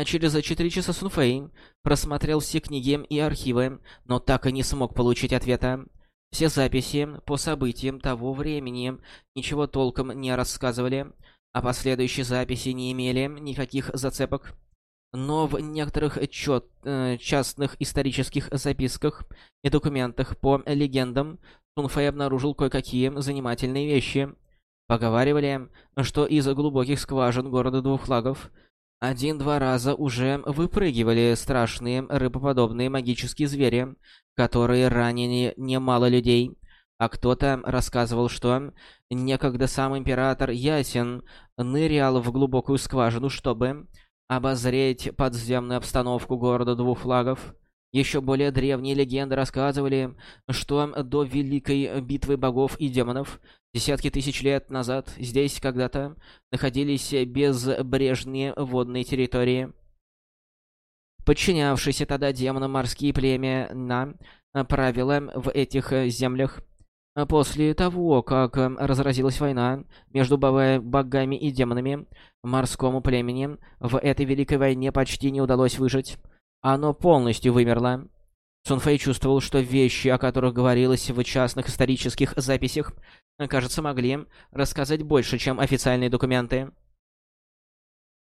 A: А через четыре часа Сунфэй просмотрел все книги и архивы, но так и не смог получить ответа. Все записи по событиям того времени ничего толком не рассказывали, а последующие записи не имели никаких зацепок. Но в некоторых чет, э, частных исторических записках и документах по легендам Сунфэй обнаружил кое-какие занимательные вещи. Поговаривали, что из глубоких скважин города двух флагов один-два раза уже выпрыгивали страшные рыбоподобные магические звери, которые ранили немало людей. А кто-то рассказывал, что некогда сам император Ясен нырял в глубокую скважину, чтобы обозреть подземную обстановку города двух флагов. Еще более древние легенды рассказывали, что до Великой Битвы Богов и Демонов десятки тысяч лет назад здесь когда-то находились безбрежные водные территории. Подчинявшиеся тогда демонам морские племена правила в этих землях. После того, как разразилась война между богами и демонами, морскому племени в этой великой войне почти не удалось выжить. Оно полностью вымерло. Сунфэй чувствовал, что вещи, о которых говорилось в частных исторических записях, кажется, могли рассказать больше, чем официальные документы.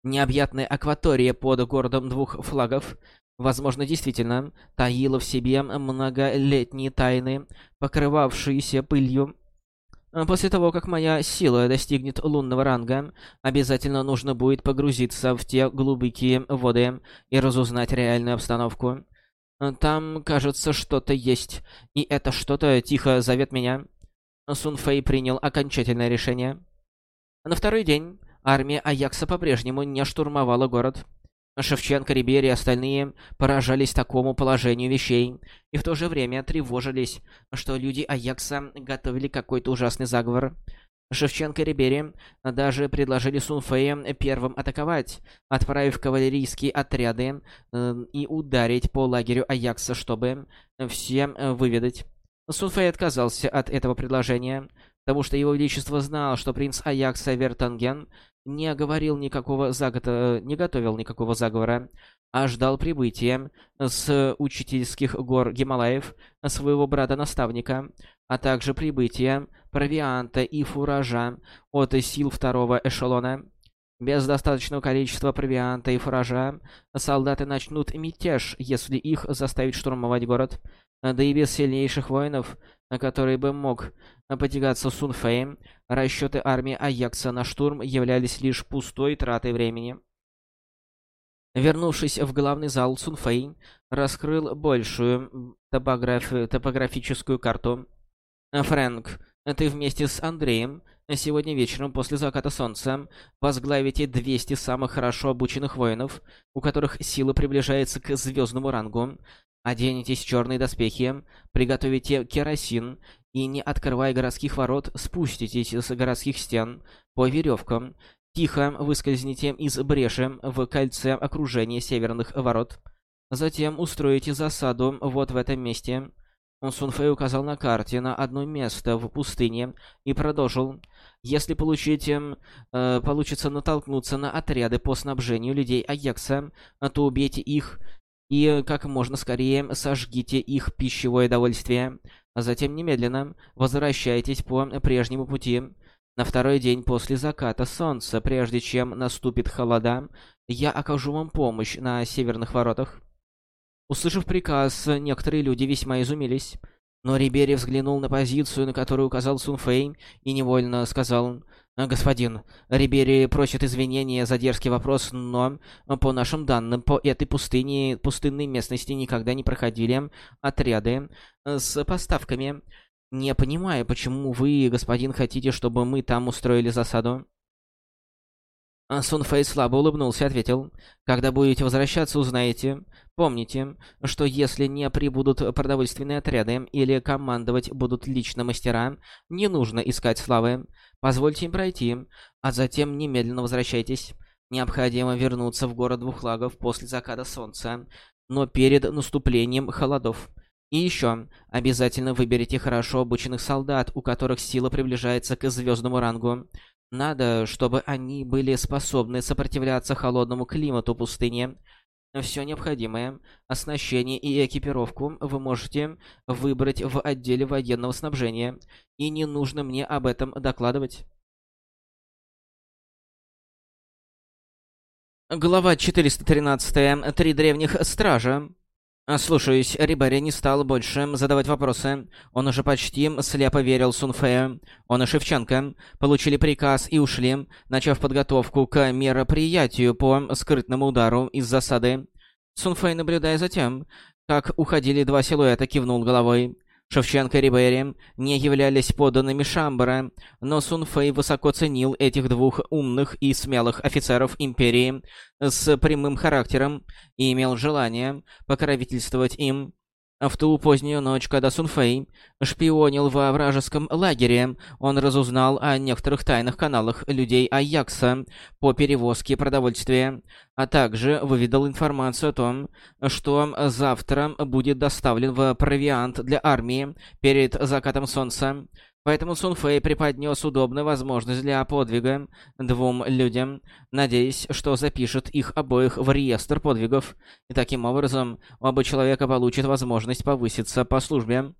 A: Необъятная акватория под городом двух флагов возможно, действительно таила в себе многолетние тайны, покрывавшиеся пылью. После того, как моя сила достигнет лунного ранга, обязательно нужно будет погрузиться в те глубокие воды и разузнать реальную обстановку. Там, кажется, что-то есть, и это что-то тихо зовет меня. Сун Фэй принял окончательное решение. На второй день армия Аякса по-прежнему не штурмовала город. Шевченко, Рибери и остальные поражались такому положению вещей и в то же время тревожились, что люди Аякса готовили какой-то ужасный заговор. Шевченко и Рибери даже предложили Сунфея первым атаковать, отправив кавалерийские отряды э, и ударить по лагерю Аякса, чтобы все э, выведать. Сунфэй отказался от этого предложения, потому что его величество знал, что принц Аякса Вертанген не говорил никакого заговора, не готовил никакого заговора, а ждал прибытия с учительских гор Гималаев своего брата-наставника, а также прибытия провианта и фуража от сил второго эшелона. Без достаточного количества провианта и фуража солдаты начнут мятеж, если их заставить штурмовать город. Да и без сильнейших воинов, который бы мог потягаться Сунфеем, расчеты армии Аякса на штурм являлись лишь пустой тратой времени. Вернувшись в главный зал, Сунфэй раскрыл большую топограф... топографическую карту. «Фрэнк, ты вместе с Андреем сегодня вечером после заката солнца возглавите 200 самых хорошо обученных воинов, у которых сила приближается к звездному рангу. Оденетесь в черные доспехи, приготовите керосин и, не открывая городских ворот, спуститесь с городских стен по веревкам, тихо выскользните из бреши в кольце окружения северных ворот. Затем устроите засаду вот в этом месте. Сунфэй указал на карте на одно место в пустыне и продолжил. Если получите, э, получится натолкнуться на отряды по снабжению людей Аякса, то убейте их и как можно скорее сожгите их пищевое довольствие. А затем немедленно возвращайтесь по прежнему пути. На второй день после заката солнца, прежде чем наступит холода, я окажу вам помощь на северных воротах. Услышав приказ, некоторые люди весьма изумились. Но Рибери взглянул на позицию, на которую указал Сунфэй, и невольно сказал, «Господин, Рибери просит извинения за дерзкий вопрос, но, по нашим данным, по этой пустыне, пустынной местности никогда не проходили отряды с поставками. Не понимаю, почему вы, господин, хотите, чтобы мы там устроили засаду?» Сунфэй слабо улыбнулся и ответил, «Когда будете возвращаться, узнаете. Помните, что если не прибудут продовольственные отряды или командовать будут лично мастера, не нужно искать славы. Позвольте им пройти, а затем немедленно возвращайтесь. Необходимо вернуться в город двух лагов после заката солнца, но перед наступлением холодов. И еще, обязательно выберите хорошо обученных солдат, у которых сила приближается к звездному рангу. Надо, чтобы они были способны сопротивляться холодному климату пустыни. Все необходимое, оснащение и экипировку вы можете выбрать в отделе военного снабжения, и не нужно мне об этом докладывать. Глава 413. Три древних стража. Слушаюсь, Рибари не стал больше задавать вопросы. Он уже почти слепо верил Сунфею. Он и Шевченко получили приказ и ушли, начав подготовку к мероприятию по скрытному удару из засады. Сунфэй, наблюдая за тем, как уходили два силуэта, кивнул головой. Шевченко и Рибери не являлись подданными Шамбара, но Сун Фэй высоко ценил этих двух умных и смелых офицеров Империи с прямым характером и имел желание покровительствовать им. В ту позднюю ночь, когда Сунфэй шпионил во вражеском лагере, он разузнал о некоторых тайных каналах людей Аякса по перевозке продовольствия, а также выведал информацию о том, что завтра будет доставлен в провиант для армии перед закатом солнца. Поэтому Сун Фэй преподнес удобную возможность для подвига двум людям, надеясь, что запишет их обоих в реестр подвигов, и таким образом оба человека получат возможность повыситься по службе.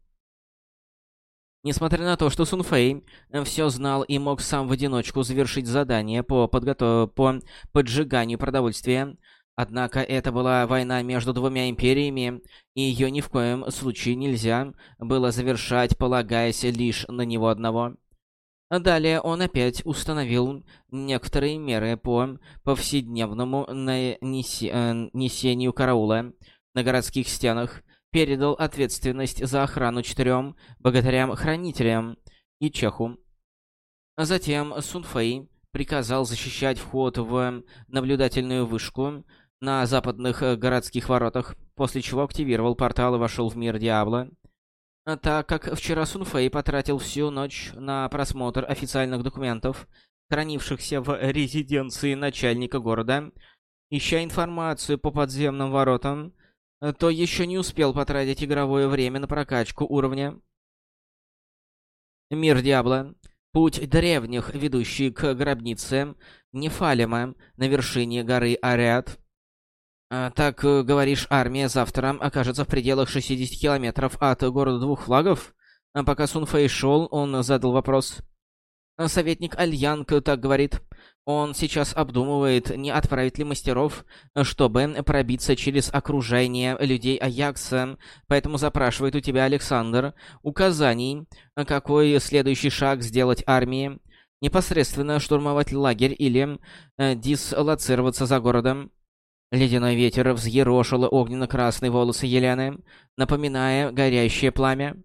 A: Несмотря на то, что Сун Фэй все знал и мог сам в одиночку завершить задание по, подготов... по поджиганию продовольствия, Однако это была война между двумя империями, и ее ни в коем случае нельзя было завершать, полагаясь лишь на него одного. Далее он опять установил некоторые меры по повседневному. Э, несению караула на городских стенах, передал ответственность за охрану четырем богатырям-хранителям и Чеху. Затем Сунфэй приказал защищать вход в наблюдательную вышку, на западных э, городских воротах, после чего активировал портал и вошел в мир Диабло. А так как вчера Сунфэй потратил всю ночь на просмотр официальных документов, хранившихся в резиденции начальника города, ища информацию по подземным воротам, то еще не успел потратить игровое время на прокачку уровня. Мир Диабло. Путь древних, ведущий к гробнице Нефалема на вершине горы Ариат. А, «Так, э, говоришь, армия завтра окажется в пределах 60 километров от города двух флагов?» а Пока Сун Фэй шел, он задал вопрос. А, советник Альянг так говорит. Он сейчас обдумывает, не отправить ли мастеров, чтобы пробиться через окружение людей Аякса, поэтому запрашивает у тебя, Александр, указаний, какой следующий шаг сделать армии. Непосредственно штурмовать лагерь или э, дислоцироваться за городом. Ледяной ветер взъерошил огненно-красные волосы Елены, напоминая горящее пламя.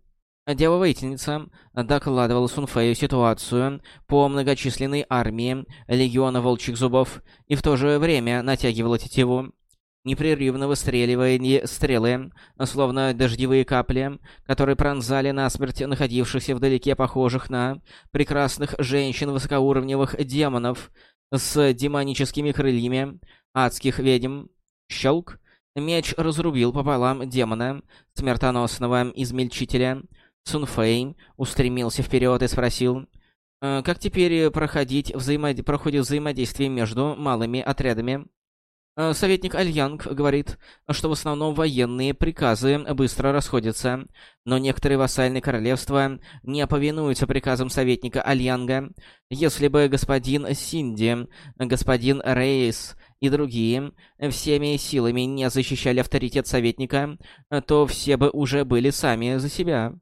A: Дева-воительница докладывала Сунфею ситуацию по многочисленной армии Легиона Волчьих Зубов и в то же время натягивала тетиву. Непрерывно выстреливая стрелы, словно дождевые капли, которые пронзали насмерть находившихся вдалеке похожих на прекрасных женщин высокоуровневых демонов с демоническими крыльями, адских ведьм. Щелк. Меч разрубил пополам демона, смертоносного измельчителя. Сунфэй устремился вперед и спросил, «Э, «Как теперь проходить взаимод... проходит взаимодействие между малыми отрядами?» э, Советник Альянг говорит, что в основном военные приказы быстро расходятся, но некоторые вассальные королевства не повинуются приказам советника Альянга. Если бы господин Синди, господин Рейс и другие всеми силами не защищали авторитет советника, то все бы уже были сами за себя.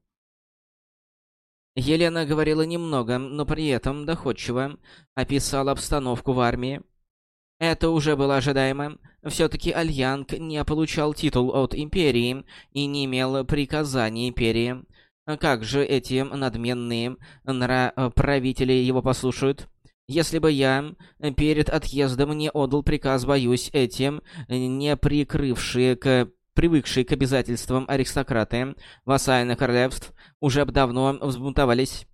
A: Елена говорила немного, но при этом доходчиво описала обстановку в армии. Это уже было ожидаемо. Все-таки Альянг не получал титул от Империи и не имел приказаний Империи. Как же эти надменные правители его послушают? Если бы я перед отъездом не отдал приказ, боюсь, этим не прикрывшие к привыкшие к обязательствам аристократы вассальных королевств уже давно взбунтовались.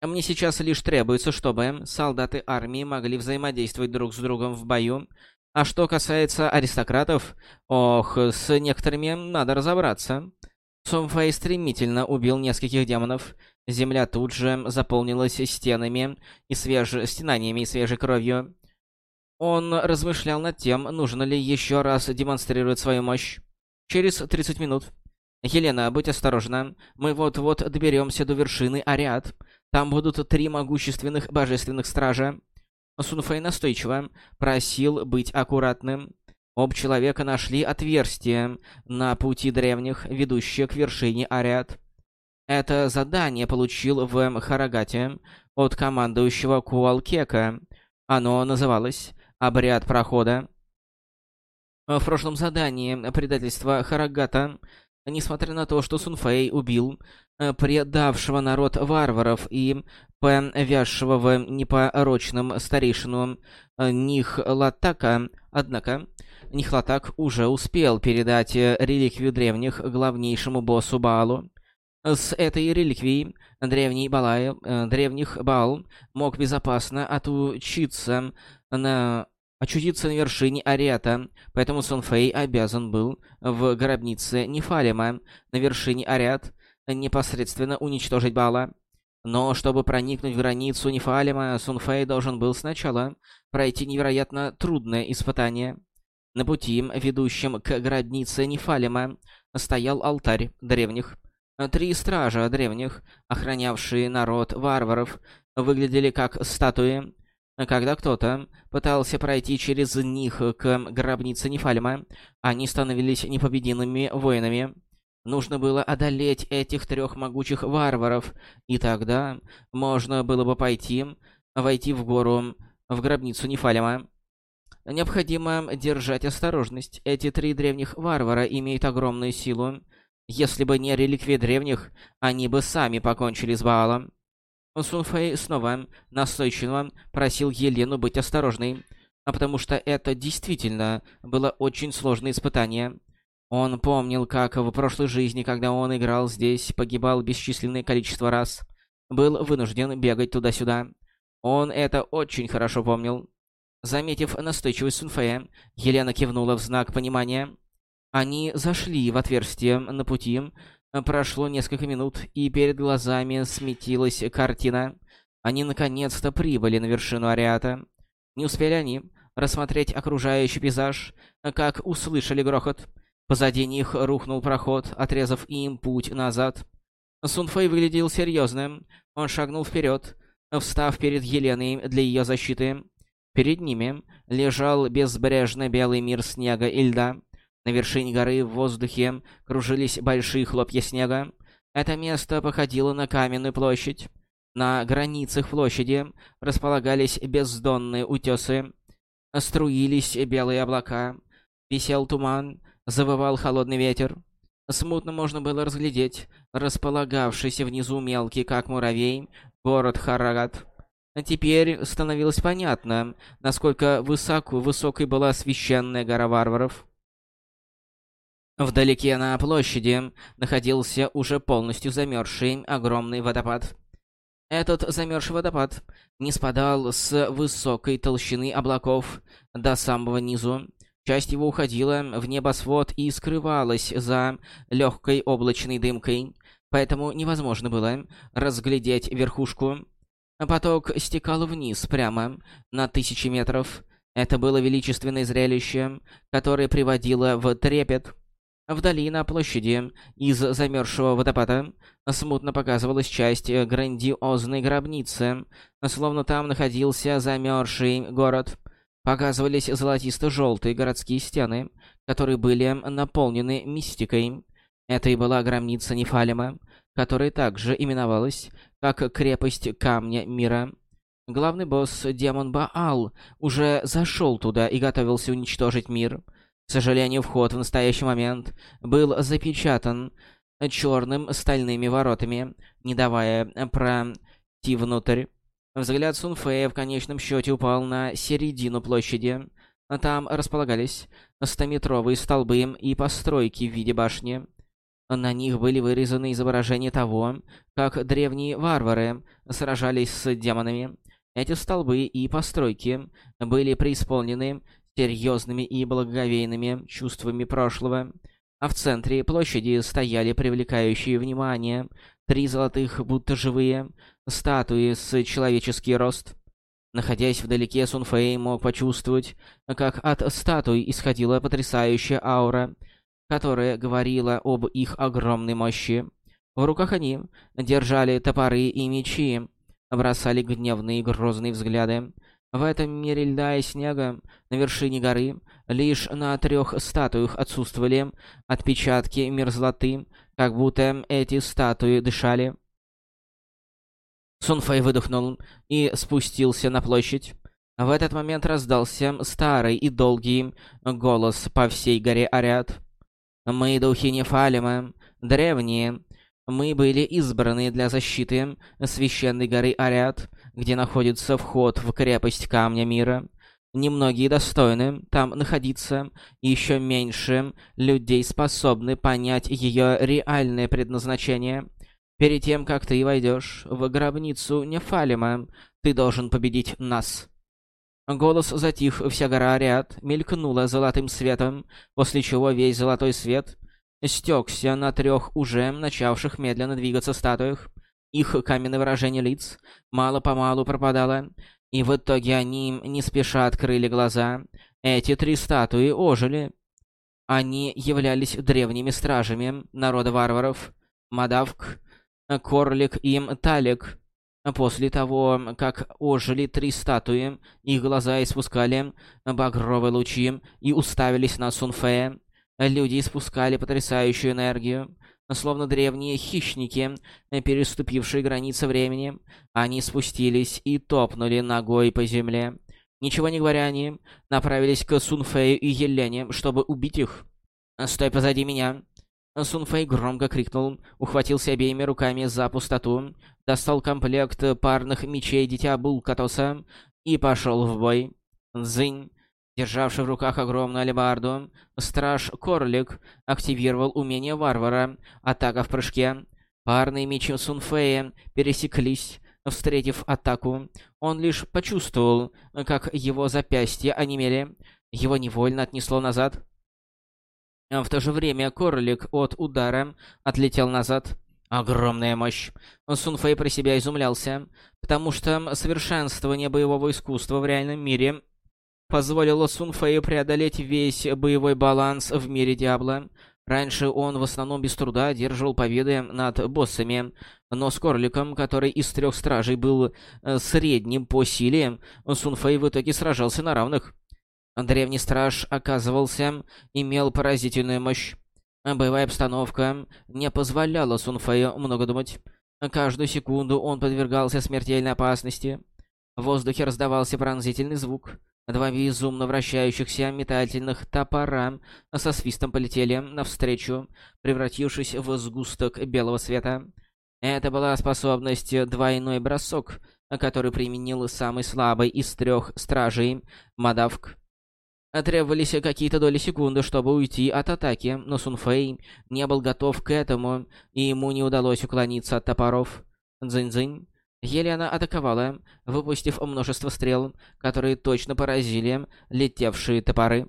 A: Мне сейчас лишь требуется, чтобы солдаты армии могли взаимодействовать друг с другом в бою. А что касается аристократов, ох, с некоторыми надо разобраться. Сумфэй стремительно убил нескольких демонов. Земля тут же заполнилась стенами и свеж... стенаниями и свежей кровью. Он размышлял над тем, нужно ли еще раз демонстрировать свою мощь. Через 30 минут. Елена, будь осторожна. Мы вот-вот доберемся до вершины Ариад. Там будут три могущественных божественных стража. Сунфэй настойчиво просил быть аккуратным. Об человека нашли отверстие на пути древних, ведущее к вершине Ариад. Это задание получил в Харагате от командующего Куалкека. Оно называлось «Обряд прохода». В прошлом задании предательство Харагата Несмотря на то, что Сунфэй убил э, предавшего народ варваров и повязшего в непорочном старейшину э, Нихлатака, однако Нихлатак уже успел передать э, реликвию древних главнейшему боссу Баалу. С этой реликвией древний Балай, древних Баал мог безопасно отучиться на очутиться на вершине Ариата, поэтому Сон Фэй обязан был в гробнице Нефалима на вершине Ариат непосредственно уничтожить Бала. Но чтобы проникнуть в границу Нефалима, Сун Фэй должен был сначала пройти невероятно трудное испытание. На пути, ведущем к гробнице Нефалима, стоял алтарь древних. Три стража древних, охранявшие народ варваров, выглядели как статуи, когда кто-то пытался пройти через них к гробнице Нефальма, они становились непобедимыми воинами. Нужно было одолеть этих трех могучих варваров, и тогда можно было бы пойти, войти в гору, в гробницу Нефалима. Необходимо держать осторожность. Эти три древних варвара имеют огромную силу. Если бы не реликвии древних, они бы сами покончили с Баалом. Сунфэй снова настойчиво просил Елену быть осторожной, а потому что это действительно было очень сложное испытание. Он помнил, как в прошлой жизни, когда он играл здесь, погибал бесчисленное количество раз, был вынужден бегать туда-сюда. Он это очень хорошо помнил. Заметив настойчивость Сунфэя, Елена кивнула в знак понимания. Они зашли в отверстие на пути, Прошло несколько минут, и перед глазами сметилась картина. Они наконец-то прибыли на вершину Ариата. Не успели они рассмотреть окружающий пейзаж, как услышали грохот. Позади них рухнул проход, отрезав им путь назад. Сунфэй выглядел серьезным. Он шагнул вперед, встав перед Еленой для ее защиты. Перед ними лежал безбрежно белый мир снега и льда. На вершине горы в воздухе кружились большие хлопья снега. Это место походило на каменную площадь. На границах площади располагались бездонные утесы. Струились белые облака. Висел туман, завывал холодный ветер. Смутно можно было разглядеть располагавшийся внизу мелкий, как муравей, город Харагат. Теперь становилось понятно, насколько высоко высокой была священная гора варваров. Вдалеке на площади находился уже полностью замерзший огромный водопад. Этот замерзший водопад не спадал с высокой толщины облаков до самого низу. Часть его уходила в небосвод и скрывалась за легкой облачной дымкой, поэтому невозможно было разглядеть верхушку. Поток стекал вниз прямо на тысячи метров. Это было величественное зрелище, которое приводило в трепет. Вдали на площади из замерзшего водопада смутно показывалась часть грандиозной гробницы, словно там находился замерзший город. Показывались золотисто-желтые городские стены, которые были наполнены мистикой. Это и была гробница Нефалима, которая также именовалась как крепость Камня Мира. Главный босс, демон Баал, уже зашел туда и готовился уничтожить мир. К сожалению, вход в настоящий момент был запечатан черным стальными воротами, не давая пройти внутрь. Взгляд Сунфея в конечном счете упал на середину площади. Там располагались стометровые столбы и постройки в виде башни. На них были вырезаны изображения того, как древние варвары сражались с демонами. Эти столбы и постройки были преисполнены серьезными и благоговейными чувствами прошлого. А в центре площади стояли привлекающие внимание три золотых, будто живые, статуи с человеческий рост. Находясь вдалеке, Сунфэй мог почувствовать, как от статуй исходила потрясающая аура, которая говорила об их огромной мощи. В руках они держали топоры и мечи, бросали гневные и грозные взгляды. В этом мире льда и снега на вершине горы лишь на трех статуях отсутствовали отпечатки мерзлоты, как будто эти статуи дышали. Сунфэй выдохнул и спустился на площадь. В этот момент раздался старый и долгий голос по всей горе Ариад. «Мы духи Нефалима, древние. Мы были избраны для защиты священной горы Ариад, где находится вход в крепость Камня Мира. Немногие достойны там находиться, и еще меньше людей способны понять ее реальное предназначение». Перед тем, как ты войдешь в гробницу Нефалима, ты должен победить нас». Голос затих, вся гора ряд мелькнула золотым светом, после чего весь золотой свет стекся на трех уже начавших медленно двигаться статуях. Их каменное выражение лиц мало-помалу пропадало, и в итоге они не спеша открыли глаза. Эти три статуи ожили. Они являлись древними стражами народа варваров. Мадавк, Корлик и Талик. После того, как ожили три статуи, их глаза испускали багровые лучи и уставились на Сунфея. Люди испускали потрясающую энергию. Словно древние хищники, переступившие границы времени, они спустились и топнули ногой по земле. Ничего не говоря, они направились к Сунфею и Елене, чтобы убить их. «Стой позади меня!» Сунфэй громко крикнул, ухватился обеими руками за пустоту, достал комплект парных мечей Дитя Булкатоса и пошел в бой. Зынь, державший в руках огромную алебарду, страж Корлик активировал умение варвара, атака в прыжке. Парные мечи Сунфэя пересеклись, встретив атаку. Он лишь почувствовал, как его запястья онемели. Его невольно отнесло назад. В то же время Корлик от удара отлетел назад. Огромная мощь. Сунфэй про себя изумлялся, потому что совершенствование боевого искусства в реальном мире позволило Сунфэю преодолеть весь боевой баланс в мире Диабло. Раньше он в основном без труда одерживал победы над боссами, но с Корликом, который из трех стражей был э, средним по силе, Сунфэй в итоге сражался на равных. Древний страж, оказывался, имел поразительную мощь. Боевая обстановка не позволяла Сунфею много думать. Каждую секунду он подвергался смертельной опасности. В воздухе раздавался пронзительный звук. Два безумно вращающихся метательных топора со свистом полетели навстречу, превратившись в сгусток белого света. Это была способность «двойной бросок», который применил самый слабый из трех стражей — Мадавк. Требовались какие-то доли секунды, чтобы уйти от атаки, но Сунфэй не был готов к этому, и ему не удалось уклониться от топоров. Дзынь-дзынь. Елена атаковала, выпустив множество стрел, которые точно поразили летевшие топоры.